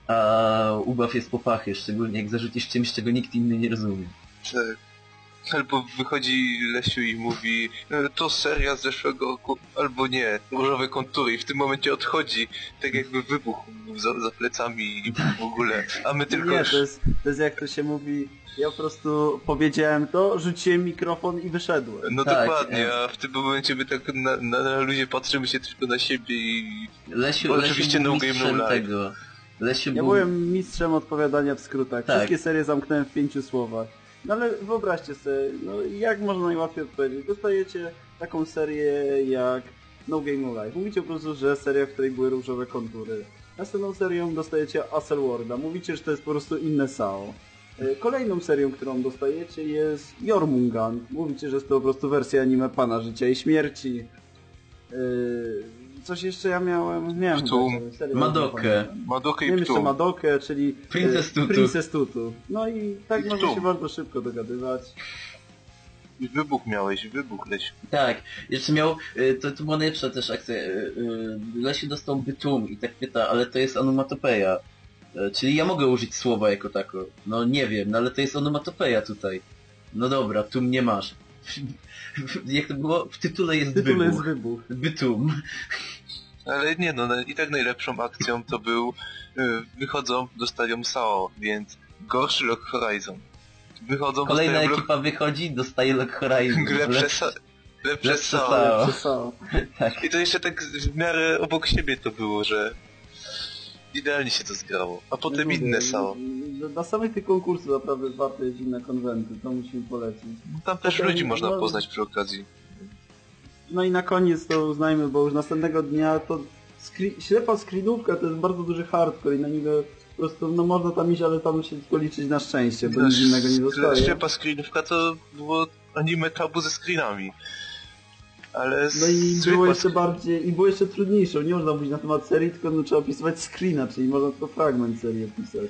a ubaw jest popachy, szczególnie jak zarzucisz czymś, czego nikt inny nie rozumie. Tak. Albo wychodzi Lesiu i mówi e, to seria z zeszłego roku, albo nie, różowe kontury i w tym momencie odchodzi, tak jakby wybuch był za, za plecami i w ogóle, a my tylko... Nie, to jest, to jest jak to się mówi, ja po prostu powiedziałem to, rzuciłem mikrofon i wyszedłem. No Tak, dokładnie, e. a w tym momencie my tak na, na, na ludzie patrzymy się tylko na siebie i... Lesiu, Bo Lesiu oczywiście no game, no tego. Lesiu Ja był... byłem mistrzem odpowiadania w skrótach. Tak. Wszystkie serie zamknąłem w pięciu słowach. No ale wyobraźcie sobie, no jak można najłatwiej odpowiedzieć? Dostajecie taką serię jak No Game No Life. Mówicie po prostu, że seria, w której były różowe kontury. Następną serią dostajecie Aselworda. Mówicie, że to jest po prostu inne SAO. E, Kolejną serią, którą dostajecie jest Jormungand. Mówicie, że jest to po prostu wersja anime Pana Życia i Śmierci. E, Coś jeszcze ja miałem? Chyba jeszcze serię, Madokę. nie. Madoka i Miałem jeszcze Ptum. Madokę, czyli Princess e, Tutu. Princess Tutu. No i tak I można się bardzo szybko dogadywać. I wybuch miałeś, wybuch Lesiu. Tak, jeszcze miał, y, to, to była najlepsza też akcja, y, y, Lesiu dostał bytum i tak pyta, ale to jest onomatopeja. Y, Czyli ja mogę użyć słowa jako tako. No nie wiem, no ale to jest onomatopeja tutaj. No dobra, tum nie masz. Jak to było? W tytule jest W tytule jest wybuch. wybuch. Bytum. Ale nie no, i tak najlepszą akcją to był y, wychodzą, dostają SAO, więc gorszy Lock Horizon. Wychodzą, Kolejna ekipa wychodzi, dostaje Lock Horizon. Lock... lepsze, sa... lepsze lepsze SAO. SAO. Lepsze SAO. Tak. I to jeszcze tak w miarę obok siebie to było, że idealnie się to zgrało. A potem Mówię, inne SAO. że Na samych tych konkursów naprawdę warto jeździć na konwenty, to musimy polecić. Tam też ludzi można no- poznać przy okazji. No i na koniec to uznajmy, bo już następnego dnia to skri- ślepa screenówka to jest bardzo duży hardcore i na niego po prostu, no można tam iść, ale tam się tylko liczyć na szczęście, bo nic innego nie zostaje. Ślepa screenówka to było anime tabu ze screenami. Ale No i było jeszcze bardziej, i było jeszcze trudniejsze, nie można mówić na temat serii, tylko no, trzeba opisywać screena, czyli można tylko fragment serii opisać.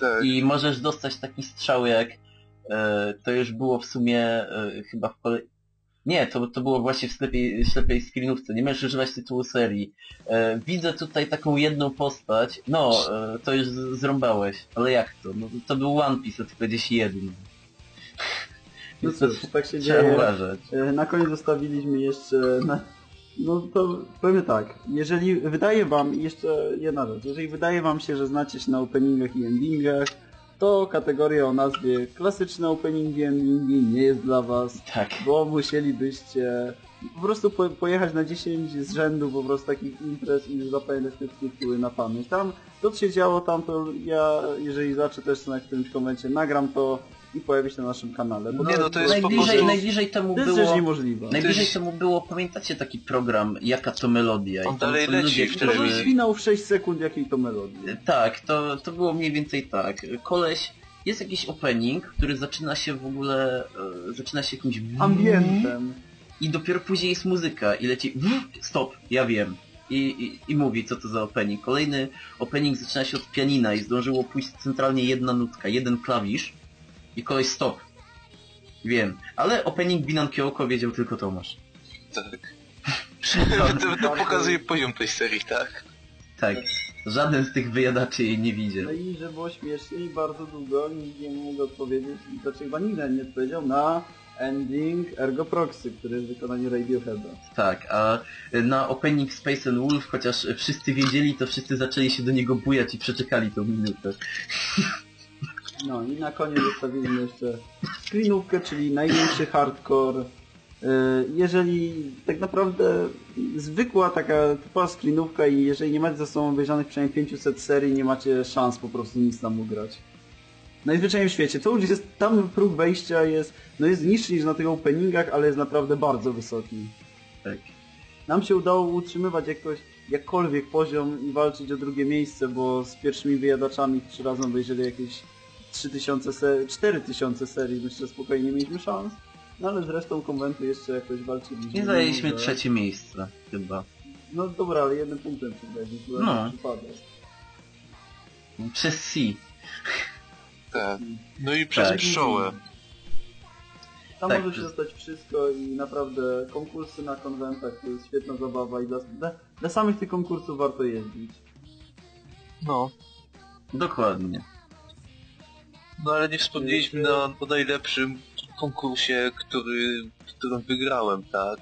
tak. I możesz dostać taki strzał jak e, to już było w sumie e, chyba w kolej... Nie, to, to było właśnie w ślepej, ślepej screenówce, nie możesz używać tytułu serii. E, widzę tutaj taką jedną postać, no, e, to już z- zrąbałeś, ale jak to? No, to był One Piece, a tylko gdzieś jeden. No cóż, tak się trzeba dzieje. uważać. E, Na koniec zostawiliśmy jeszcze... Na... No to powiem tak, jeżeli wydaje wam, jeszcze jedna rzecz, jeżeli wydaje wam się, że znacie się na openingach i endingach, to kategoria o nazwie klasyczne openingi i endingi nie jest dla was, Tak. bo musielibyście po prostu po, pojechać na 10 z rzędu po prostu takich imprez i zapamiętać te tytuły na pamięć. Tam to co się działo tam, to ja, jeżeli zobaczę też na którymś komencie, nagram to i pojawi się na naszym kanale. Bo Nie, no to jest najbliżej, prostu- najbliżej temu to jest było... niemożliwa. Najbliżej jest- temu było, pamiętacie taki program, jaka to melodia? On dalej leci ludzie, w To był telewizji. finał w 6 sekund jakiej to melodii. Tak, to, to było mniej więcej tak. Koleś, jest jakiś opening, który zaczyna się w ogóle, e, zaczyna się jakimś Ambientem. i dopiero później jest muzyka i leci stop, ja wiem. I, i, I mówi, co to za opening. Kolejny opening zaczyna się od pianina i zdążyło pójść centralnie jedna nutka, jeden klawisz i koleś stop. Wiem, ale opening Binan Kyoko wiedział tylko Tomasz. tak. to, to pokazuje poziom tej serii, tak? Tak, żaden z tych wyjadaczy jej nie widział. No i że było śmieszniej, bardzo długo nikt nie mógł odpowiedzieć, znaczy chyba nigdy nie odpowiedział na ending Ergo Proxy, który jest w wykonaniu Radioheada. Tak, a na opening Space and Wolf, chociaż wszyscy wiedzieli, to wszyscy zaczęli się do niego bujać i przeczekali tą minutę. No i na koniec zostawiliśmy jeszcze screenówkę, czyli największy hardcore. Yy, Jeżeli tak naprawdę zwykła taka typowa screenówka i jeżeli nie macie za sobą obejrzanych przynajmniej 500 serii, nie macie szans po prostu nic tam ugrać. Najzwyczajniej w świecie. To już jest, tam próg wejścia jest, no jest niższy niż na tych openingach, ale jest naprawdę bardzo wysoki. Tak. Nam się udało utrzymywać jakoś, jakkolwiek poziom i walczyć o drugie miejsce, bo z pierwszymi wyjadaczami trzy razy obejrzeli jakieś 3000 serii, 4000 serii, myślę, spokojnie mieliśmy szans. No ale z resztą konwentu jeszcze jakoś walczyliśmy. Nie zajęliśmy Że- trzecie miejsce, chyba. No dobra, ale jednym punktem przegraliśmy, No. no. przypada. Przez C. Tak. No i przez Tak. pszczołę. Tam Tak, może się dostać wszystko i naprawdę konkursy na konwentach to jest świetna zabawa i dla, dla, dla samych tych konkursów warto jeździć. No. Dokładnie. No ale nie wspomnieliśmy na, o najlepszym konkursie, który, w którym wygrałem, tak?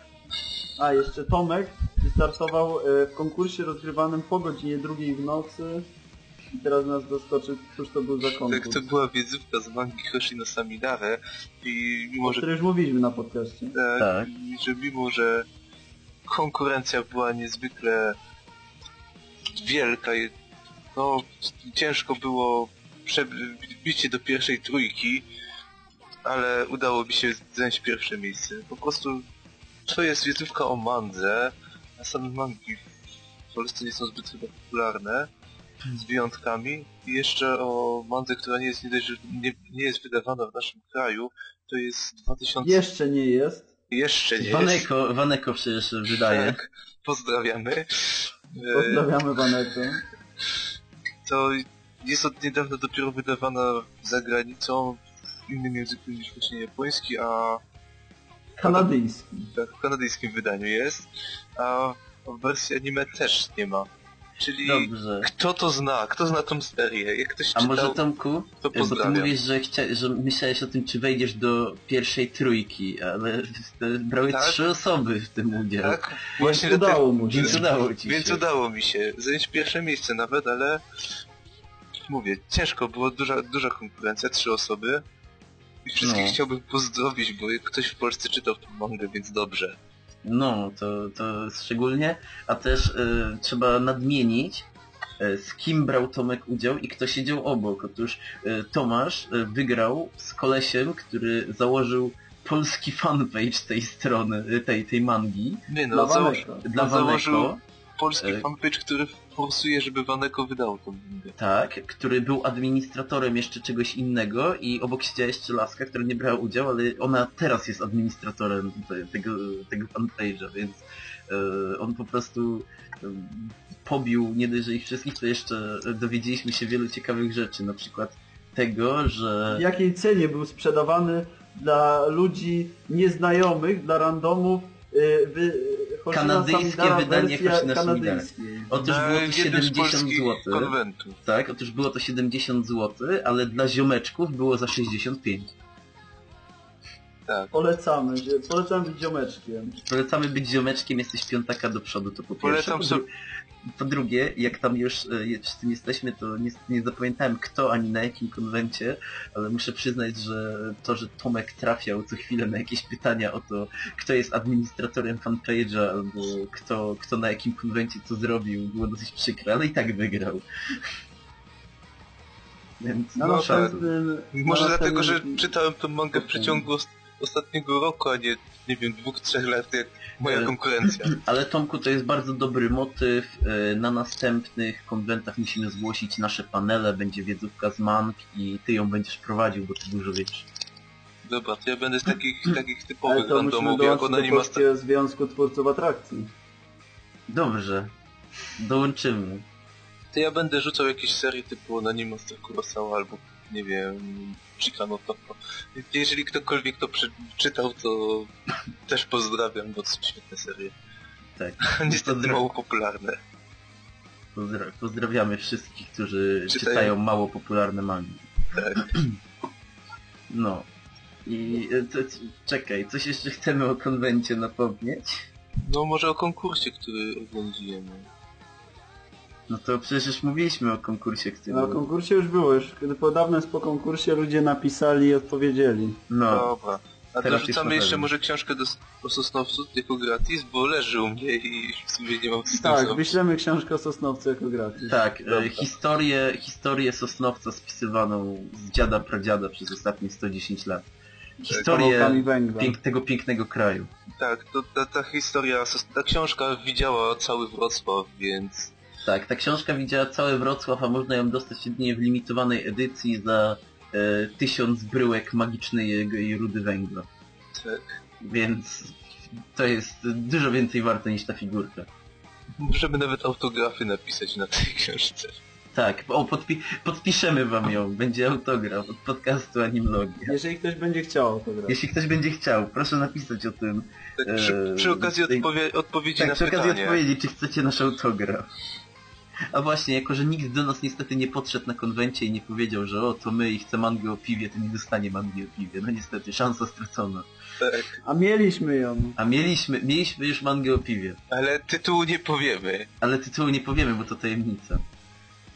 A, jeszcze Tomek wystartował e, w konkursie rozgrywanym po godzinie drugiej w nocy. I teraz nas zaskoczy, cóż to był za konkurs. Tak, to była wiedzówka z mangi Hoshino Samidare i mimo, O że, której już mówiliśmy na podcaście. tak, Tak. i że mimo, że konkurencja była niezwykle wielka no ciężko było przebić się do pierwszej trójki, ale udało mi się zająć pierwsze miejsce. Po prostu to jest wiedzówka o mandze, a same mangi w Polsce nie są zbyt chyba popularne, z wyjątkami. I jeszcze o mandze, która nie jest, nie, dość, nie, nie jest wydawana w naszym kraju, to jest 2000... Jeszcze nie jest. Jeszcze nie jest. Waneko, Waneko przecież wydaje. Tak, pozdrawiamy. Pozdrawiamy Wanetę. To jest od niedawna dopiero wydawana za granicą w innym języku niż właśnie japoński, a Kanadyjski. tak, w kanadyjskim wydaniu jest, a w wersji anime też nie ma. Czyli Dobrze. kto to zna? Kto zna tą serię? Jak ktoś A czytał, może Tomku, to bo ty mówisz, że, chcia... że myślałeś o tym, czy wejdziesz do pierwszej trójki, ale brały Tak. trzy osoby w tym udział. Tak, Właśnie dlatego- udało mu się. Więc udało ci Więc się. udało mi się zająć pierwsze miejsce nawet, ale mówię, ciężko było, duża, duża konkurencja, trzy osoby. I wszystkich No. chciałbym pozdrowić, bo ktoś w Polsce czytał tę mangę, więc dobrze. No, to, to szczególnie, a też e, trzeba nadmienić, e, z kim brał Tomek udział i kto siedział obok. Otóż e, Tomasz e, wygrał z kolesiem, który założył polski fanpage tej strony, y, tej, tej mangi Nie Dla no, założ, Waneko. dla założył- polski E. fanpage, który forsuje, żeby Waneko wydał tą mangę. tak, który był administratorem jeszcze czegoś innego i obok siedziała jeszcze laska, która nie brała udziału, ale ona teraz jest administratorem te, tego, tego fanpage'a, więc e, on po prostu e, pobił nie dość, że ich wszystkich, to jeszcze dowiedzieliśmy się wielu ciekawych rzeczy, na przykład tego, że... W jakiej cenie był sprzedawany dla ludzi nieznajomych, dla randomów wy, Hoshina Kanadyjskie Samidara wydanie Hoshina. Otóż Na było to jednym z 70 polskich zł. konwentów. Tak, otóż było to 70 zł, ale dla ziomeczków było za 65. Tak. Polecamy, że- polecamy być ziomeczkiem. Polecamy być ziomeczkiem, jesteś piątaka do przodu, to po pierwsze. Polecam po, dru- po drugie, jak tam już e, je- przy tym jesteśmy, to nie, nie zapamiętałem kto ani na jakim konwencie, ale muszę przyznać, że to, że Tomek trafiał co chwilę na jakieś pytania o to, kto jest administratorem fanpage'a, albo kto, kto na jakim konwencie co zrobił, było dosyć przykre, ale i tak wygrał. Więc Na No następnym... Może na dlatego, że czytałem tą mangę w przeciągu ostatniego roku, a nie, nie wiem, dwóch, trzech lat, jak moja E, konkurencja. Ale Tomku, to jest bardzo dobry motyw. E, Na następnych konwentach musimy zgłosić nasze panele, będzie wiedzówka z mang i ty ją będziesz prowadził, bo ty dużo wiesz. Dobra, to ja będę z takich, takich typowych to musimy randomów, jak ona do nie ma... Polskiego Związku Twórców Atrakcji. Dobrze, dołączymy. To ja będę rzucał jakieś serie typu Anonymous Master Kurosawa albo, nie wiem, Chicano Toko. Jeżeli ktokolwiek to przeczytał, to też pozdrawiam, bo to są świetne serie. Tak. Niestety Pozdra- mało popularne. Pozdra pozdrawiamy wszystkich, którzy Czytają. czytają mało popularne mangi. Tak. No. I e, to, czekaj, coś jeszcze chcemy o konwencie napomnieć? No może o konkursie, który organizujemy. No to przecież już mówiliśmy o konkursie, który... No, o konkursie już było, już kiedy podobno jest po konkursie ludzie napisali i odpowiedzieli. No, Dobra. A Teraz dorzucamy jeszcze może książkę do, o Sosnowcu, tylko gratis, bo leży u mnie i w sumie nie mam tym Tak, wyślemy książkę o Sosnowcu jako gratis. Tak, e, Dobra. historię, historię Sosnowca spisywaną z dziada pradziada przez ostatnie 110 lat. Historię pięk, tego pięknego kraju. Tak, to, ta, ta historia, ta książka widziała cały Wrocław, więc Tak, ta książka widziała cały Wrocław, a można ją dostać jedynie w limitowanej edycji za e, tysiąc bryłek magicznej rudy węgla. tak. Więc to jest dużo więcej warte niż ta figurka. Możemy nawet autografy napisać na tej książce. Tak, o, podpi podpiszemy wam ją, będzie autograf od podcastu Animlogia. Jeżeli ktoś będzie chciał to grać. Jeśli ktoś będzie chciał, proszę napisać o tym. Tak, przy, przy okazji tej- odpowie, odpowiedzi Tak, na przy okazji pytanie. odpowiedzi, czy chcecie nasz autograf. A właśnie, jako że nikt do nas niestety nie podszedł na konwencie i nie powiedział, że o, to my i chce mango o piwie, to nie dostanie mangi o piwie. No niestety, szansa stracona. Tak, A mieliśmy ją. A mieliśmy, mieliśmy już mangę o piwie. ale tytułu nie powiemy. Ale tytułu nie powiemy, bo to tajemnica.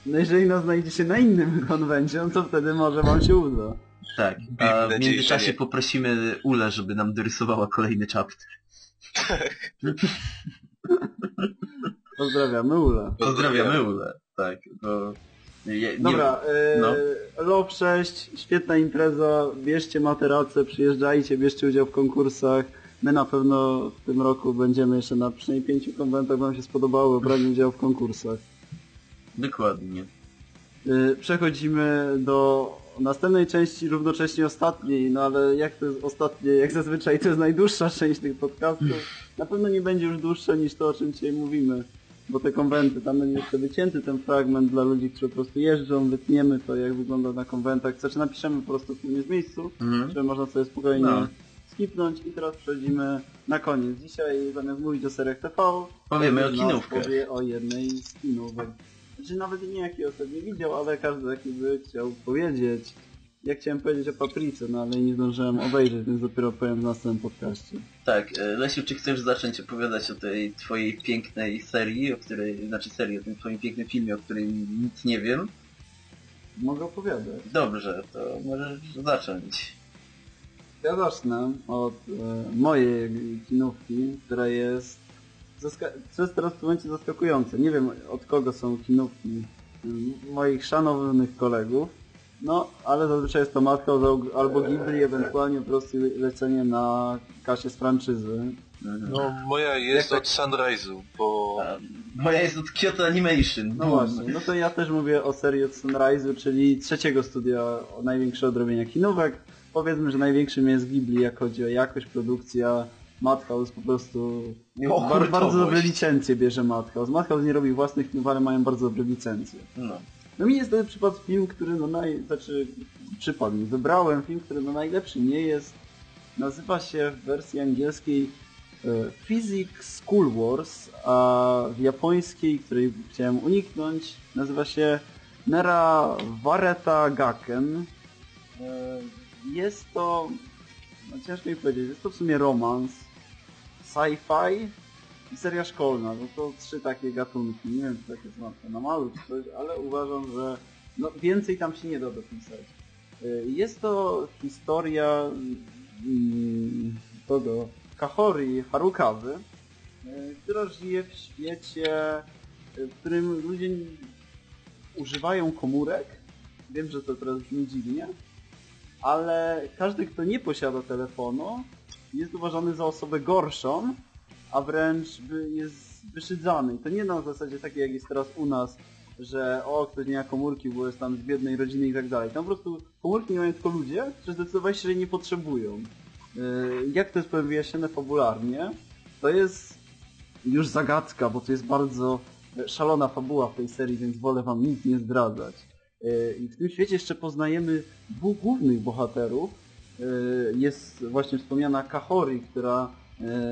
No jeżeli nas znajdziecie na innym konwencie, no to wtedy może wam się uda. Tak, a w międzyczasie poprosimy Ulę, żeby nam dorysowała kolejny chapter. Pozdrawiamy Ula. Pozdrawiamy Ulę. Tak, bo... Nie, nie, Dobra, e, no. LOW 6, świetna impreza, bierzcie materace, przyjeżdżajcie, bierzcie udział w konkursach. My na pewno w tym roku będziemy jeszcze na przynajmniej pięciu konwentach, wam się spodobało brać udział w konkursach. Dokładnie. E, Przechodzimy do następnej części, równocześnie ostatniej, no ale jak to jest ostatnie, jak zazwyczaj to jest najdłuższa część tych podcastów. Na pewno nie będzie już dłuższa niż to, o czym dzisiaj mówimy. Bo te konwenty, tam będzie jeszcze wycięty ten fragment dla ludzi, którzy po prostu jeżdżą, wytniemy to, jak wygląda na konwentach. Znaczy napiszemy po prostu w w miejscu, Mhm. że można sobie spokojnie No. skipnąć i teraz przechodzimy na koniec. Dzisiaj zamiast mówić o seriach TV, Powiemy o kinówkach. powie o jednej z kinówek. Znaczy nawet nie jaki ostatnio widział, ale każdy taki by chciał powiedzieć. Ja chciałem powiedzieć o Paprice, no ale nie zdążyłem obejrzeć, więc dopiero powiem w następnym podcaście. Tak, e, Lesiu, czy chcesz zacząć opowiadać o tej twojej pięknej serii, o której, znaczy serii, o tym twoim pięknym filmie, o którym nic nie wiem? Mogę opowiadać. Dobrze, to możesz zacząć. Ja zacznę od e, mojej kinówki, która jest... Zaska- co jest teraz w tym momencie zaskakujące. Nie wiem od kogo są kinówki moich szanownych kolegów, No, ale zazwyczaj jest to matka albo Ghibli, ewentualnie po prostu lecenie na kasie z franczyzy. No, moja jest Jak od Sunrise'u, bo... A Moja jest od Kyoto Animation. No właśnie, no to ja też mówię o serii od Sunrise'u, czyli trzeciego studia o największe odrobienia kinówek. Powiedzmy, że największym jest Ghibli, jak chodzi o jakość, produkcja. Madhouse po prostu O, bardzo dobre licencje bierze Madhouse. Madhouse nie robi własnych filmów, ale mają bardzo dobre licencje. No. No mi jest to przypadł film, który no naj... znaczy przypadł. Wybrałem film, który no najlepszy nie jest. Nazywa się w wersji angielskiej e, Physics School Wars, a w japońskiej, której chciałem uniknąć, nazywa się Nera Wareta Gaken. E, Jest to, no ciężko mi powiedzieć, jest to w sumie romans, sci-fi i seria szkolna. No to trzy takie gatunki. Nie wiem, czy tak jest na, malu czy coś, ale uważam, że no, więcej tam się nie da dopisać. Y, Jest to historia mm, kogo? Kahori Harukawy, y, która żyje w świecie, y, w którym ludzie używają komórek. Wiem, że to teraz brzmi dziwnie, ale każdy, kto nie posiada telefonu, jest uważany za osobę gorszą, a wręcz jest wyszydzany. I to nie na zasadzie takiej, jak jest teraz u nas, że o, ktoś nie ma komórki, bo jest tam z biednej rodziny i tak dalej. Tam po prostu komórki nie mają tylko ludzie, którzy zdecydowali się, że jej nie potrzebują. Yy, Jak to jest powiem wyjaśnione fabularnie, to jest już zagadka, bo to jest bardzo szalona fabuła w tej serii, więc wolę wam nic nie zdradzać. Yy, I w tym świecie jeszcze poznajemy dwóch głównych bohaterów. Yy, Jest właśnie wspomniana Kahori, która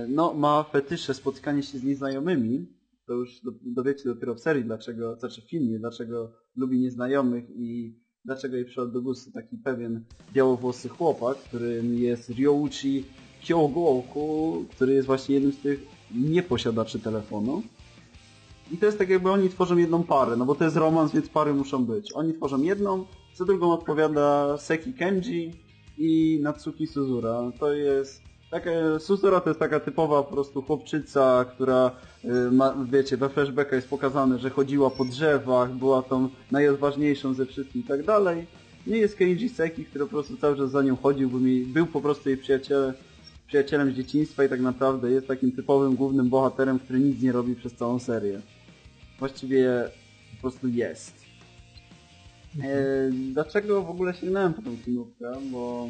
no, ma fetysze spotkanie się z nieznajomymi. To już do- dowiecie dopiero w serii, dlaczego, znaczy w filmie, dlaczego lubi nieznajomych i dlaczego jej przyszedł do gustu taki pewien białowłosy chłopak, którym jest Ryouchi Kyogoku, który jest właśnie jednym z tych nieposiadaczy telefonu. I to jest tak jakby oni tworzą jedną parę, no bo to jest romans, więc pary muszą być. Oni tworzą jedną, za drugą odpowiada Seki Kenji i Natsuki Suzura. To jest taka, Suzura to jest taka typowa po prostu chłopczyca, która y, ma, wiecie, we flashbackach jest pokazane, że chodziła po drzewach, była tą najodważniejszą ze wszystkich i tak dalej. Nie jest Kenji Seki, który po prostu cały czas za nią chodził, był, mi, był po prostu jej przyjacielem, przyjacielem z dzieciństwa i tak naprawdę jest takim typowym głównym bohaterem, który nic nie robi przez całą serię. Właściwie po prostu jest. E, dlaczego w ogóle sięgnąłem po tą kinówkę? Bo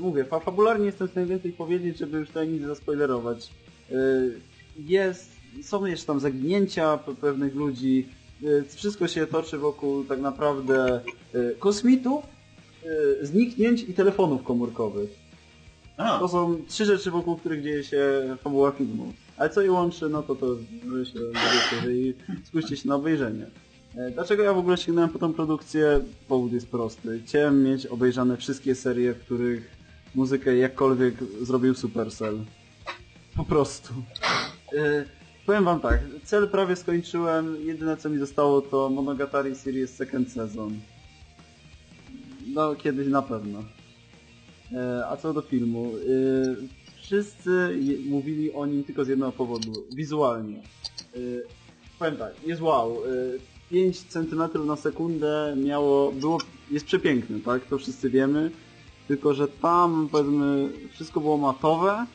mówię, fa fabularnie jestem w stanie więcej powiedzieć, żeby już tutaj nic zaspoilerować. E, jest, są jeszcze tam zaginięcia pe pewnych ludzi, e, wszystko się toczy wokół tak naprawdę e, kosmitów, zniknięć i telefonów komórkowych. To są trzy rzeczy, wokół których dzieje się fabuła filmu. Ale co je łączy, no to to myślę, że jeżeli skuście się na obejrzenie. E, Dlaczego ja w ogóle sięgnąłem po tą produkcję? Powód jest prosty. Chciałem mieć obejrzane wszystkie serie, w których muzykę jakkolwiek zrobił Supercell. Po prostu. E, Powiem wam tak, cel prawie skończyłem, jedyne co mi zostało to Monogatari Series Second Season. No, kiedyś na pewno. E, A co do filmu, e, wszyscy mówili o nim tylko z jednego powodu, wizualnie. Powiem tak, jest wow. E, 5 cm na sekundę miało, było, jest przepiękny, tak? To wszyscy wiemy. Tylko, że tam, powiedzmy, wszystko było matowe.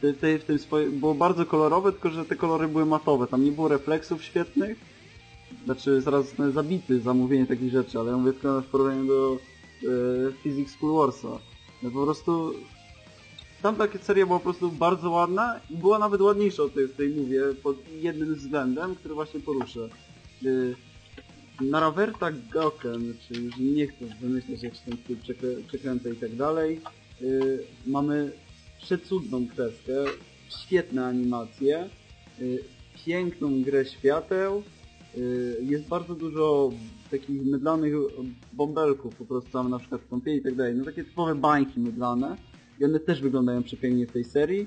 Te- te- W tym swoje, było bardzo kolorowe, tylko że te kolory były matowe. Tam nie było refleksów świetnych. Znaczy, zaraz zostanę zabity za mówienie takich rzeczy, ale ja mówię tylko w porównaniu do e, Physics School Warsa. No po prostu tam taka seria była po prostu bardzo ładna i była nawet ładniejsza od tej, tej mówię pod jednym względem, który właśnie poruszę. Yy, Naraverta Goken, czyli już nie chcę wymyśleć jak się ten przekrę- przekręca i tak dalej. Yy, mamy przecudną kreskę, świetne animacje, yy, piękną grę świateł, yy, jest bardzo dużo takich mydlanych bąbelków po prostu tam na przykład w i tak dalej. No takie typowe bańki mydlane i one też wyglądają przepięknie w tej serii.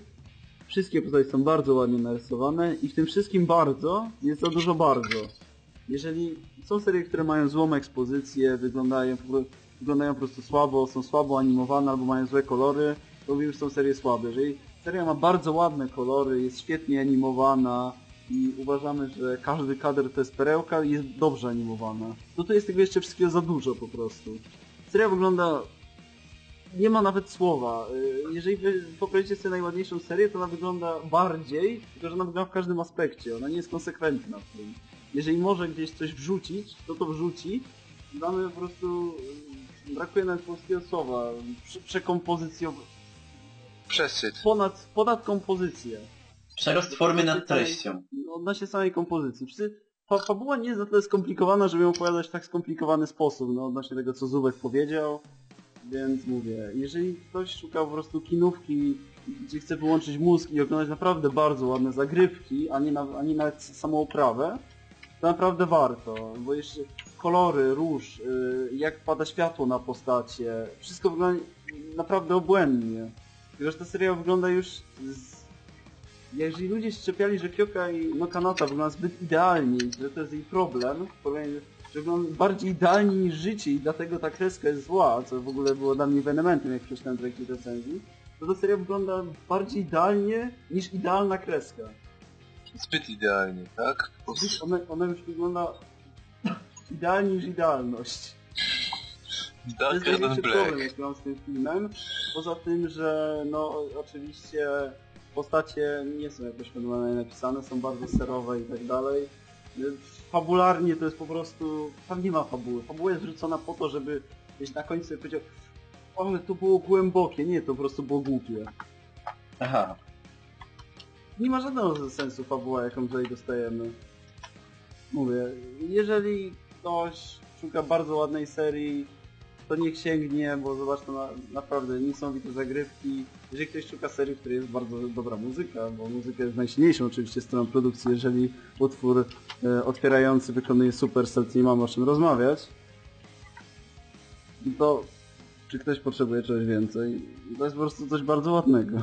Wszystkie postacie są bardzo ładnie narysowane i w tym wszystkim bardzo jest za dużo bardzo. Jeżeli są serie, które mają złą ekspozycję, wyglądają, wyglądają po prostu słabo, są słabo animowane albo mają złe kolory, to że są serie słabe. Jeżeli seria ma bardzo ładne kolory, jest świetnie animowana, i uważamy, że każdy kadr to jest perełka i jest dobrze animowana. No to jest tego jeszcze wszystkiego za dużo po prostu. Seria wygląda... Nie ma nawet słowa. Y, Jeżeli poprawicie sobie najładniejszą serię, to ona wygląda bardziej, tylko że ona wygląda w każdym aspekcie. Ona nie jest konsekwentna w tym. Jeżeli może gdzieś coś wrzucić, to to wrzuci. Mamy po prostu... y, Brakuje nawet polskiego słowa. Prze przekompozycjować. Przesyt. Ponad, ponad kompozycję. Przerost formy nad treścią. Odnośnie samej kompozycji. Fa fabuła nie jest na tyle skomplikowana, żeby ją opowiadać w tak skomplikowany sposób, no odnośnie tego, co Zubek powiedział. Więc mówię, jeżeli ktoś szuka po prostu kinówki, gdzie chce wyłączyć mózg i oglądać naprawdę bardzo ładne zagrywki, a nie, na, a nie nawet samą oprawę, to naprawdę warto, bo jeszcze kolory, róż, y, jak pada światło na postacie, wszystko wygląda naprawdę obłędnie. Tylko, że ta seria wygląda już z... Jeżeli ludzie się czepiali, że Kyoka i no Kanata wygląda zbyt idealnie, że to jest jej problem, że wygląda bardziej idealnie niż życie i dlatego ta kreska jest zła, co w ogóle było dla mnie ewenementem, jak przeczytałem trakcie recenzji, to ta seria wygląda bardziej idealnie niż idealna kreska. Zbyt idealnie, tak? Prostu Ona, ona już wygląda idealnie niż idealność. To jest Dark problem, Black. jaki mam z tym filmem. Poza tym, że no oczywiście postacie nie są jakoś fenomenalnie napisane, są bardzo serowe i tak dalej. Fabularnie to jest po prostu... Tam nie ma fabuły. Fabuła jest wrzucona po to, żeby gdzieś na końcu sobie powiedział o, ale to było głębokie. Nie, to po prostu było głupie. Aha. Nie ma żadnego sensu fabuła, jaką tutaj dostajemy. Mówię, jeżeli ktoś szuka bardzo ładnej serii, to niech sięgnie, bo zobacz, to na, naprawdę niesamowite zagrywki. Jeżeli ktoś szuka serii, w której jest bardzo dobra muzyka, bo muzyka jest najsilniejszą oczywiście stroną produkcji, jeżeli utwór e, otwierający wykonuje Supercell, to nie mamy o czym rozmawiać, to czy ktoś potrzebuje czegoś więcej? To jest po prostu coś bardzo ładnego.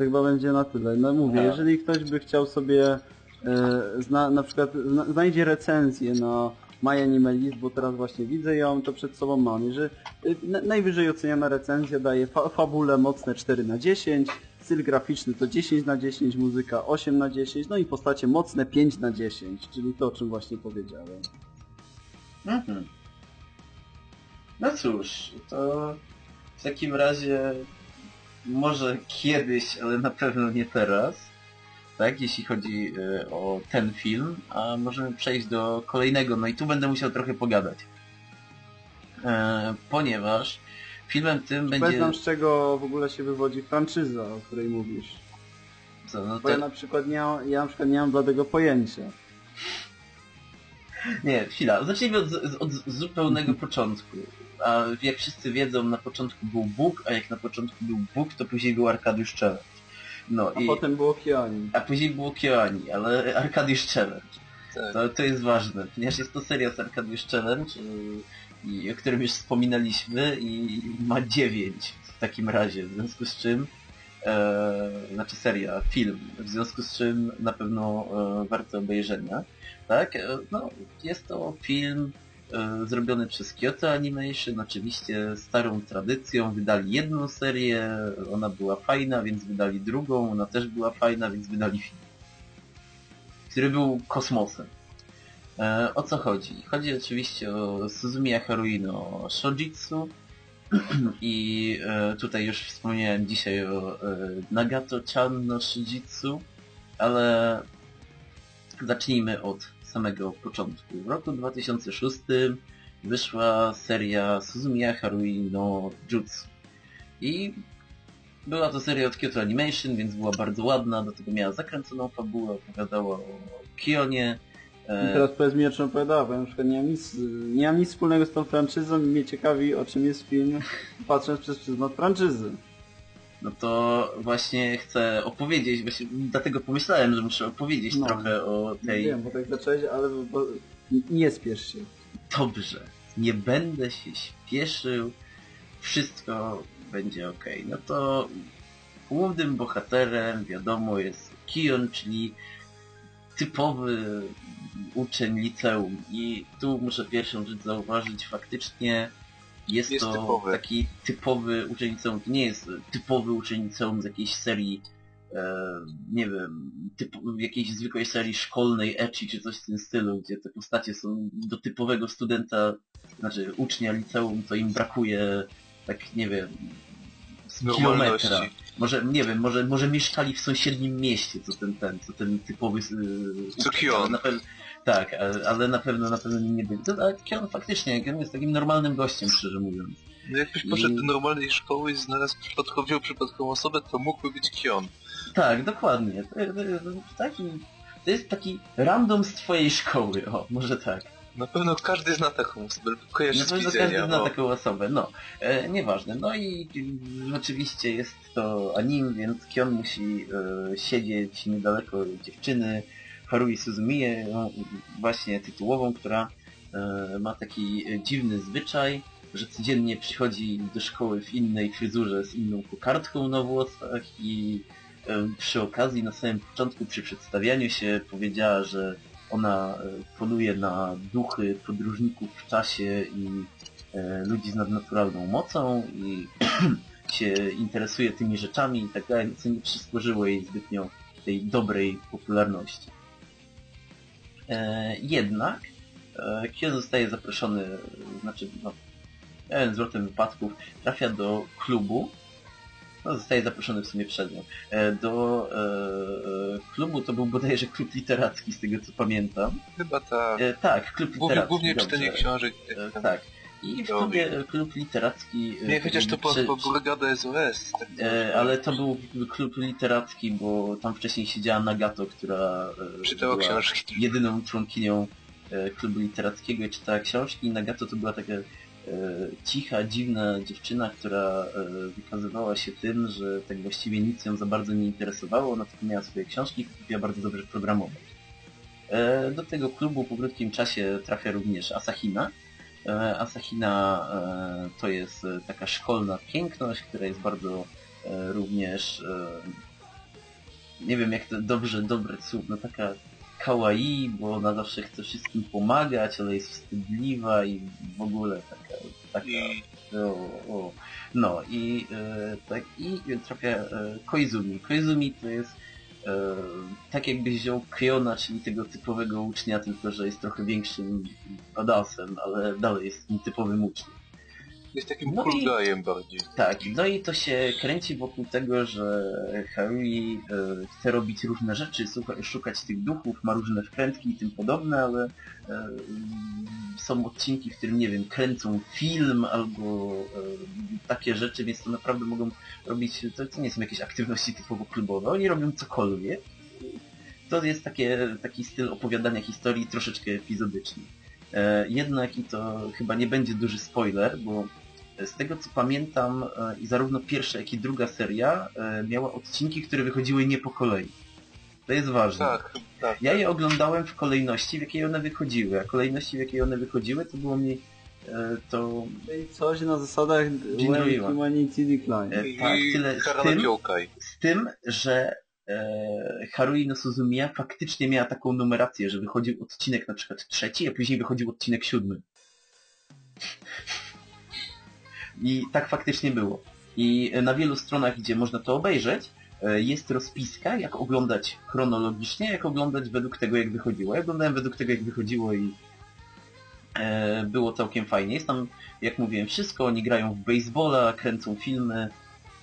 To chyba będzie na tyle. No mówię, Tak. jeżeli ktoś by chciał sobie e, zna, na przykład zna, znajdzie recenzję na My Anime List, bo teraz właśnie widzę ją, to przed sobą mam. Jeżeli, e, na, najwyżej oceniana recenzja daje fa fabule mocne 4 na 10, styl graficzny to 10 na 10, muzyka 8 na 10, no i postacie mocne 5 na 10, czyli to o czym właśnie powiedziałem. Mhm. No cóż, to w takim razie może kiedyś, ale na pewno nie teraz, tak, jeśli chodzi y, o ten film, a możemy przejść do kolejnego, no i tu będę musiał trochę pogadać. E, ponieważ filmem tym Powiedz będzie... nam z czego w ogóle się wywodzi franczyza, o której mówisz. Co, no Bo ja to... na przykład nie ja na przykład nie mam dla tego pojęcia. Nie, chwila, zacznijmy od, z- od zupełnego początku. A jak wszyscy wiedzą, na początku był Bóg, a jak na początku był Bóg, to później był Arkadiusz Challenge. No A i... potem było Kiani. A później było Kioani, ale Arkadiusz Challenge. Tak. To, to jest ważne, ponieważ jest to seria z Arkadiusz Challenge, i, o którym już wspominaliśmy i ma dziewięć w takim razie, w związku z czym e, znaczy seria, film, w związku z czym na pewno e, warto obejrzenia. Tak, e, no, jest to film e, zrobiony przez Kyoto Animation, oczywiście starą tradycją, wydali jedną serię, ona była fajna, więc wydali drugą, ona też była fajna, więc wydali film, który był kosmosem. E, o co chodzi? Chodzi oczywiście o Suzumiya Haruino Shojitsu i e, tutaj już wspomniałem dzisiaj o Nagato-chan no Shijitsu, ale zacznijmy od samego początku. W roku 2006 wyszła seria Suzumiya Harui no Jutsu. I była to seria od Kyoto Animation, więc była bardzo ładna, do tego miała zakręconą fabułę, opowiadała o Kionie. I teraz powiedz mi o czym opowiadała, bo ja nie mam nic, nie mam nic wspólnego z tą franczyzą i mnie ciekawi o czym jest film, patrząc przez pryzmat franczyzy. No to właśnie chcę opowiedzieć, właśnie dlatego pomyślałem, że muszę opowiedzieć No. trochę o tej... Wiem, bo tak zacząłeś, ale bo, nie spiesz się. Dobrze, nie będę się śpieszył, wszystko będzie ok. No to głównym bohaterem, wiadomo, jest Kion, czyli typowy uczeń liceum. I tu muszę pierwszą rzecz zauważyć, faktycznie jest, Jest to typowy. taki typowy uczeń liceum. To nie jest typowy uczeń liceum z jakiejś serii e, nie wiem, typu, jakiejś zwykłej serii szkolnej ecchi czy coś w tym stylu, gdzie te postacie są do typowego studenta, znaczy ucznia liceum, to im brakuje tak, nie wiem, kilometra. Może, nie wiem, może, może mieszkali w sąsiednim mieście, co ten, ten, co ten typowy... Yy, Co Kion. na pewno- Tak, ale, na pewno, na pewno nim nie byli. To, ale Kion faktycznie, Kion jest takim normalnym gościem, szczerze mówiąc. No jakbyś poszedł I- do normalnej szkoły i znalazł przypadkową przypadkową osobę, to mógłby być Kion. Tak, dokładnie. To, to, taki, to jest taki random z twojej szkoły, o, może tak. Na pewno każdy zna taką osobę, kojarzy Na pewno widzenia. każdy zna o. taką osobę, no. E, nieważne. No i e, oczywiście jest to anim, więc Kion musi e, siedzieć niedaleko dziewczyny Harui Suzumiye, ją właśnie tytułową, która e, ma taki dziwny zwyczaj, że codziennie przychodzi do szkoły w innej fryzurze z inną kokardką na włosach i e, przy okazji na samym początku przy przedstawianiu się powiedziała, że ona e, poluje na duchy podróżników w czasie i ludzi z nadnaturalną mocą i się interesuje tymi rzeczami i tak dalej, co nie przysporzyło jej zbytnio tej dobrej popularności. E, jednak e, Kyo zostaje zaproszony, znaczy no, pewien zwrotem wypadków, trafia do klubu, no, zostaje zaproszony w sumie przed nią, e, do e, klubu, to był bodajże klub literacki, z tego co pamiętam. Chyba tak. E, tak, klub Głównie, literacki. głównie dobrze. czytanie książek. E, tak. I w klubie, klub literacki... e, Nie, chociaż to była chyba Brygada SOS. Tak E, ale to był klub literacki, bo tam wcześniej siedziała Nagato, która e, Czytała była książki. jedyną członkinią e, klubu literackiego i czytała książki. I Nagato to była taka cicha, dziwna dziewczyna, która wykazywała się tym, że tak właściwie nic ją za bardzo nie interesowało, ona tylko miała swoje książki i potrafiła bardzo dobrze programować. Do tego klubu po krótkim czasie trafia również Asahina. E, Asahina e, to jest e, taka szkolna piękność, która jest bardzo również nie wiem jak to dobrze, dobre słów, no taka kawaii, bo ona zawsze chce wszystkim pomagać, ale jest wstydliwa i w ogóle taka, taka o, o. No i tak i trafia Koizumi. Koizumi to jest tak jakbyś wziął Kryona, czyli tego typowego ucznia, tylko że jest trochę większym badassem, ale dalej jest nietypowym uczniem. Jest takim No i- bardziej. Tak, no i to się kręci wokół tego, że Harui e, chce robić różne rzeczy, słucha- szukać tych duchów, ma różne wkrętki i tym podobne, ale e, są odcinki, w którym, nie wiem, kręcą film albo e, takie rzeczy, więc to naprawdę mogą robić, to, to nie są jakieś aktywności typowo klubowe, oni robią cokolwiek. To jest takie, taki styl opowiadania historii troszeczkę epizodyczny. E, jednak i to chyba nie będzie duży spoiler, bo z tego co pamiętam e, i zarówno pierwsza jak i druga seria e, miała odcinki, które wychodziły nie po kolei. To jest ważne. Tak, tak. Ja je oglądałem w kolejności, w jakiej one wychodziły, a kolejności, w jakiej one wychodziły, to było mi e, to Czyli coś na zasadach When. Humanity Decline. I tak, tyle z tym- z tym, że e, Harui no Suzumiya faktycznie miała taką numerację, że wychodził odcinek na przykład trzeci, a później wychodził odcinek siódmy. I tak faktycznie było. I na wielu stronach, gdzie można to obejrzeć, e, jest rozpiska, jak oglądać chronologicznie, jak oglądać według tego, jak wychodziło. Ja oglądałem według tego, jak wychodziło i e, było całkiem fajnie. Jest tam, jak mówiłem, wszystko. Oni grają w baseballa, kręcą filmy,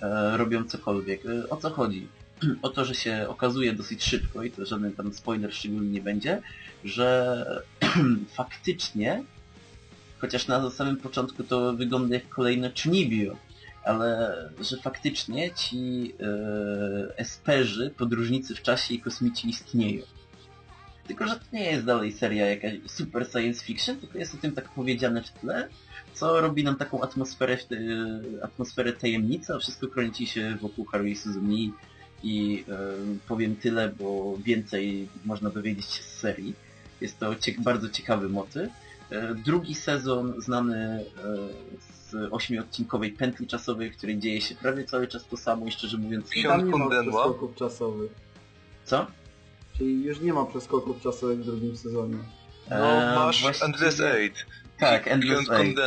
e, robią cokolwiek. O co chodzi? O to, że się okazuje dosyć szybko, i to żaden tam spoiler szczególnie nie będzie, że faktycznie, chociaż na samym początku to wygląda jak kolejne Chunibyo, ale że faktycznie ci e, esperzy, podróżnicy w czasie i kosmici istnieją. Tylko, że to nie jest dalej seria jakaś super science fiction, tylko jest o tym tak powiedziane w tle, co robi nam taką atmosferę, te- atmosferę tajemnicy, a wszystko kręci się wokół Harui Suzumi i e, powiem tyle, bo więcej można dowiedzieć się z serii. Jest to cie bardzo ciekawy motyw. E, drugi sezon znany e, z ośmiodcinkowej pętli czasowej, w której dzieje się prawie cały czas to samo i szczerze mówiąc... Tam nie ma przeskoków czasowych. Co? Czyli już nie ma przeskoków czasowych w drugim sezonie. No, E, masz właściwie- Endless Eight. Tak, Endless Eight.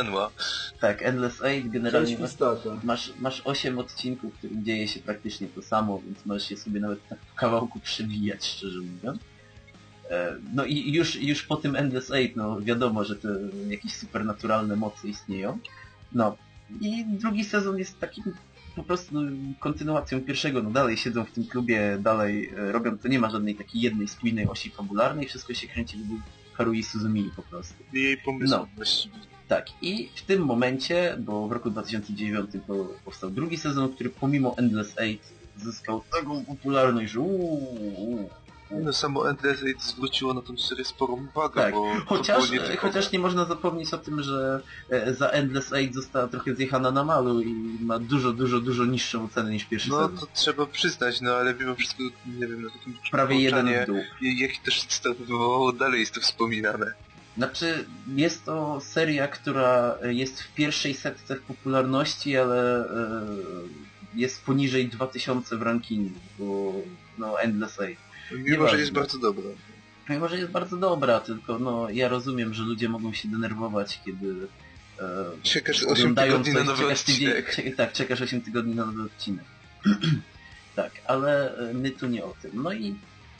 Tak, Endless Eight generalnie masz, masz, masz 8 odcinków, w którym dzieje się praktycznie to samo, więc możesz je sobie nawet tak w kawałku przebijać, szczerze mówiąc. E, No i już, już po tym Endless Eight, no wiadomo, że te jakieś supernaturalne mocy istnieją. No i drugi sezon jest takim po prostu kontynuacją pierwszego, no dalej siedzą w tym klubie, dalej e, robią, to nie ma żadnej takiej jednej spójnej osi fabularnej, wszystko się kręci wokół Harui Suzumi po prostu. I jej pomysł No. właściwie. Tak, i w tym momencie, bo w roku 2009 po- powstał drugi sezon, który pomimo Endless Eight zyskał taką popularność, że uuu, No samo Endless Eight zwróciło na tą serię sporą uwagę, Tak, bo Chociaż, nietypowe. chociaż nie można zapomnieć o tym, że e, za Endless Eight została trochę zjechana na malu i ma dużo, dużo, dużo niższą cenę niż pierwszy No sezon. to trzeba przyznać, no ale mimo wszystko, nie wiem, na takim Prawie jeden w dół. Jaki też stan wywołało, dalej jest to wspominane. Znaczy, jest to seria, która jest w pierwszej setce w popularności, ale e, jest poniżej 2000 w rankingu, bo no Endless Eight. Mimo, że jest bardzo dobra. Mimo, że jest bardzo dobra, tylko no ja rozumiem, że ludzie mogą się denerwować, kiedy e, Czekasz 8 oglądają tygodni na coś, nowy czekasz tydzień, czek- tak, czekasz 8 tygodni na nowy odcinek. tak, ale e, my tu nie o tym. No i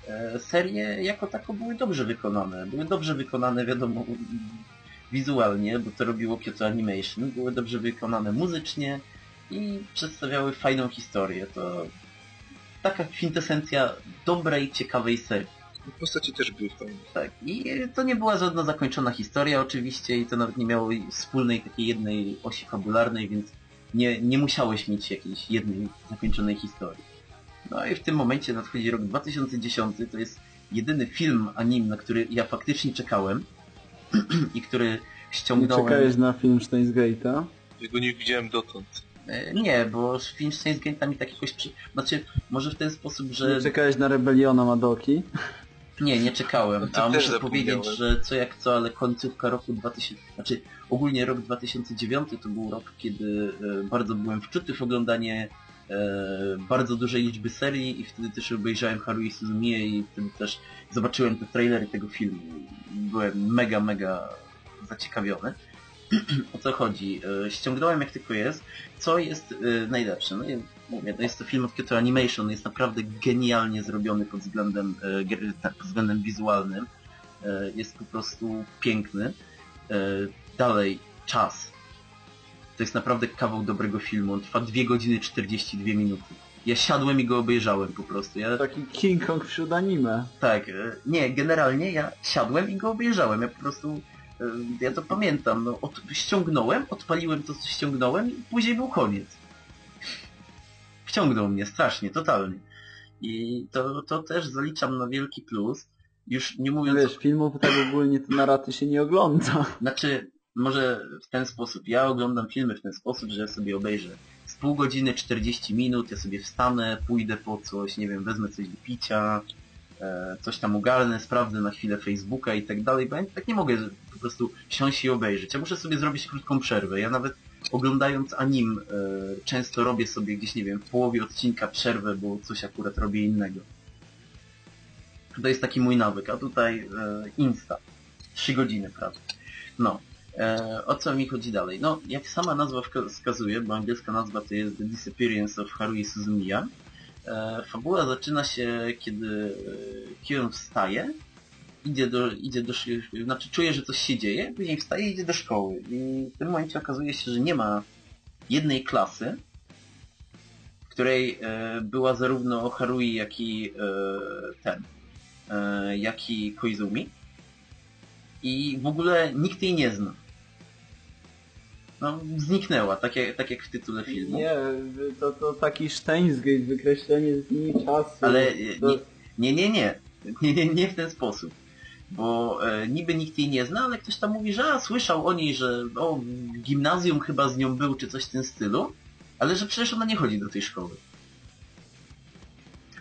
e, serie jako tako były dobrze wykonane. Były dobrze wykonane, wiadomo, wizualnie, bo to robiło Kyoto Animation. Były dobrze wykonane muzycznie i przedstawiały fajną historię. To taka kwintesencja dobrej, ciekawej serii. Postaci też były fajne. Tak, i to nie była żadna zakończona historia oczywiście i to nawet nie miało wspólnej takiej jednej osi fabularnej, więc nie, nie musiałeś mieć jakiejś jednej zakończonej historii. No i w tym momencie nadchodzi rok 2010, to jest jedyny film anim, na który ja faktycznie czekałem i który Nie ściągnąłem... czekałeś na film Steins Gate'a? Ja go nie widziałem dotąd. E, Nie, bo film Gate mi tak jakoś... Przy... Znaczy, może w ten sposób, że... Nie czekałeś na Rebeliona Madoki? Nie, nie czekałem. No A muszę powiedzieć, że co jak co, ale końcówka roku 2000, znaczy ogólnie rok 2009 to był rok, kiedy e, bardzo byłem wczuty w oglądanie e, bardzo dużej liczby serii i wtedy też obejrzałem Harui Suzumiya i wtedy też zobaczyłem te trailery tego filmu. i Byłem mega, mega zaciekawiony. o co chodzi? E, ściągnąłem jak tylko jest. Co jest e, najlepsze? No, mówię, to jest to film od Kyoto Animation, jest naprawdę genialnie zrobiony pod względem, e, tak, pod względem wizualnym. Jest po prostu piękny. Dalej, czas. To jest naprawdę kawał dobrego filmu. On trwa 2 godziny 42 minuty. Ja siadłem i go obejrzałem po prostu. Ja, Taki King Kong wśród anime. tak, nie, generalnie ja siadłem i go obejrzałem. Ja po prostu, ja to pamiętam, no, od, ściągnąłem, odpaliłem to, co ściągnąłem i później był koniec. Wciągnął mnie strasznie, totalnie. I to, to też zaliczam na wielki plus. Już nie mówiąc Wiesz, filmów tak ogólnie to na raty się nie ogląda. Znaczy, może w ten sposób. Ja oglądam filmy w ten sposób, że sobie obejrzę z pół godziny 40 minut, ja sobie wstanę, pójdę po coś, nie wiem, wezmę coś do picia, coś tam ogarnę, sprawdzę na chwilę Facebooka i tak dalej, bo ja tak nie mogę po prostu siąść i obejrzeć. Ja muszę sobie zrobić krótką przerwę. Ja nawet oglądając anim e, często robię sobie gdzieś, nie wiem, w połowie odcinka przerwę, bo coś akurat robię innego. To jest taki mój nawyk, a tutaj e, Insta. 3 godziny, prawda? No. E, o co mi chodzi dalej? No, jak sama nazwa wskazuje, bo angielska nazwa to jest The Disappearance of Harui Suzumiya, e, fabuła zaczyna się, kiedy e, Kion wstaje, idzie do, idzie do, znaczy czuje, że coś się dzieje, później wstaje i idzie do szkoły. I w tym momencie okazuje się, że nie ma jednej klasy, w której e, była zarówno Harui, jak i e, ten, e, jak i Koizumi. I w ogóle nikt jej nie zna. No, zniknęła, tak jak, tak jak w tytule filmu. Nie, to, to taki Steins Gate, wykreślenie z linii czasu. Ale to... nie, nie, nie, nie, nie, nie, w ten sposób. Bo e, niby nikt jej nie zna, ale ktoś tam mówi, że a, słyszał o niej, że o, gimnazjum chyba z nią był, czy coś w tym stylu, ale że przecież ona nie chodzi do tej szkoły.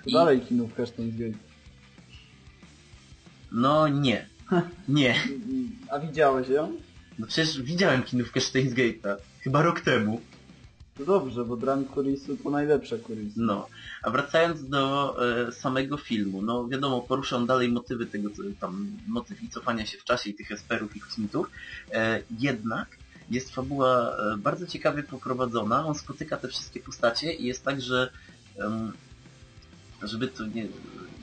I- Dalej kinówka Steins Gate. No nie. Nie. A widziałeś ją? No przecież widziałem kinówkę Steins. Chyba rok temu. To dobrze, bo Dran Kurisu to najlepsze Kurisu. No, a wracając do e, samego filmu, no wiadomo, poruszam dalej motywy tego, co tam, motyw i cofania się w czasie i tych esperów i kosmitów, e, jednak jest fabuła e, bardzo ciekawie poprowadzona, on spotyka te wszystkie postacie i jest tak, że żeby to nie...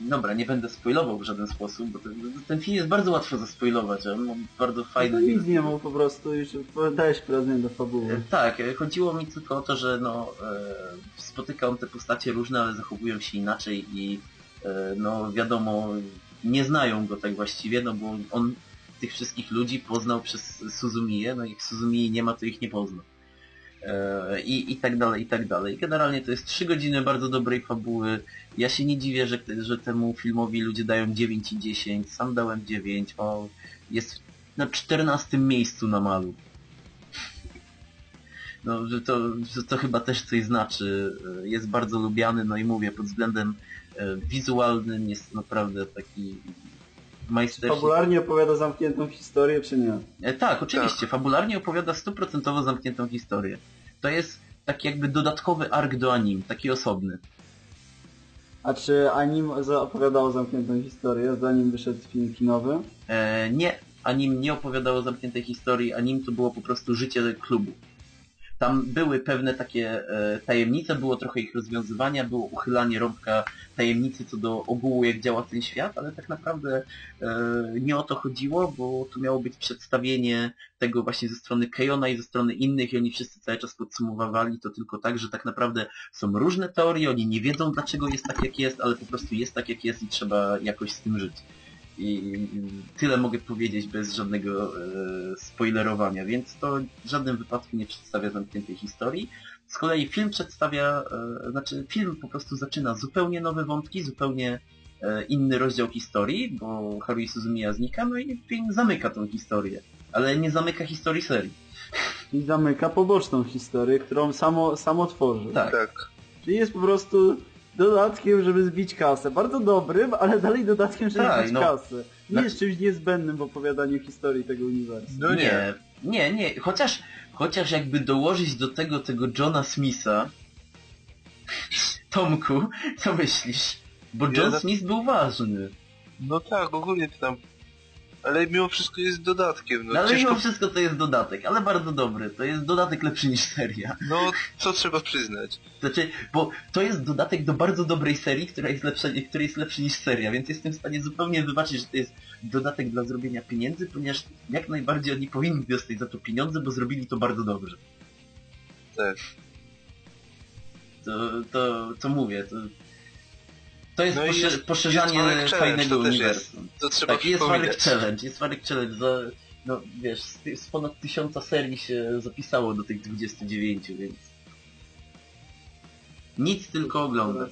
Dobra, nie będę spoilował w żaden sposób, bo ten, ten film jest bardzo łatwo zaspoilować, a on bardzo No to fajny... nic nie mów, po prostu już dałeś prowadzenie do fabuły. E, Tak, e, chodziło mi tylko o to, że no, e, spotyka on te postacie różne, ale zachowują się inaczej i no wiadomo, nie znają go tak właściwie, no bo on tych wszystkich ludzi poznał przez Suzumię, no i jak Suzumii nie ma, to ich nie pozna. I, I tak dalej, i tak dalej. Generalnie to jest 3 godziny bardzo dobrej fabuły. Ja się nie dziwię, że, że temu filmowi ludzie dają 9 i 10. Sam dałem 9. O, jest na 14 miejscu na malu. No, że to, że to chyba też coś znaczy. Jest bardzo lubiany, no i mówię, pod względem e, wizualnym jest naprawdę taki majstersztyk. Fabularnie opowiada zamkniętą historię, czy nie? E, Tak, oczywiście. Fabularnie opowiada stuprocentowo zamkniętą historię. To jest taki jakby dodatkowy ark do anim, taki osobny. A czy anim opowiadało zamkniętą historię, zanim wyszedł film kinowy? E, nie, anim nie opowiadało zamkniętej historii, anim to było po prostu życie klubu. Tam były pewne takie e, tajemnice, było trochę ich rozwiązywania, było uchylanie rąbka tajemnicy co do ogółu, jak działa ten świat, ale tak naprawdę e, nie o to chodziło, bo tu miało być przedstawienie tego właśnie ze strony Kejona i ze strony innych i oni wszyscy cały czas podsumowywali to tylko tak, że tak naprawdę są różne teorie, oni nie wiedzą dlaczego jest tak jak jest, ale po prostu jest tak jak jest i trzeba jakoś z tym żyć. I tyle mogę powiedzieć bez żadnego e, spoilerowania, więc to w żadnym wypadku nie przedstawia zamkniętej historii. Z kolei film przedstawia, e, znaczy film po prostu zaczyna zupełnie nowe wątki, zupełnie e, inny rozdział historii, bo Haruhi Suzumiya znika, no i film zamyka tą historię. Ale nie zamyka historii serii. I zamyka poboczną historię, którą samo, samo tworzy. Tak. Tak. Czyli jest po prostu dodatkiem, żeby zbić kasę. Bardzo dobrym, ale dalej dodatkiem, żeby Tak, zbić no. kasę. Nie jest czymś niezbędnym w opowiadaniu historii tego uniwersum. No nie. Nie, nie, chociaż, chociaż jakby dołożyć do tego tego Johna Smitha, Tomku, co myślisz? Bo Ja John za- Smith był ważny. No tak, ogólnie to tam... Ale mimo wszystko jest dodatkiem, no No, ale ciężko... mimo wszystko to jest dodatek, ale bardzo dobry. To jest dodatek lepszy niż seria. No, co trzeba przyznać. Znaczy, bo to jest dodatek do bardzo dobrej serii, która jest lepsza, która jest lepszy niż seria, więc jestem w stanie zupełnie wybaczyć, że to jest dodatek dla zrobienia pieniędzy, ponieważ jak najbardziej oni powinni dostać za to pieniądze, bo zrobili to bardzo dobrze. Tak. To, to, to mówię, to, to jest, No jest- poszerzanie jest Challenge, fajnego uniwersum. To trzeba Tak, jest. Warwick Challenge, jest Warwick Challenge, za, no wiesz, z, z ponad tysiąca serii się zapisało do tych 29, więc nic tylko oglądać.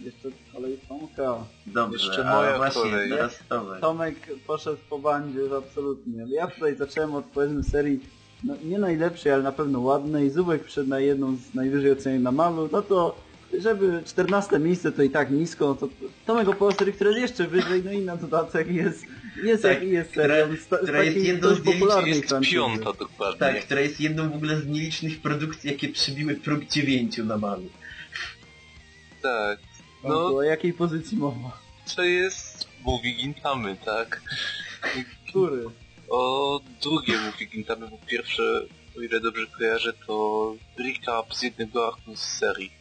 Jeszcze kolej Tomka. Dobrze, Jeszcze a moja właśnie, kolej. teraz Tomek. Tomek poszedł po bandzie, że absolutnie. Ale ja tutaj zacząłem od powiedzmy serii no, nie najlepszej, ale na pewno ładnej. Zubek przyszedł na jedną z najwyżej ocenionych na malu. No to żeby 14 miejsce to i tak nisko, to Tomek opowiada serii, która jest jeszcze wyżej, no i na dodatek jest, jest Tak, jest serią. która jest jedną z nielicznych- Jest piąta dokładnie. Tak, która jest jedną w ogóle z nielicznych produkcji, jakie przybiły próg 9 na malu. Tak. No. O jakiej pozycji mowa? to jest Movie Gintamy, tak? Który? O drugie Movie Gintamy, bo pierwsze, o ile dobrze kojarzę, to recap z jednego arku z serii.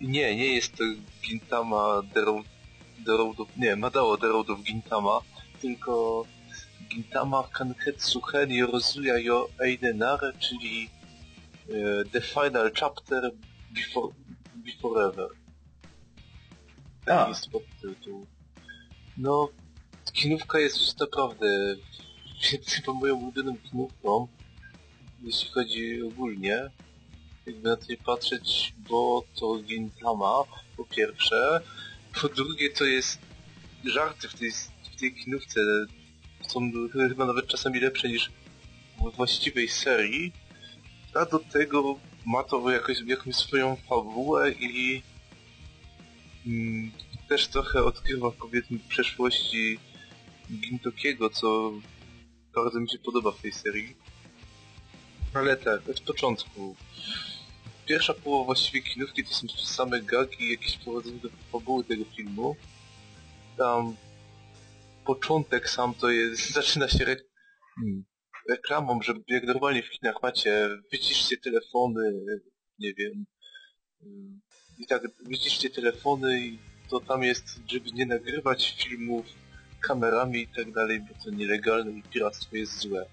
Nie, nie jest to Gintama The Road, The Road of... Nie, Madao The Road of Gintama, tylko Gintama Kanhetsu Hen Yorozuya yo Einenare, czyli e, The Final Chapter Before, Before Ever. A. Taki jest podtytuł. No, kinówka jest już naprawdę chyba moją ulubioną kinówką, jeśli chodzi ogólnie. Nie patrzeć, bo to Gintama, po pierwsze. Po drugie to jest żarty w tej, w tej kinówce są chyba nawet czasami lepsze niż w właściwej serii. A do tego ma to jakoś, jakąś swoją fabułę i mm, też trochę odkrywa powiedzmy przeszłości Gintokiego, co bardzo mi się podoba w tej serii. Ale tak, od początku. Pierwsza połowa właściwie kinówki to są same gagi i jakieś prowadzenie do fabuły tego filmu. Tam początek sam to jest, zaczyna się re... hmm, reklamą, że jak normalnie w kinach macie, wyciszcie telefony, nie wiem, hmm, i tak wyciszcie telefony i to tam jest, żeby nie nagrywać filmów kamerami i tak dalej, bo to nielegalne i piractwo jest złe.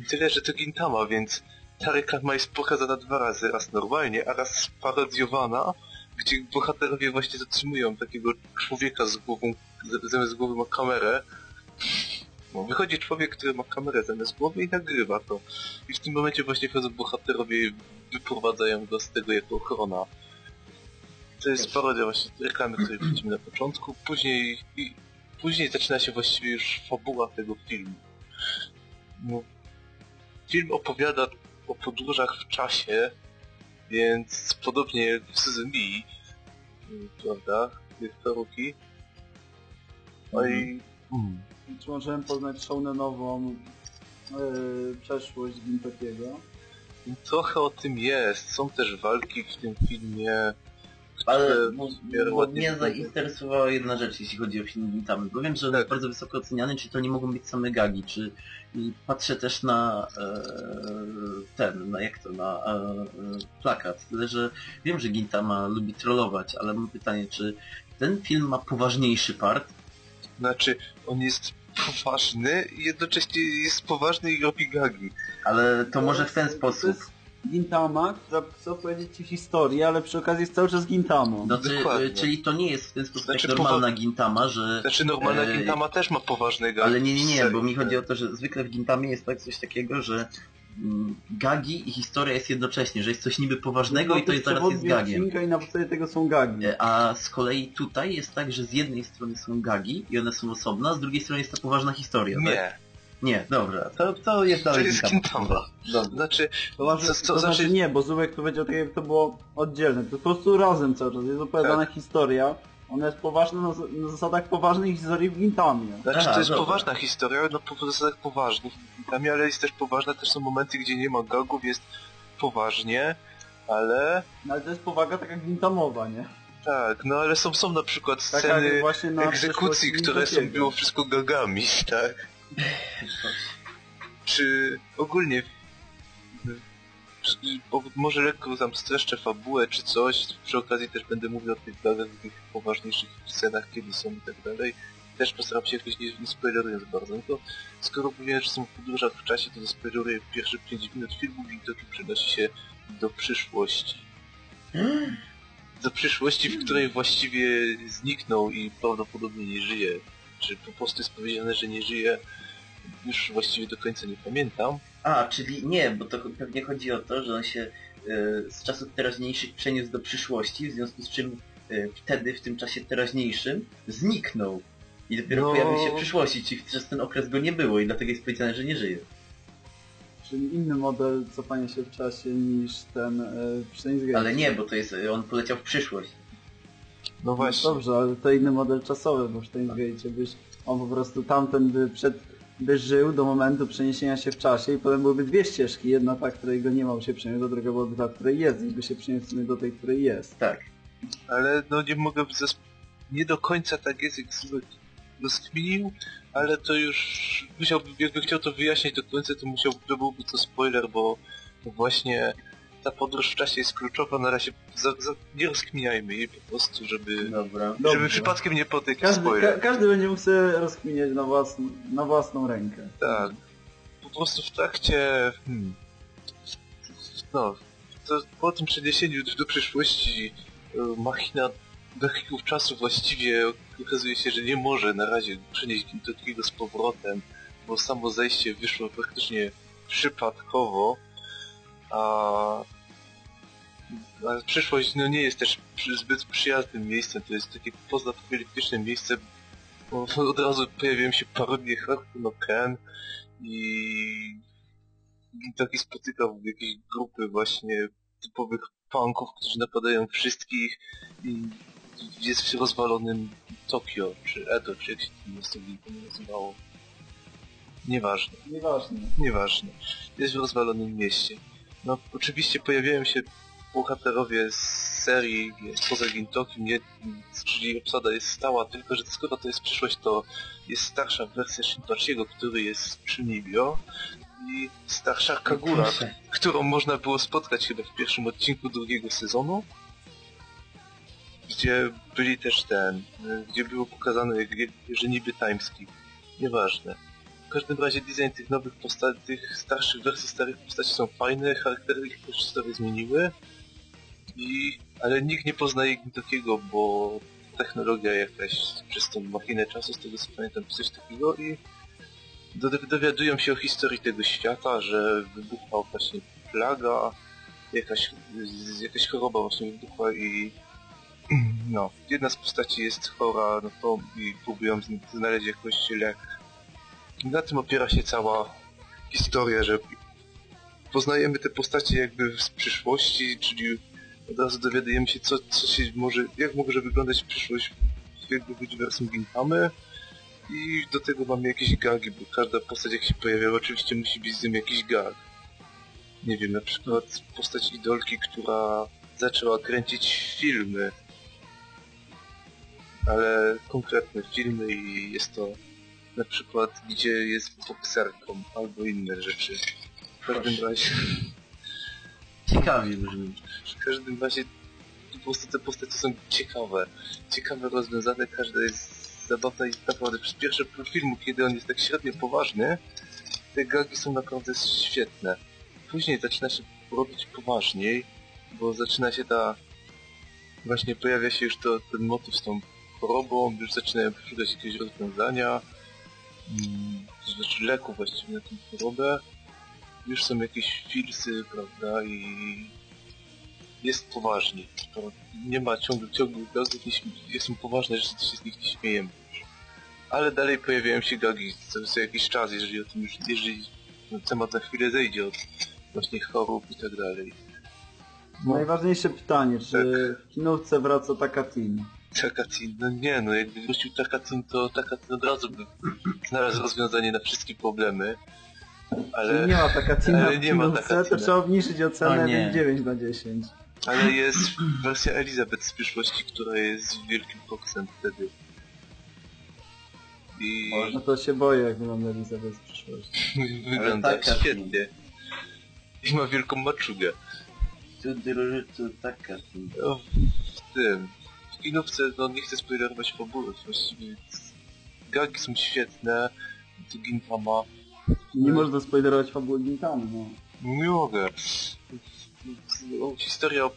I tyle, że to Gintama, więc ta reklama jest pokazana dwa razy, raz normalnie, a raz sparodiowana, gdzie bohaterowie właśnie zatrzymują takiego człowieka z głową, zamiast głowy ma kamerę. No, wychodzi człowiek, który ma kamerę zamiast głowy i nagrywa to. I w tym momencie właśnie wchodzą bohaterowie i wyprowadzają go z tego jako ochrona. To jest parodia właśnie reklamy, której widzimy na początku. Później, i, później zaczyna się właściwie już fabuła tego filmu. No, film opowiada o podróżach w czasie, więc podobnie jak w Suzumi, prawda, tych Haruki. No i... Mm. Czy możemy poznać shounenową yy, przeszłość Gintokiego? Trochę o tym jest. Są też walki w tym filmie. Ale mnie zainteresowała jedna rzecz, jeśli chodzi o film Gintamy, bo wiem, że on Tak. jest bardzo wysoko oceniany, czy to nie mogą być same gagi, czy i patrzę też na e, ten, na jak to, na e, plakat, tyle że wiem, że Gintama lubi trollować, ale mam pytanie, czy ten film ma poważniejszy part? Znaczy, on jest poważny i jednocześnie jest poważny i robi gagi. Ale to może w ten sposób. Gintama, która chce opowiedzieć ci historię, ale przy okazji jest cały czas Gintamą. Znaczy, Dokładnie. e, czyli to nie jest w ten sposób Znaczy, jak normalna Gintama, że Znaczy, normalna E, Gintama też ma poważne gagi. Ale nie, nie, nie, bo mi chodzi o to, że zwykle w Gintamie jest tak coś takiego, że mm, gagi i historia jest jednocześnie, że jest coś niby poważnego i to jest zaraz jest gagiem. odcinka i na podstawie tego są gagi. E, A z kolei tutaj jest tak, że z jednej strony są gagi i one są osobne, a z drugiej strony jest ta poważna historia. Tak? Nie. Dobra, to, to jest To dalej jest Gintama. Znaczy, To, znaczy, co, co to znaczy znaczy... nie, bo Zubek powiedział tak jak to było oddzielne. To po prostu razem cały czas jest opowiadana Tak. historia. Ona jest poważna na, na zasadach poważnej historii w Gintamie. Znaczy, Aha, to jest dobra. poważna historia, no po zasadach poważnych Gintami, ale jest też poważna, też są momenty, gdzie nie ma gagów, jest poważnie, ale... No, ale to jest powaga taka gintamowa, nie? Tak, no ale są, są na przykład sceny egzekucji, które są było wszystko gagami, tak? Czy ogólnie bo może lekko tam streszczę fabułę czy coś, przy okazji też będę mówił o tych gagach, tych poważniejszych scenach, kiedy są i tak dalej. Też postaram się jakoś nie, nie spoilerując bardzo, no to skoro mówiłem, że są w podróżach w czasie, to zaspoileruję pierwsze 5 minut filmu i to przenosi się do przyszłości. Do przyszłości, w której właściwie zniknął i prawdopodobnie nie żyje. Czy po prostu jest powiedziane, że nie żyje, już właściwie do końca nie pamiętam. A, czyli nie, bo to pewnie chodzi o to, że on się e, z czasów teraźniejszych przeniósł do przyszłości, w związku z czym e, wtedy, w tym czasie teraźniejszym, zniknął. I dopiero No. pojawił się w przyszłości, czyli przez ten okres go nie było i dlatego jest powiedziane, że nie żyje. Czyli inny model cofania się w czasie niż ten e, Gate. Ale nie, bo to jest, on poleciał w przyszłość. No No właśnie. dobrze, ale to inny model czasowy, bo w Steins Gate byś on po prostu tamten by przed by żył do momentu przeniesienia się w czasie i potem byłyby dwie ścieżki. Jedna ta, której go nie ma, by się przeniósł, a druga byłaby ta, której jest i by się przeniósł do tej, której jest. Tak. Ale no nie mogę zas... Nie do końca tak jest, jak rozkminił, ale to już musiałbym, jakby chciał to wyjaśnić do końca, to musiał, to byłby to spoiler, bo właśnie ta podróż w czasie jest kluczowa, na razie za, za, nie rozkminiajmy jej po prostu, żeby, Dobra. żeby Dobrze. przypadkiem nie jakiś Każdy, ka każdy będzie mógł sobie rozkminiać na własną, na własną rękę. Tak. Po prostu w trakcie... Hmm, no, to po tym przeniesieniu do przyszłości e, machina wehikułów czasu właściwie okazuje się, że nie może na razie przenieść Gintokiego z powrotem, bo samo zejście wyszło praktycznie przypadkowo, a przyszłość no, nie jest też zbyt przyjaznym miejscem, to jest takie pozapokaliptyczne miejsce, bo od razu pojawiają się parodie Hakuno Ken i taki spotykał jakieś grupy właśnie typowych punków, którzy napadają wszystkich i jest w rozwalonym Tokio, czy Edo, czy jak się to miasto nazywało. Nieważne, Nieważne. nieważne. Jest w rozwalonym mieście. No oczywiście pojawiają się bohaterowie z serii poza Gintokiem, nie, czyli obsada jest stała, tylko że skoro to jest przyszłość, to jest starsza wersja Shintochiego, który jest przy Nibio i starsza Kagura, Proszę. którą można było spotkać chyba w pierwszym odcinku drugiego sezonu, gdzie byli też ten, gdzie było pokazane, że niby Timeskip. Nieważne. W każdym razie design tych nowych postaci, tych starszych wersji starych postaci są fajne, charaktery ich też sobie zmieniły, i, ale nikt nie poznaje takiego, bo technologia jakaś przez tą machinę czasu, z tego co pamiętam, coś takiego i do, dowiadują się o historii tego świata, że wybuchła właśnie plaga, jakaś, jakaś choroba właśnie wybuchła i no, jedna z postaci jest chora, no to i próbują zn- znaleźć jakoś lek. Na tym opiera się cała historia, że poznajemy te postacie jakby z przyszłości, czyli od razu dowiadujemy się, co, co się może, jak może wyglądać przyszłość jakby wersją Gintamy. I do tego mamy jakieś gagi, bo każda postać jak się pojawia, oczywiście musi być z nim jakiś gag. Nie wiem, na przykład postać idolki, która zaczęła kręcić filmy. Ale konkretne filmy i jest to na przykład gdzie jest bokserką albo inne rzeczy. W każdym razie Ciekawie brzmi. w każdym razie po prostu te postacie są ciekawe. Ciekawe rozwiązane, każda jest zabawna i naprawdę przez pierwsze pół filmu, kiedy on jest tak średnio poważny, te gagi są naprawdę świetne. Później zaczyna się robić poważniej, bo zaczyna się ta... Właśnie pojawia się już to, ten motyw z tą chorobą, już zaczynają szukać jakiegoś rozwiązania, mm, leku właściwie na tę chorobę. Już są jakieś filsy, prawda, i jest poważnie. To nie ma ciągle nie śmie- są poważne rzeczy, się z nich nie śmiejemy. Ale dalej pojawiają się gagi co, co jakiś czas, jeżeli o tym już, jeżeli no, temat na chwilę zejdzie od właśnie chorób i tak dalej. Najważniejsze pytanie, czy Tak. w kinówce wraca Takatin? Takatin, no nie no, jakby wrócił Takatin, to Takatin od razu by znalazł rozwiązanie na wszystkie problemy. Ale... Czyli nie ma Takatina ale w nie ma kinówce, to trzeba obniżyć ocenę O nie. 9 na 10. Ale jest wersja Elizabeth z przyszłości, która jest wielkim koksem wtedy. I No to się boję, jak wygląda Elizabeth z przyszłości. wygląda Ale taka świetnie. I ma wielką maczugę. Tu, tu, taka. No, w tym... W kinówce, no nie chcę spoilerować fabuły, właściwie gagi są świetne, to Gintama, Nie można spoilerować fabuły Gintamy, no. nie mogę. Historia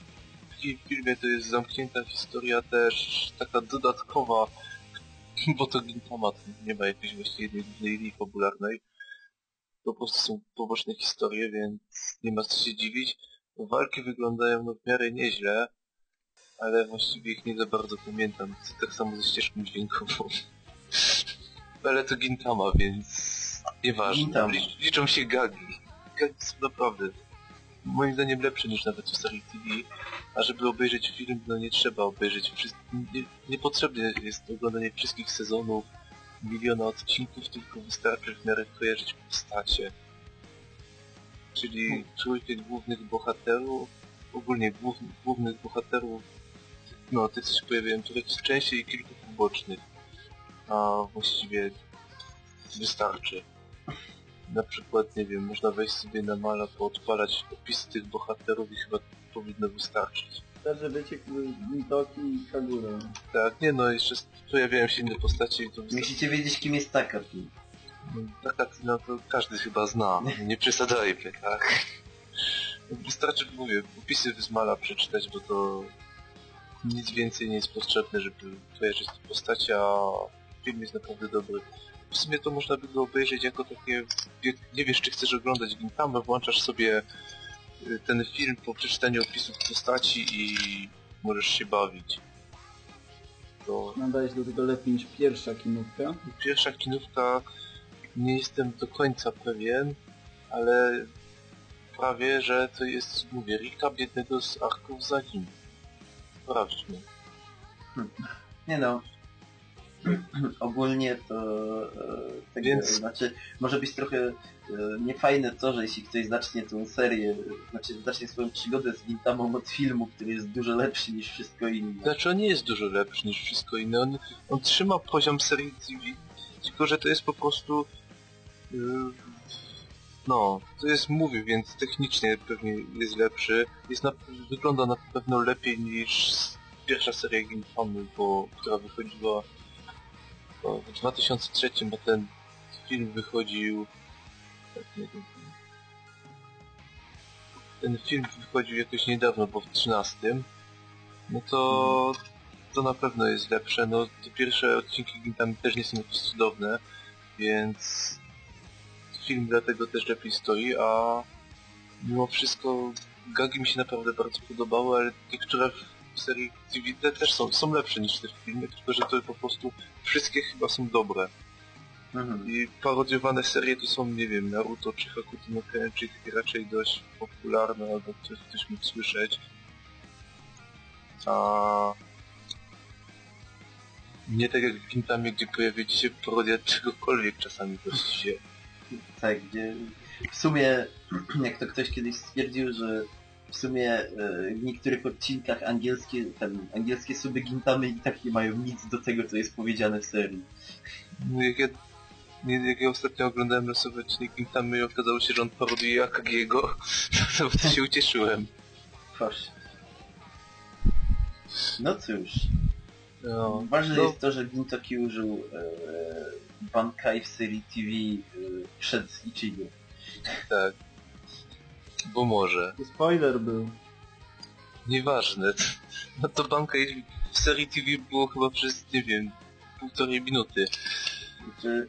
fi- filmie to jest zamknięta historia też taka dodatkowa, bo to Gintama to nie ma jakiejś głównej linii fabularnej. Po prostu są poboczne historie, więc nie ma co się dziwić. Walki wyglądają no w miarę nieźle, ale właściwie ich nie za bardzo pamiętam. Tak samo ze ścieżką dźwiękową. ale to Gintama, więc nieważne. Licz- Liczą się gagi. Gagi są naprawdę moim zdaniem lepsze niż nawet w starej TV, a żeby obejrzeć film, no nie trzeba obejrzeć wszystkich, nie, niepotrzebne jest oglądanie wszystkich sezonów, miliona odcinków, tylko wystarczy w miarę kojarzyć postacie. Czyli trójkę głównych bohaterów, ogólnie głów, głównych bohaterów, no tych co się pojawiają trochę częściej i kilku pobocznych, a właściwie wystarczy. Na przykład, nie wiem, można wejść sobie na mala, poodpalać opisy tych bohaterów i chyba powinno wystarczyć. Też, wiecie, Gintoki i Kagura. Tak, nie no, jeszcze pojawiają się inne postacie i to wystarczy. Musicie wiedzieć, kim jest taka. tu. Taka no to każdy chyba zna, nie przesadzajmy, tak? Wystarczy, mówię, opisy z mala przeczytać, bo to nic więcej nie jest potrzebne, żeby kojarzyć te postacie, a film jest naprawdę dobry. W sumie to można by go obejrzeć jako takie, nie wiesz czy chcesz oglądać Gintamę, włączasz sobie y, ten film po przeczytaniu opisów postaci i możesz się bawić. To Nadajesz do tego lepiej niż pierwsza kinówka. pierwsza kinówka nie jestem do końca pewien, ale prawie, że to jest, mówię, Rika biednego z arków za nim. Sprawdźmy. Nie no. ogólnie to tak Więc- znaczy może być trochę e, niefajne to, że jeśli ktoś zacznie tą serię, znaczy zacznie swoją przygodę z Gintamą od filmu, który jest dużo lepszy niż wszystko inne. Znaczy on nie jest dużo lepszy niż wszystko inne. On, on trzyma poziom serii TV, tylko że to jest po prostu... Yy, no, to jest movie, więc technicznie pewnie jest lepszy. Jest na, wygląda na pewno lepiej niż pierwsza seria Gintamy, bo która wychodziła w 2003, bo ten film wychodził... tak, ten film wychodził jakoś niedawno, bo w 13. No to to na pewno jest lepsze. No te pierwsze odcinki Gintamy też nie są jakieś cudowne, więc film dlatego też lepiej stoi, a mimo wszystko gagi mi się naprawdę bardzo podobały, ale w serii te też są, są lepsze niż te filmy, tylko że to po prostu wszystkie chyba są dobre. Mhm. I parodiowane serie to są, nie wiem, Naruto czy Hakuto no Kenji, raczej dość popularne, albo ktoś, ktoś mógł słyszeć. A... Nie tak jak w Gintamie, gdzie pojawia się parodia czegokolwiek czasami właściwie. Tak, gdzie w sumie, jak to ktoś kiedyś stwierdził, że w sumie e, w niektórych odcinkach angielskie, ten, angielskie suby Gintamy i tak nie mają nic do tego, co jest powiedziane w serii. No jak ja, jak ja ostatnio oglądałem losowy odcinek Gintamy i okazało się, że on parodiuje Akagiego, to to się ucieszyłem. Proszę. No cóż, No, ważne no. jest to, że Gintoki użył e, Bankai w serii TV e, przed Ichigo. tak. Bo może. Spoiler był. Nieważne. No to banka w serii TV było chyba przez, nie wiem, półtorej minuty. Znaczy,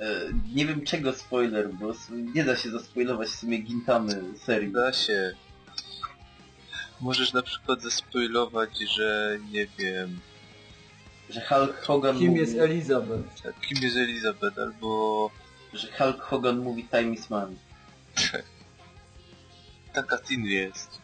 e, nie wiem czego spoiler, bo nie da się zaspoilować w sumie Gintamy serii. Da się. Możesz na przykład zaspoilować, że nie wiem, Że Hulk Hogan Kim mówi, jest Elizabeth? tak, kim jest Elizabeth, albo że Hulk Hogan mówi time is money. taka Tin jest.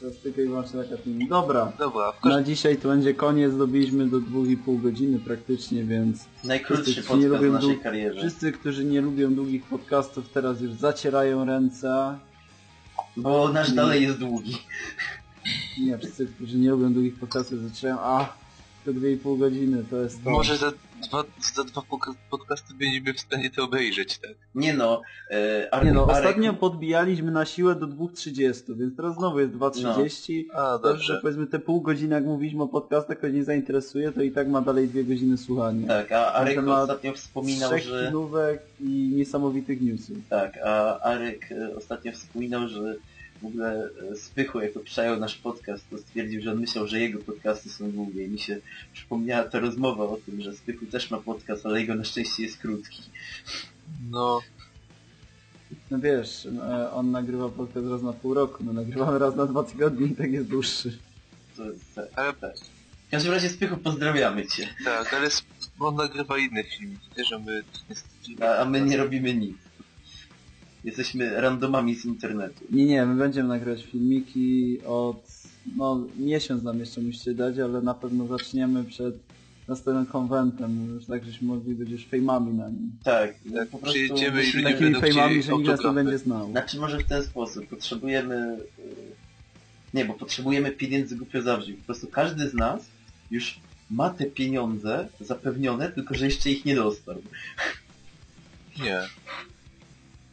To jest tylko i wyłącznie taka film. Dobra. Dobra, Na dzisiaj to będzie koniec, dobiliśmy do 2,5 godziny praktycznie, więc Najkrótszy Wszyscy, którzy nie podcast w lubią naszej karierze. wszyscy, którzy nie lubią długich podcastów teraz już zacierają ręce. Bo nasz dalej jest długi. Nie, wszyscy, którzy nie lubią długich podcastów zacierają, a tylko 2,5 godziny to jest to. może za dwa, za dwa podcasty będziemy w stanie to obejrzeć, tak? Nie no, e, Ar Nie no, Arek, ostatnio podbijaliśmy na siłę do 2.30, więc teraz znowu jest 2.30. A, Dobrze. dobrze. powiedzmy te pół godziny, jak mówiliśmy o podcastach, kogoś nie zainteresuje, to i tak ma dalej dwie godziny słuchania. Tak, a Arek ostatnio wspominał, Trzech że... kinówek i niesamowitych newsów. Tak, a Arek e, ostatnio wspominał, że w ogóle e, Spychu, jak to przejął nasz podcast, to stwierdził, że on myślał, że jego podcasty są długie. I mi się przypomniała ta rozmowa o tym, że Spychu też ma podcast, ale jego na szczęście jest krótki. No, No wiesz, e, on nagrywa podcast raz na pół roku, no nagrywamy raz na dwa tygodnie i tak jest dłuższy. To jest, tak, ale tak. W każdym razie Spychu pozdrawiamy Cię, tak, ale on nagrywa inne filmiki też, a my a, a my nie robimy nic. Jesteśmy randomami z internetu. Nie, nie, my będziemy nagrywać filmiki od, no miesiąc nam jeszcze musicie dać, ale na pewno zaczniemy przed następnym konwentem, już tak żeśmy mogli być już fejmami na nim. Tak, Tak, po prostu przyjedziemy i Takimi fejmami, że nikt nas nie będzie znał. Znaczy może w ten sposób, potrzebujemy... y, Nie, bo potrzebujemy pieniędzy głupio zawziąć. Po prostu każdy z nas już ma te pieniądze zapewnione, tylko że jeszcze ich nie dostał. Nie.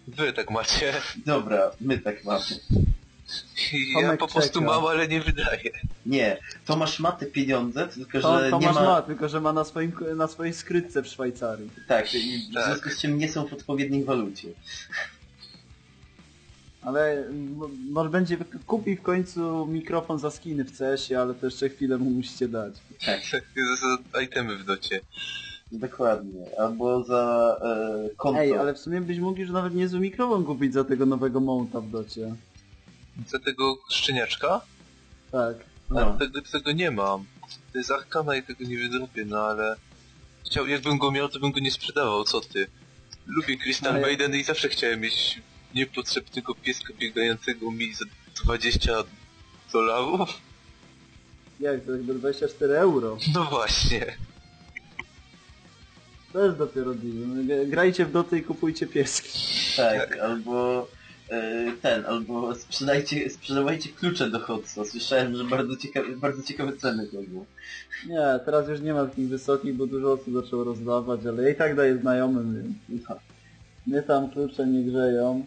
Wy tak macie. Dobra, my tak mamy. Ja Tomek po prostu czeka. mam, ale nie wydaję. Nie, Tomasz ma te pieniądze, tylko To, że nie Tomasz ma... ma, tylko że ma na, swoim, na swojej skrytce w Szwajcarii. Tak, i w Tak. związku z czym nie są w odpowiedniej walucie. Ale może będzie, kupi w końcu mikrofon za skiny w CS-ie, ale to jeszcze chwilę mu musicie dać. Tak, Tak, za itemy w docie. Dokładnie. Albo za e, konto. Ej, ale w sumie byś mógł już nawet niezły mikrofon kupić za tego nowego mounta w docie. Za tego szczeniaczka? Tak. No. Ale tego, tego nie mam. To jest arkana i tego nie wydrobię, no ale... Chciał, jakbym go miał, to bym go nie sprzedawał, co ty? Lubię Crystal Ale- Maiden i zawsze chciałem mieć niepotrzebnego pieska biegającego mi za 20 dolarów. Jak to jakby 24 euro. No właśnie. To jest dopiero deal. G- Grajcie w doty i kupujcie pieski. Tak, albo e, ten, albo sprzedajcie, sprzedawajcie klucze do Hotsa. Słyszałem, że bardzo ciekawe, bardzo ciekawe ceny to było. Nie, teraz już nie ma takich wysokich, bo dużo osób zaczęło rozdawać, ale ja i tak daję znajomym, więc No, tam klucze nie grzeją.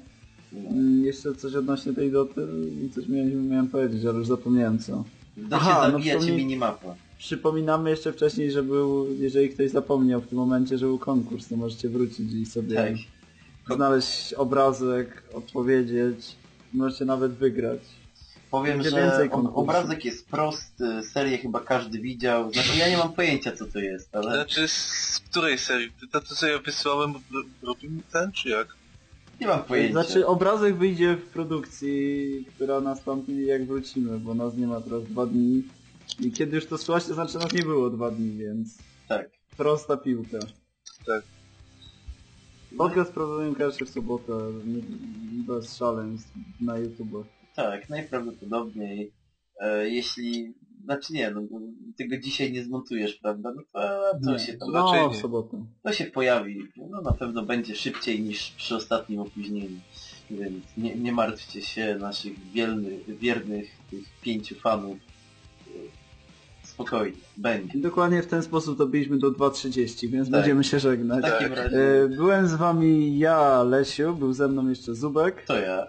no. Mm, Jeszcze coś odnośnie tej doty i coś miałem, miałem powiedzieć, ale już zapomniałem co. W docie Aha, no minimapa. Przypominamy jeszcze wcześniej, że był, jeżeli ktoś zapomniał w tym momencie, że był konkurs, to możecie wrócić i sobie Tak. znaleźć obrazek, odpowiedzieć, możecie nawet wygrać. Powiem, Będzie że obrazek jest prosty, serię chyba każdy widział. Znaczy ja nie mam pojęcia co to jest, ale Znaczy, z której serii? To, to co ja wysłałem, ro- robimy ten, czy jak? nie mam pojęcia. Znaczy obrazek wyjdzie w produkcji, która nastąpi jak wrócimy, bo nas nie ma teraz dwa dni. I kiedy już to słuchacie, to znaczy nas nie było dwa dni, więc Tak. prosta piłka. Tak. Podcast prowadzimy każdy w sobotę, bez szaleństw na YouTube. Tak, najprawdopodobniej. E, jeśli... Znaczy nie, no bo ty go dzisiaj nie zmontujesz, prawda? No to, to Nie. się tam No, Raczej w sobotę. To się pojawi. No na pewno będzie szybciej niż przy ostatnim opóźnieniu. Więc nie, nie martwcie się naszych wiernych, wiernych tych pięciu fanów. Spokojnie, będzie. I dokładnie w ten sposób dobiliśmy do 2.30, więc Tak. będziemy się W żegnać. takim Tak. razie E, Byłem z wami ja, Lesiu, był ze mną jeszcze Zubek to ja.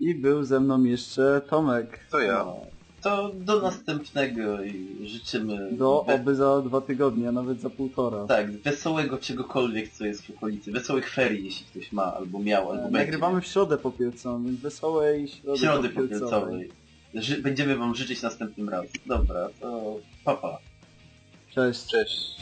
i był ze mną jeszcze Tomek. To ja. No, to do następnego i życzymy Do we- oby za dwa tygodnie, a nawet za półtora. tak, wesołego czegokolwiek, co jest w okolicy. Wesołych ferii, jeśli ktoś ma, albo miał, albo E, będzie. Nagrywamy w środę popielcową, więc wesołej środy, Środy popielcowej. popielcowej. Ży- będziemy wam życzyć następnym razem. Dobra, to papa. Pa. Cześć. Cześć.